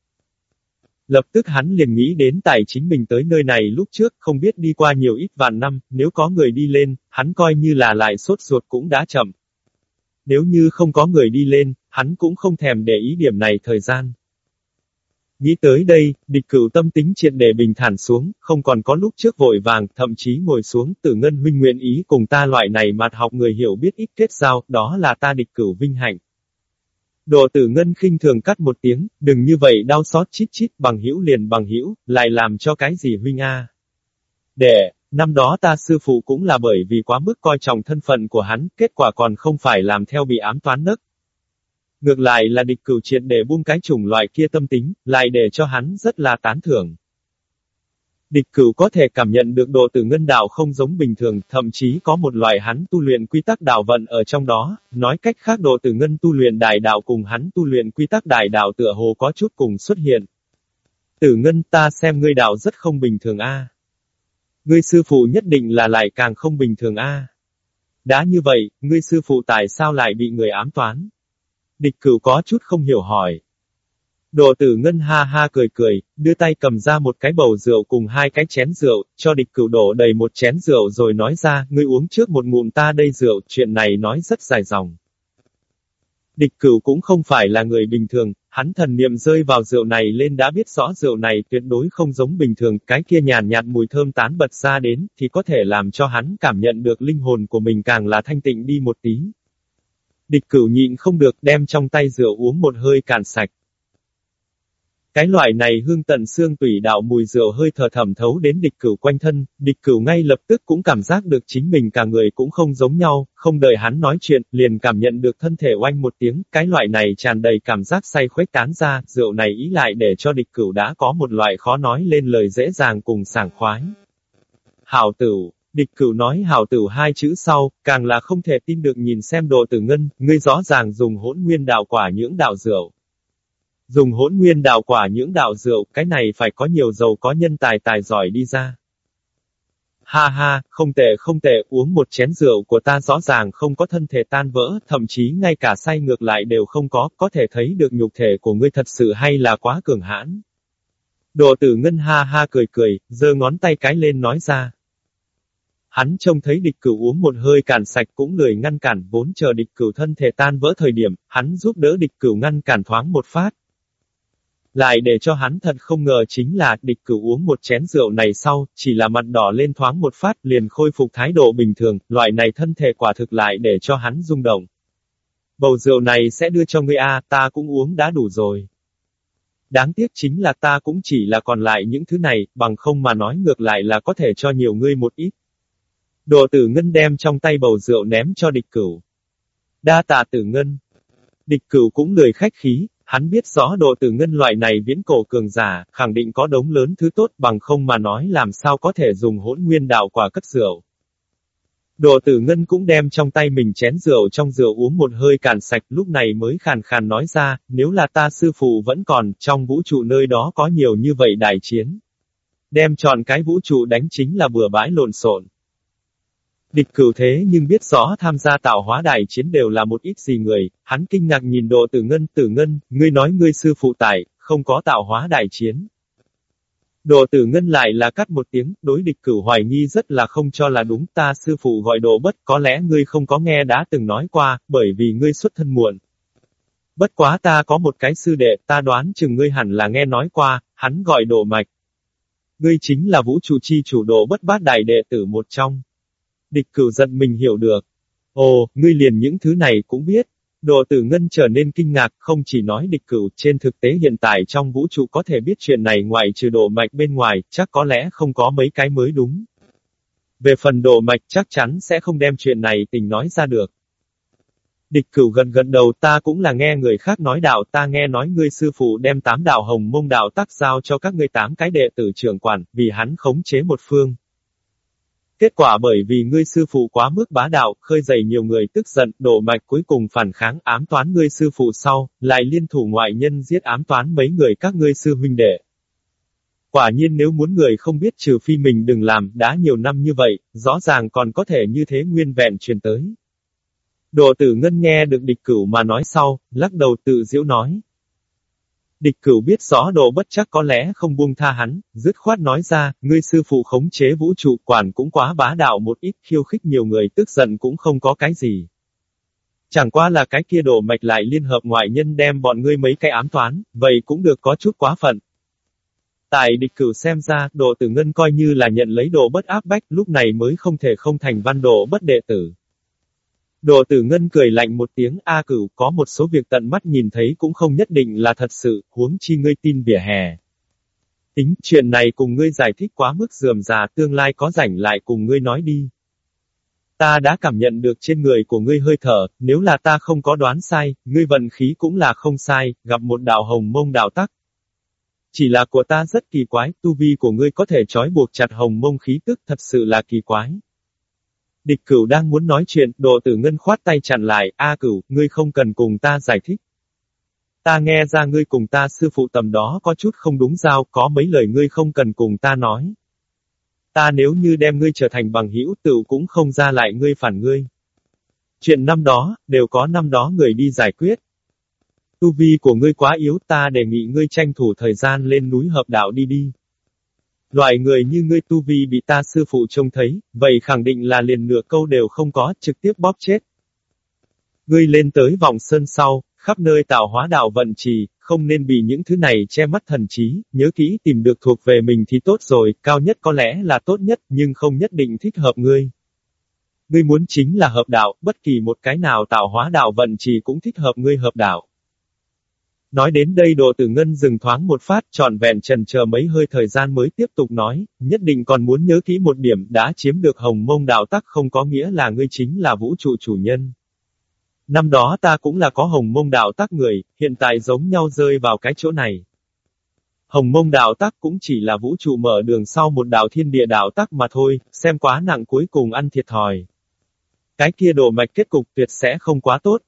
Lập tức hắn liền nghĩ đến tài chính mình tới nơi này lúc trước, không biết đi qua nhiều ít vạn năm, nếu có người đi lên, hắn coi như là lại sốt ruột cũng đã chậm. Nếu như không có người đi lên, hắn cũng không thèm để ý điểm này thời gian. Nghĩ tới đây, địch cửu tâm tính triệt để bình thản xuống, không còn có lúc trước vội vàng, thậm chí ngồi xuống, tử ngân huynh nguyện ý cùng ta loại này mặt học người hiểu biết ít kết giao, đó là ta địch cửu vinh hạnh. Đồ tử ngân khinh thường cắt một tiếng, đừng như vậy đau xót chít chít bằng hữu liền bằng hữu, lại làm cho cái gì huynh a? Để, năm đó ta sư phụ cũng là bởi vì quá mức coi trọng thân phận của hắn, kết quả còn không phải làm theo bị ám toán nấc. Ngược lại là địch cửu triệt để buông cái chủng loại kia tâm tính, lại để cho hắn rất là tán thưởng. Địch cửu có thể cảm nhận được độ tử ngân đạo không giống bình thường, thậm chí có một loại hắn tu luyện quy tắc đạo vận ở trong đó, nói cách khác độ tử ngân tu luyện đại đạo cùng hắn tu luyện quy tắc đại đạo tựa hồ có chút cùng xuất hiện. Tử ngân ta xem ngươi đạo rất không bình thường a. Ngươi sư phụ nhất định là lại càng không bình thường a. Đã như vậy, ngươi sư phụ tại sao lại bị người ám toán? Địch cửu có chút không hiểu hỏi. Đồ tử ngân ha ha cười cười, đưa tay cầm ra một cái bầu rượu cùng hai cái chén rượu, cho địch cửu đổ đầy một chén rượu rồi nói ra, ngươi uống trước một ngụm ta đây rượu, chuyện này nói rất dài dòng. Địch cửu cũng không phải là người bình thường, hắn thần niệm rơi vào rượu này lên đã biết rõ rượu này tuyệt đối không giống bình thường, cái kia nhàn nhạt mùi thơm tán bật ra đến, thì có thể làm cho hắn cảm nhận được linh hồn của mình càng là thanh tịnh đi một tí. Địch cửu nhịn không được đem trong tay rượu uống một hơi cạn sạch. Cái loại này hương tận xương tủy đạo mùi rượu hơi thở thẩm thấu đến địch cửu quanh thân, địch cửu ngay lập tức cũng cảm giác được chính mình cả người cũng không giống nhau, không đợi hắn nói chuyện, liền cảm nhận được thân thể oanh một tiếng, cái loại này tràn đầy cảm giác say khuếch tán ra, rượu này ý lại để cho địch cửu đã có một loại khó nói lên lời dễ dàng cùng sảng khoái. Hảo tử, Địch cửu nói hảo tử hai chữ sau, càng là không thể tin được nhìn xem đồ tử ngân, ngươi rõ ràng dùng hỗn nguyên đạo quả những đạo rượu. Dùng hỗn nguyên đạo quả những đạo rượu, cái này phải có nhiều dầu có nhân tài tài giỏi đi ra. Ha ha, không tệ không tệ, uống một chén rượu của ta rõ ràng không có thân thể tan vỡ, thậm chí ngay cả say ngược lại đều không có, có thể thấy được nhục thể của ngươi thật sự hay là quá cường hãn. Đồ tử ngân ha ha cười cười, giơ ngón tay cái lên nói ra. Hắn trông thấy địch cửu uống một hơi cạn sạch cũng lười ngăn cản vốn chờ địch cửu thân thể tan vỡ thời điểm, hắn giúp đỡ địch cửu ngăn cản thoáng một phát. Lại để cho hắn thật không ngờ chính là, địch cửu uống một chén rượu này sau, chỉ là mặt đỏ lên thoáng một phát liền khôi phục thái độ bình thường, loại này thân thể quả thực lại để cho hắn rung động. Bầu rượu này sẽ đưa cho ngươi a, ta cũng uống đã đủ rồi. Đáng tiếc chính là ta cũng chỉ là còn lại những thứ này, bằng không mà nói ngược lại là có thể cho nhiều ngươi một ít. Đồ tử ngân đem trong tay bầu rượu ném cho địch cửu. Đa tạ tử ngân. Địch cửu cũng lười khách khí, hắn biết rõ đồ tử ngân loại này viễn cổ cường giả, khẳng định có đống lớn thứ tốt bằng không mà nói làm sao có thể dùng hỗn nguyên đạo quả cất rượu. Đồ tử ngân cũng đem trong tay mình chén rượu trong rượu uống một hơi cạn sạch lúc này mới khàn khàn nói ra, nếu là ta sư phụ vẫn còn, trong vũ trụ nơi đó có nhiều như vậy đại chiến. Đem tròn cái vũ trụ đánh chính là bừa bãi lộn xộn. Địch cửu thế nhưng biết rõ tham gia tạo hóa đại chiến đều là một ít gì người, hắn kinh ngạc nhìn độ tử ngân tử ngân, ngươi nói ngươi sư phụ tài không có tạo hóa đại chiến. Độ tử ngân lại là cắt một tiếng, đối địch cửu hoài nghi rất là không cho là đúng ta sư phụ gọi độ bất có lẽ ngươi không có nghe đã từng nói qua, bởi vì ngươi xuất thân muộn. Bất quá ta có một cái sư đệ, ta đoán chừng ngươi hẳn là nghe nói qua, hắn gọi độ mạch. Ngươi chính là vũ trụ chi chủ độ bất bát đại đệ tử một trong. Địch cửu giận mình hiểu được. Ồ, ngươi liền những thứ này cũng biết. Đồ tử ngân trở nên kinh ngạc, không chỉ nói địch cửu, trên thực tế hiện tại trong vũ trụ có thể biết chuyện này ngoài trừ độ mạch bên ngoài, chắc có lẽ không có mấy cái mới đúng. Về phần độ mạch chắc chắn sẽ không đem chuyện này tình nói ra được. Địch cửu gần gần đầu ta cũng là nghe người khác nói đạo ta nghe nói ngươi sư phụ đem tám đạo hồng mông đạo tác giao cho các ngươi tám cái đệ tử trưởng quản, vì hắn khống chế một phương. Kết quả bởi vì ngươi sư phụ quá mức bá đạo, khơi dậy nhiều người tức giận, đổ mạch cuối cùng phản kháng ám toán ngươi sư phụ sau, lại liên thủ ngoại nhân giết ám toán mấy người các ngươi sư huynh đệ. Quả nhiên nếu muốn người không biết trừ phi mình đừng làm, đã nhiều năm như vậy, rõ ràng còn có thể như thế nguyên vẹn truyền tới. Đồ tử ngân nghe được địch cửu mà nói sau, lắc đầu tự diễu nói. Địch cửu biết rõ đồ bất chắc có lẽ không buông tha hắn, dứt khoát nói ra, ngươi sư phụ khống chế vũ trụ quản cũng quá bá đạo một ít khiêu khích nhiều người tức giận cũng không có cái gì. Chẳng qua là cái kia đồ mạch lại liên hợp ngoại nhân đem bọn ngươi mấy cái ám toán, vậy cũng được có chút quá phận. Tại địch cửu xem ra, đồ tử ngân coi như là nhận lấy đồ bất áp bách, lúc này mới không thể không thành văn đồ bất đệ tử. Đồ tử ngân cười lạnh một tiếng A cửu có một số việc tận mắt nhìn thấy cũng không nhất định là thật sự, huống chi ngươi tin vỉa hè. Tính, chuyện này cùng ngươi giải thích quá mức dườm già tương lai có rảnh lại cùng ngươi nói đi. Ta đã cảm nhận được trên người của ngươi hơi thở, nếu là ta không có đoán sai, ngươi vận khí cũng là không sai, gặp một đạo hồng mông đạo tắc. Chỉ là của ta rất kỳ quái, tu vi của ngươi có thể trói buộc chặt hồng mông khí tức thật sự là kỳ quái. Địch cửu đang muốn nói chuyện, đồ tử ngân khoát tay chặn lại, A cửu, ngươi không cần cùng ta giải thích. Ta nghe ra ngươi cùng ta sư phụ tầm đó có chút không đúng giao, có mấy lời ngươi không cần cùng ta nói. Ta nếu như đem ngươi trở thành bằng hữu tự cũng không ra lại ngươi phản ngươi. Chuyện năm đó, đều có năm đó người đi giải quyết. Tu vi của ngươi quá yếu ta đề nghị ngươi tranh thủ thời gian lên núi hợp đạo đi đi. Loại người như ngươi tu vi bị ta sư phụ trông thấy, vậy khẳng định là liền nửa câu đều không có, trực tiếp bóp chết. Ngươi lên tới vòng sơn sau, khắp nơi tạo hóa đạo vận trì, không nên bị những thứ này che mắt thần trí, nhớ kỹ tìm được thuộc về mình thì tốt rồi, cao nhất có lẽ là tốt nhất, nhưng không nhất định thích hợp ngươi. Ngươi muốn chính là hợp đạo, bất kỳ một cái nào tạo hóa đạo vận trì cũng thích hợp ngươi hợp đạo. Nói đến đây đồ tử ngân dừng thoáng một phát, tròn vẹn trần chờ mấy hơi thời gian mới tiếp tục nói, nhất định còn muốn nhớ kỹ một điểm đã chiếm được hồng mông đạo tắc không có nghĩa là ngươi chính là vũ trụ chủ nhân. Năm đó ta cũng là có hồng mông đạo tắc người, hiện tại giống nhau rơi vào cái chỗ này. Hồng mông đạo tắc cũng chỉ là vũ trụ mở đường sau một đạo thiên địa đạo tắc mà thôi, xem quá nặng cuối cùng ăn thiệt thòi. Cái kia đồ mạch kết cục tuyệt sẽ không quá tốt,